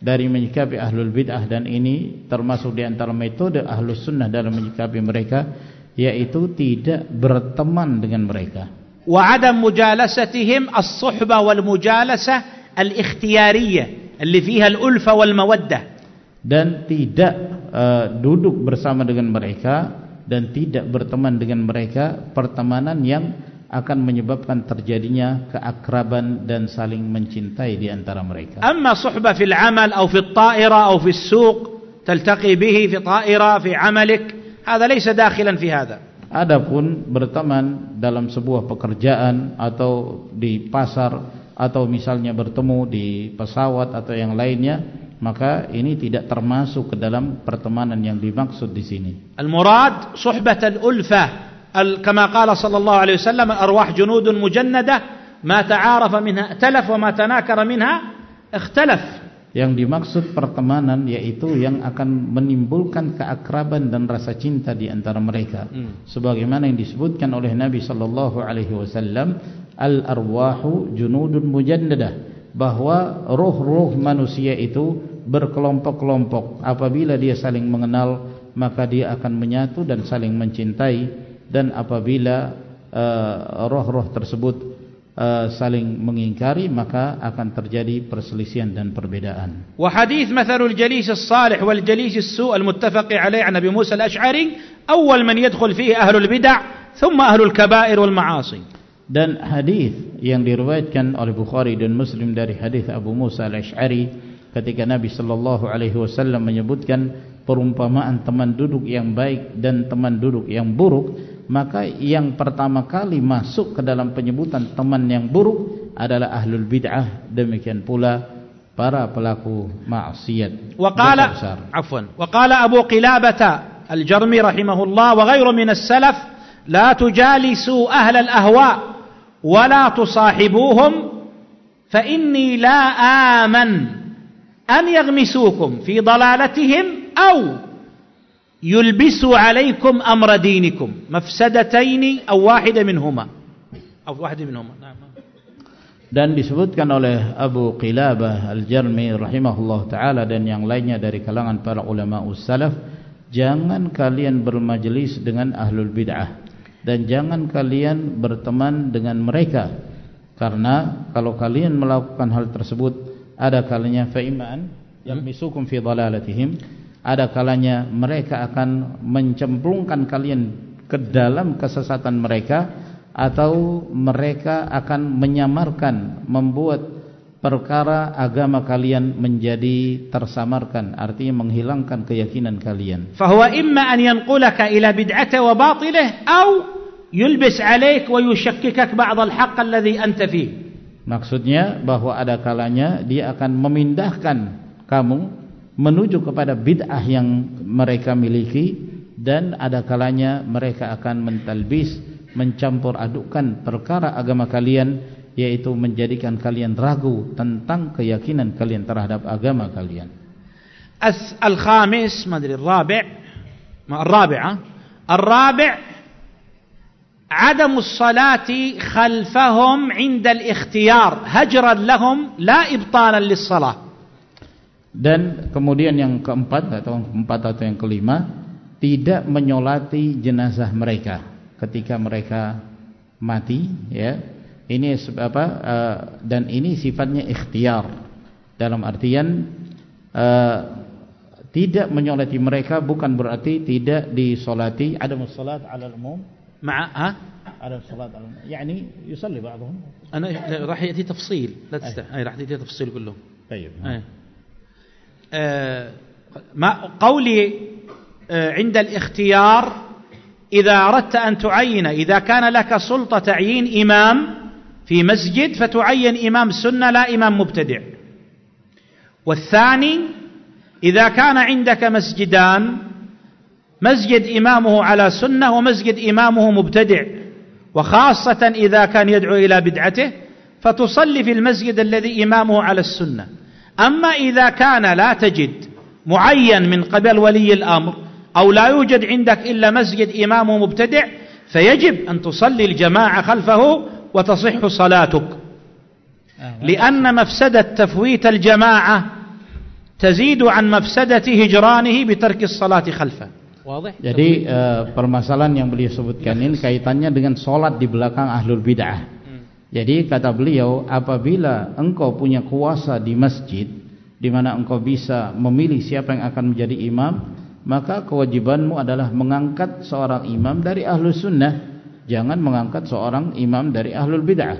B: dari menyikapi ahlul bid'ah dan ini termasuk di antara metode ahlus sunnah dalam menyikapi mereka yaitu tidak berteman dengan mereka
A: Mujalasatihim as-suhbah wal mujalasah al-ikhtiyariyah اللي فيها الألفة والمودة
B: dan tidak uh, duduk bersama dengan mereka dan tidak berteman dengan mereka pertemanan yang akan menyebabkan terjadinya keakraban dan saling mencintai di antara mereka.
A: Amma suhbah fil amal atau fil ta'ira atau fil suq taltaqi bihi fi ta'ira fi amalik, hada laysa dakhilan fi hada.
B: Adapun berteman dalam sebuah pekerjaan atau di pasar atau misalnya bertemu di pesawat atau yang lainnya, maka ini tidak termasuk ke dalam pertemanan yang dimaksud di sini.
A: Al-murad suhbat al-ulfah كما قال صلى الله عليه وسلم الأرواح جنود مجندة ما تعارف منها ائتلف وما تناكر منها اختلف
B: yang dimaksud pertemanan yaitu yang akan menimbulkan keakraban dan rasa cinta di antara mereka. Hmm. sebagaimana yang disebutkan oleh Nabi sallallahu alaihi wasallam al arwahu junudun mujannadah bahwa roh-roh manusia itu berkelompok-kelompok. Apabila dia saling mengenal maka dia akan menyatu dan saling mencintai. Dan apabila uh, roh-roh tersebut Uh, saling mengingkari maka akan terjadi perselisihan dan perbedaan.
A: Wa hadis mathalul jalis as-salih wal jalis as-su' al-muttafaq alayh an Nabi Musa al-Ash'ari awal man yadkhul fihi ahlul bid'ah thumma ahlul kaba'ir wal ma'asi.
B: Dan hadis yang diriwayatkan oleh Bukhari dan Muslim dari hadis Abu Musa al-Ash'ari ketika Nabi sallallahu alaihi wasallam menyebutkan perumpamaan teman duduk yang baik dan teman duduk yang buruk maka yang pertama kali masuk ke dalam penyebutan teman yang buruk adalah ahlul bid'ah. Demikian pula para pelaku maksiat.
A: Wa qala afwan. Wa qala abu qilabah al-jarmi rahimahullah wa ghayru min as-salaf la tujalisu ahla al-ahwa wa la tusahibuhum fa inni la aman an yaghmisukum fi dalalatihim aw يلبسوا عليكم أمر دينكم مفسدتين أو واحدة منهما أو واحدة منهما نعم
B: dan disebutkan oleh Abu Qilabah Al-Jarmi rahimahullah taala dan yang lainnya dari kalangan para ulama ussalaf jangan kalian bermajlis dengan ahlul bid'ah dan jangan kalian berteman dengan mereka karena kalau kalian melakukan hal tersebut ada kalanya fa iman yang misukum fi dalalatihim Ada kalanya mereka akan mencemplungkan kalian ke dalam kesesatan mereka atau mereka akan menyamarkan membuat perkara agama kalian menjadi tersamarkan artinya menghilangkan keyakinan kalian.
A: Fa huwa imma an yanqulaka ila bid'ati wa batilih aw yulbis 'alayk wa yushakkikak ba'd al-haqq alladhi anta fi
B: maksudnya bahwa ada kalanya dia akan memindahkan kamu menuju kepada bid'ah yang mereka miliki dan ada kalanya mereka akan mentalbis mencampur adukkan perkara agama kalian yaitu menjadikan kalian ragu tentang keyakinan kalian terhadap agama kalian
A: as al-khamis madri ar-rabi' ma ar-rabi'ah ar-rabi' عدم الصلاة خلفهم عند الاختيار هجرا لهم لا إبطالا للصلاة
B: dan kemudian yang keempat atau keempat atau yang kelima tidak menyolati jenazah mereka ketika mereka mati ya ini apa uh, dan ini sifatnya ikhtiar dalam artian uh, tidak menyolati mereka bukan berarti tidak disolati ada musolat ala umum
A: مع ها
B: على الصلاة على يعني يصلي بعضهم
A: أنا راح يأتي تفصيل لا تست... أي راح يأتي تفصيل كله
B: طيب
A: أي. آه، ما قولي آه، عند الاختيار إذا أردت أن تعين إذا كان لك سلطة تعيين إمام في مسجد فتعين إمام سنة لا إمام مبتدع. والثاني إذا كان عندك مسجدان مسجد إمامه على سنة ومسجد إمامه مبتدع. وخاصة إذا كان يدعو إلى بدعته فتصلي في المسجد الذي إمامه على السنة. أما إذا كان لا تجد معين من قبل ولي الأمر أو لا يوجد عندك إلا مسجد إمام مبتدع فيجب أن تصلي الجماعة خلفه وتصح صلاتك لأن مفسدة تفويت الجماعة تزيد عن مفسدة هجرانه بترك الصلاة خلفه.
B: Jadi uh, permasalahan yang beliau sebutkan ini kaitannya dengan solat di belakang ahlul bid'ah. Jadi kata beliau apabila engkau punya kuasa di masjid di mana engkau bisa memilih siapa yang akan menjadi imam maka kewajibanmu adalah mengangkat seorang imam dari ahlus sunnah. Jangan mengangkat seorang imam dari ahlul bid'ah.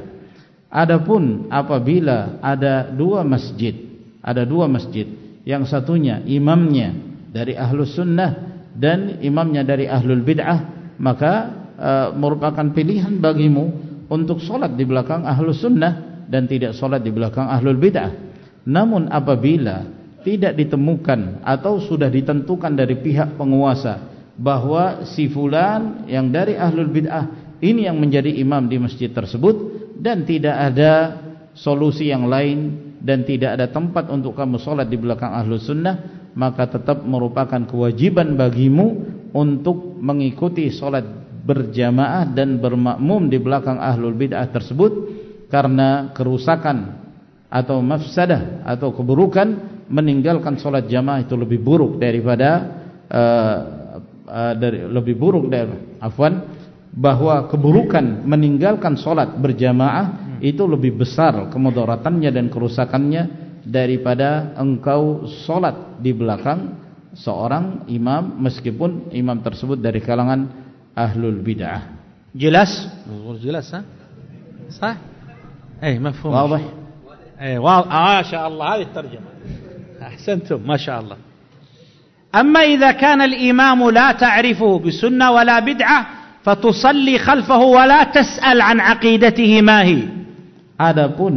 B: Adapun apabila ada dua masjid ada dua masjid yang satunya imamnya dari ahlus sunnah dan imamnya dari ahlul bid'ah maka uh, merupakan pilihan bagimu untuk solat di belakang ahlus sunnah dan tidak solat di belakang ahlul bid'ah. Namun apabila tidak ditemukan atau sudah ditentukan dari pihak penguasa bahwa si fulan yang dari ahlul bid'ah ini yang menjadi imam di masjid tersebut dan tidak ada solusi yang lain dan tidak ada tempat untuk kamu solat di belakang ahlu sunnah maka tetap merupakan kewajiban bagimu untuk mengikuti solat berjamaah dan bermakmum di belakang ahlul bid'ah tersebut karena kerusakan atau mafsadah atau keburukan meninggalkan solat jamaah itu lebih buruk daripada uh, uh, dari lebih buruk dari afwan bahwa keburukan meninggalkan solat berjamaah itu lebih besar kemudaratannya dan kerusakannya daripada engkau solat di belakang seorang imam meskipun imam tersebut dari kalangan أهل البدعة
A: جلس جلس ها صح أي مفهوم
B: واضح
A: أي واضح آه شاء الله هذه الترجمة أحسنتم ما شاء الله أما إذا كان الإمام لا تعرفه بسنة ولا بدعة فتصلي خلفه ولا تسأل عن عقيدته ما هي
B: هذا pun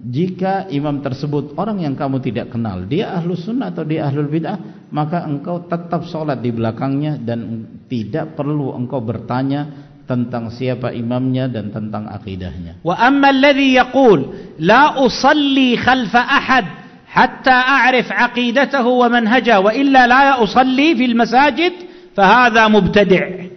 B: jika imam tersebut orang yang kamu tidak kenal, dia ahlu sunnah atau dia ahlul bid'ah, maka engkau tetap sholat di belakangnya dan tidak perlu engkau bertanya tentang siapa imamnya dan tentang akidahnya.
A: Wa amma alladhi yaqul la usalli khalfa ahad hatta a'rif aqidatahu wa manhaja wa illa la usalli fil masajid fa hadha mubtadi'.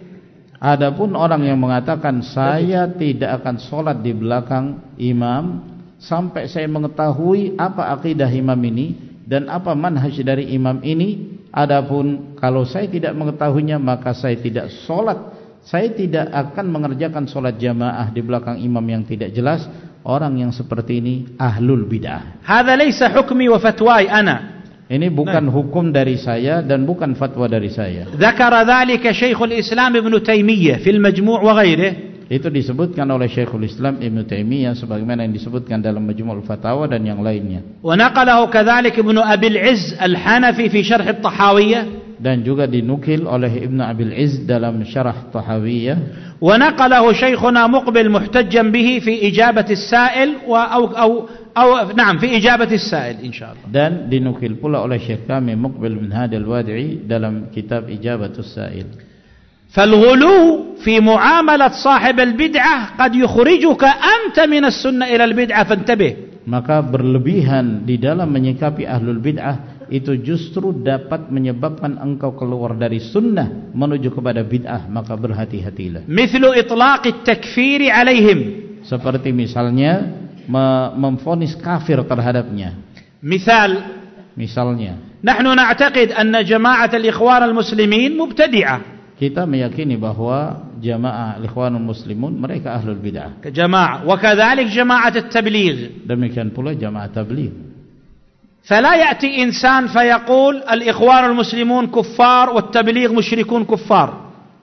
B: Adapun orang yang mengatakan saya tidak akan sholat di belakang imam sampai saya mengetahui apa akidah imam ini dan apa manhaj dari imam ini. Adapun kalau saya tidak mengetahuinya maka saya tidak sholat. Saya tidak akan mengerjakan sholat jamaah di belakang imam yang tidak jelas. Orang yang seperti ini ahlul bid'ah.
A: Hada laysa hukmi wa fatwai ana.
B: Ini bukan nah. hukum dari saya dan bukan fatwa dari saya.
A: Zakara dzalika Syekhul Islam Ibn Taimiyah fil Majmu' wa ghairihi.
B: Itu disebutkan oleh Syekhul Islam Ibn Taimiyah sebagaimana yang disebutkan dalam Majmu' al-Fatawa dan yang lainnya.
A: Wa naqalahu kadzalika Ibn Abi al-Izz al-Hanafi fi Syarh at-Tahawiyah
B: dan juga dinukil oleh Ibn Abi al-Izz dalam Syarah Tahawiyah.
A: Wa naqalahu Syekhuna Muqbil muhtajjan bihi fi ijabati as-sa'il wa au أو نعم في إجابة السائل إن شاء الله
B: dan dinukil pula oleh Syekh kami Muqbil bin Hadi al-Wadi'i dalam kitab Ijabat السائل
A: فالغلو في معاملة صاحب البدعة قد يخرجك أنت من السنة إلى البدعة فانتبه
B: maka berlebihan di dalam menyikapi ahlul bid'ah itu justru dapat menyebabkan engkau keluar dari sunnah menuju kepada bid'ah maka berhati-hatilah
A: مثل إطلاق التكفير عليهم
B: seperti misalnya memfonis kafir terhadapnya.
A: Misal
B: misalnya
A: nahnu na'taqid anna jama'at al-ikhwan al-muslimin mubtadi'ah.
B: Kita meyakini bahwa jamaah al-ikhwanul muslimun mereka ahlul bid'ah.
A: Jamaah wa kadzalik jama'at at-tabligh.
B: Demikian pula jamaah tabligh.
A: فلا يأتي إنسان فيقول الإخوان المسلمون كفار والتبليغ مشركون كفار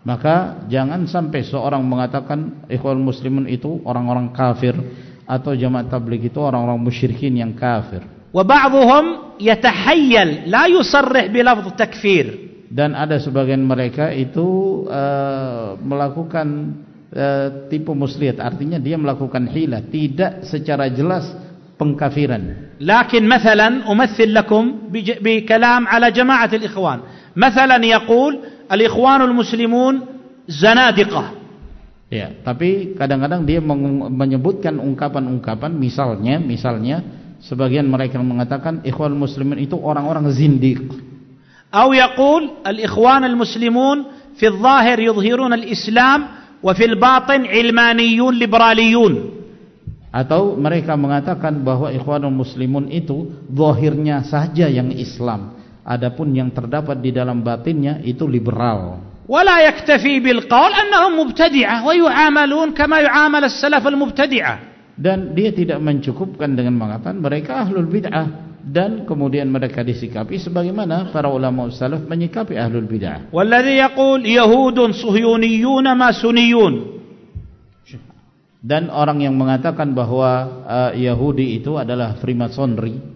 B: maka jangan sampai seorang mengatakan ikhwan muslimun itu orang-orang kafir atau jamaah tabligh itu orang-orang musyrikin yang kafir.
A: Wa ba'dhum yatahayyal la yusarrih bi lafdh takfir.
B: Dan ada sebagian mereka itu uh, melakukan uh, tipu muslihat artinya dia melakukan hilah tidak secara jelas pengkafiran.
A: Lakin مثلا أمثل لكم بكلام على جماعة الإخوان. مثلا يقول الإخوان المسلمون زنادقة.
B: Ya, tapi kadang-kadang dia menyebutkan ungkapan-ungkapan misalnya, misalnya sebagian mereka mengatakan ikhwan muslimin itu orang-orang zindiq.
A: Yaqul al-ikhwan al-muslimun fi al-zahir yudhhirun al-islam wa fi al-batin ilmaniyun liberaliyun.
B: Atau mereka mengatakan bahwa ikhwanul muslimun itu zahirnya saja yang Islam, adapun yang terdapat di dalam batinnya itu liberal.
A: ولا يكتفي بالقول أنهم مبتدعة ويعاملون كما يعامل السلف المبتدعة
B: dan dia tidak mencukupkan dengan mengatakan mereka ahlul bid'ah dan kemudian mereka disikapi sebagaimana para ulama salaf menyikapi ahlul bidah.
A: Wallazi yaqul yahudun suhyuniyun ma sunniyun.
B: Dan orang yang mengatakan bahawa uh, Yahudi itu adalah Freemasonry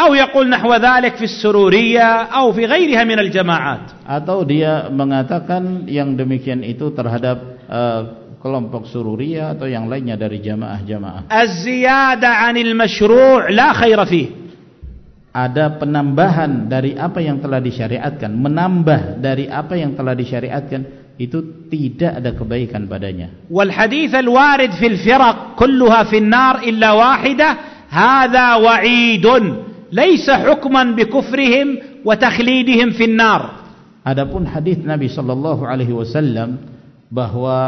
A: atau يقول نحو ذلك في السروريه fi في min al-jama'at.
B: atau dia mengatakan yang demikian itu terhadap uh, kelompok sururiyah atau yang lainnya dari jamaah-jamaah
A: az-ziyada 'anil mashru' la khaira fihi
B: ada penambahan dari apa yang telah disyariatkan menambah dari apa yang telah disyariatkan itu tidak ada kebaikan padanya.
A: Wal hadits al warid fil firaq kulluha fil nar illa wahida hadha wa'idun. Laysa hukman bi kufrihim wa takhlidihim fil nar.
B: Adapun hadis nabi sallallahu alaihi wasallam bahwa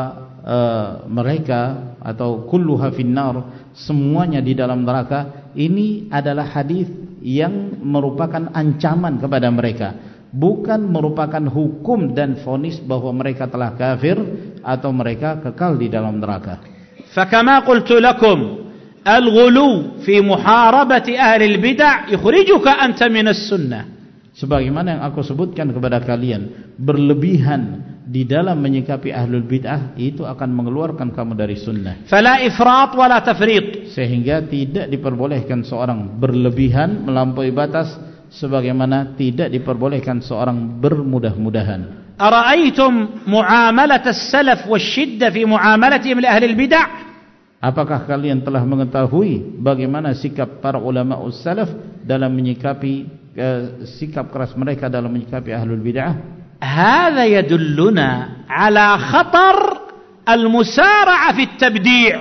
B: uh, mereka atau kulluha fil nar semuanya di dalam neraka ini adalah hadis yang merupakan ancaman kepada mereka. Bukan merupakan hukum dan fonis bahwa mereka telah kafir atau mereka kekal di dalam neraka.
A: Fakama qultu lakum al-ghulu fi muharabati ahli al-bid' yukhrijuka anta min as-sunnah
B: sebagaimana yang aku sebutkan kepada kalian berlebihan di dalam menyikapi ahlul bid'ah itu akan mengeluarkan kamu dari sunnah.
A: Fala ifrat wala tafrit.
B: Sehingga tidak diperbolehkan seorang berlebihan melampaui batas sebagaimana tidak diperbolehkan seorang bermudah-mudahan.
A: Araaitum muamalat as-salaf wasyiddah fi muamalatihim li ahli al-bid'ah
B: Apakah kalian telah mengetahui bagaimana sikap para ulama us-salaf dalam menyikapi eh, sikap keras mereka dalam menyikapi ahlul bid'ah?
A: هذا يدلنا على خطر المسارعة في التبديع.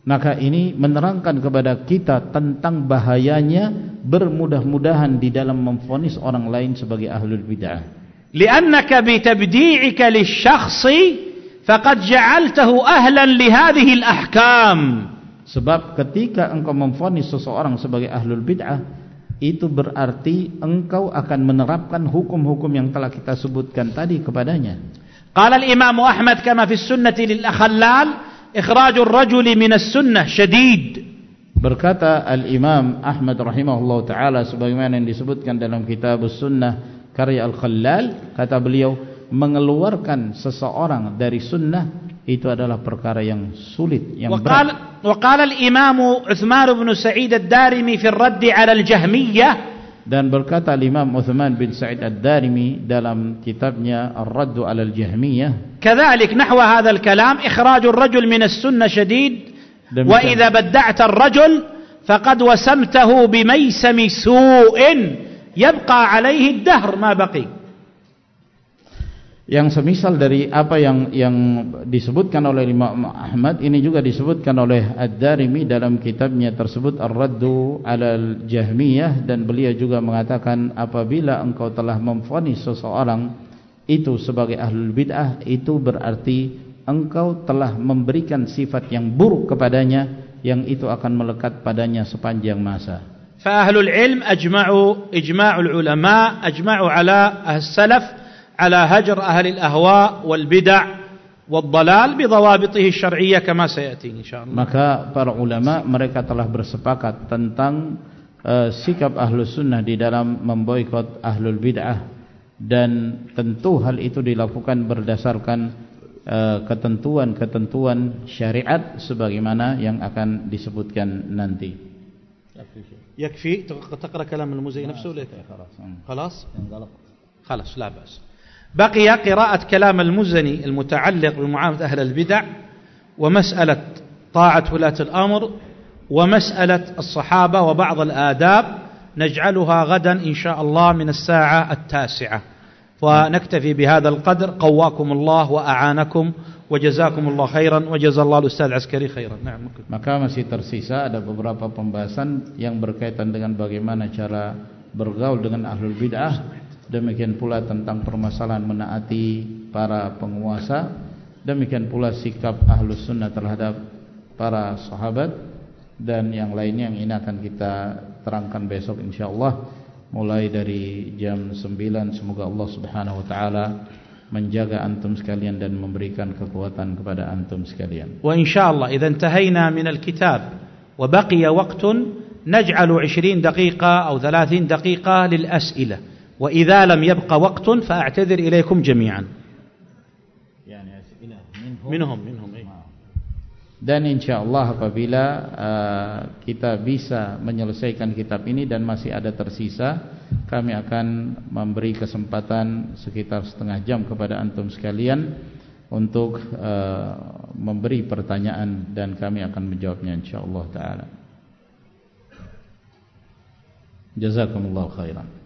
B: Maka ini menerangkan kepada kita tentang bahayanya bermudah-mudahan di dalam memfonis orang lain sebagai ahlul bid'ah.
A: لأنك بتبديعك للشخص فقد جعلته أهلا لهذه الأحكام
B: sebab ketika engkau memfonis seseorang sebagai ahlul bid'ah itu berarti engkau akan menerapkan hukum-hukum yang telah kita sebutkan tadi kepadanya.
A: Qala al-Imam Ahmad kama fi sunnati lil akhallal ikhraju ar-rajuli min as-sunnah shadid.
B: Berkata al-Imam Ahmad rahimahullahu taala sebagaimana yang disebutkan dalam kitab sunnah karya al-Khallal kata beliau mengeluarkan seseorang dari sunnah itu adalah perkara yang sulit yang
A: وقال
B: berat.
A: وقال الإمام عثمان بن سعيد الدارمي في الرد على الجهمية
B: dan berkata Imam Uthman bin Sa'id Ad-Darimi dalam kitabnya Ar-Radd 'ala al-Jahmiyah.
A: كذلك نحو هذا الكلام إخراج الرجل من السنة شديد. وإذا بدعت الرجل فقد وسمته بميسم سوء يبقى عليه الدهر ما بقي
B: yang semisal dari apa yang yang disebutkan oleh Imam Ahmad ini juga disebutkan oleh Ad-Darimi dalam kitabnya tersebut Ar-Raddu al-Jahmiyah dan beliau juga mengatakan apabila engkau telah memfonis seseorang itu sebagai ahlul bid'ah itu berarti engkau telah memberikan sifat yang buruk kepadanya yang itu akan melekat padanya sepanjang masa.
A: Fa ahlul ilm ajma'u ijma'ul ulama ajma'u 'ala as-salaf على هجر أهل الأهواء والبدع والضلال بضوابطه الشرعية كما سيأتي إن شاء الله
B: maka para ulama mereka telah bersepakat tentang uh, sikap ahlus sunnah di dalam memboikot ahlul bid'ah dan tentu hal itu dilakukan berdasarkan uh, ketentuan-ketentuan syariat sebagaimana yang akan disebutkan nanti
A: يكفي تقرأ كلام المزي نفسه ولا خلاص خلاص لا بأس بقي قراءة كلام المزني المتعلق بمعاملة أهل البدع ومسألة طاعة ولاة الأمر ومسألة الصحابة وبعض الآداب نجعلها غدا إن شاء الله من الساعة التاسعة. ونكتفي بهذا القدر. قواكم الله وأعانكم وجزاكم الله خيرا. وجزا الله الأستاذ عسكري خيرا. نعم.
B: Maka masih tersisa ada beberapa pembahasan yang berkaitan dengan bagaimana cara bergaul dengan ahlul bid'ah. demikian pula tentang permasalahan menaati para penguasa. Demikian pula sikap ahlus sunnah terhadap para sahabat. Dan yang lainnya yang ini akan kita terangkan besok insyaallah. Mulai dari jam 9 semoga Allah subhanahu wa ta'ala menjaga antum sekalian dan memberikan kekuatan kepada antum sekalian.
A: Wa insyaallah idha intahayna minal kitab wa baqiya waktun naj'alu 20 daqiqah atau 30 daqiqah lil as'ilah وإذا لم يبقى وقت فأعتذر إليكم جميعا منهم منهم إيه.
B: Dan insyaallah apabila uh, kita bisa menyelesaikan kitab ini dan masih ada tersisa, kami akan memberi kesempatan sekitar setengah jam kepada antum sekalian untuk uh, memberi pertanyaan dan kami akan menjawabnya insyaallah taala. Jazakumullahu khairan.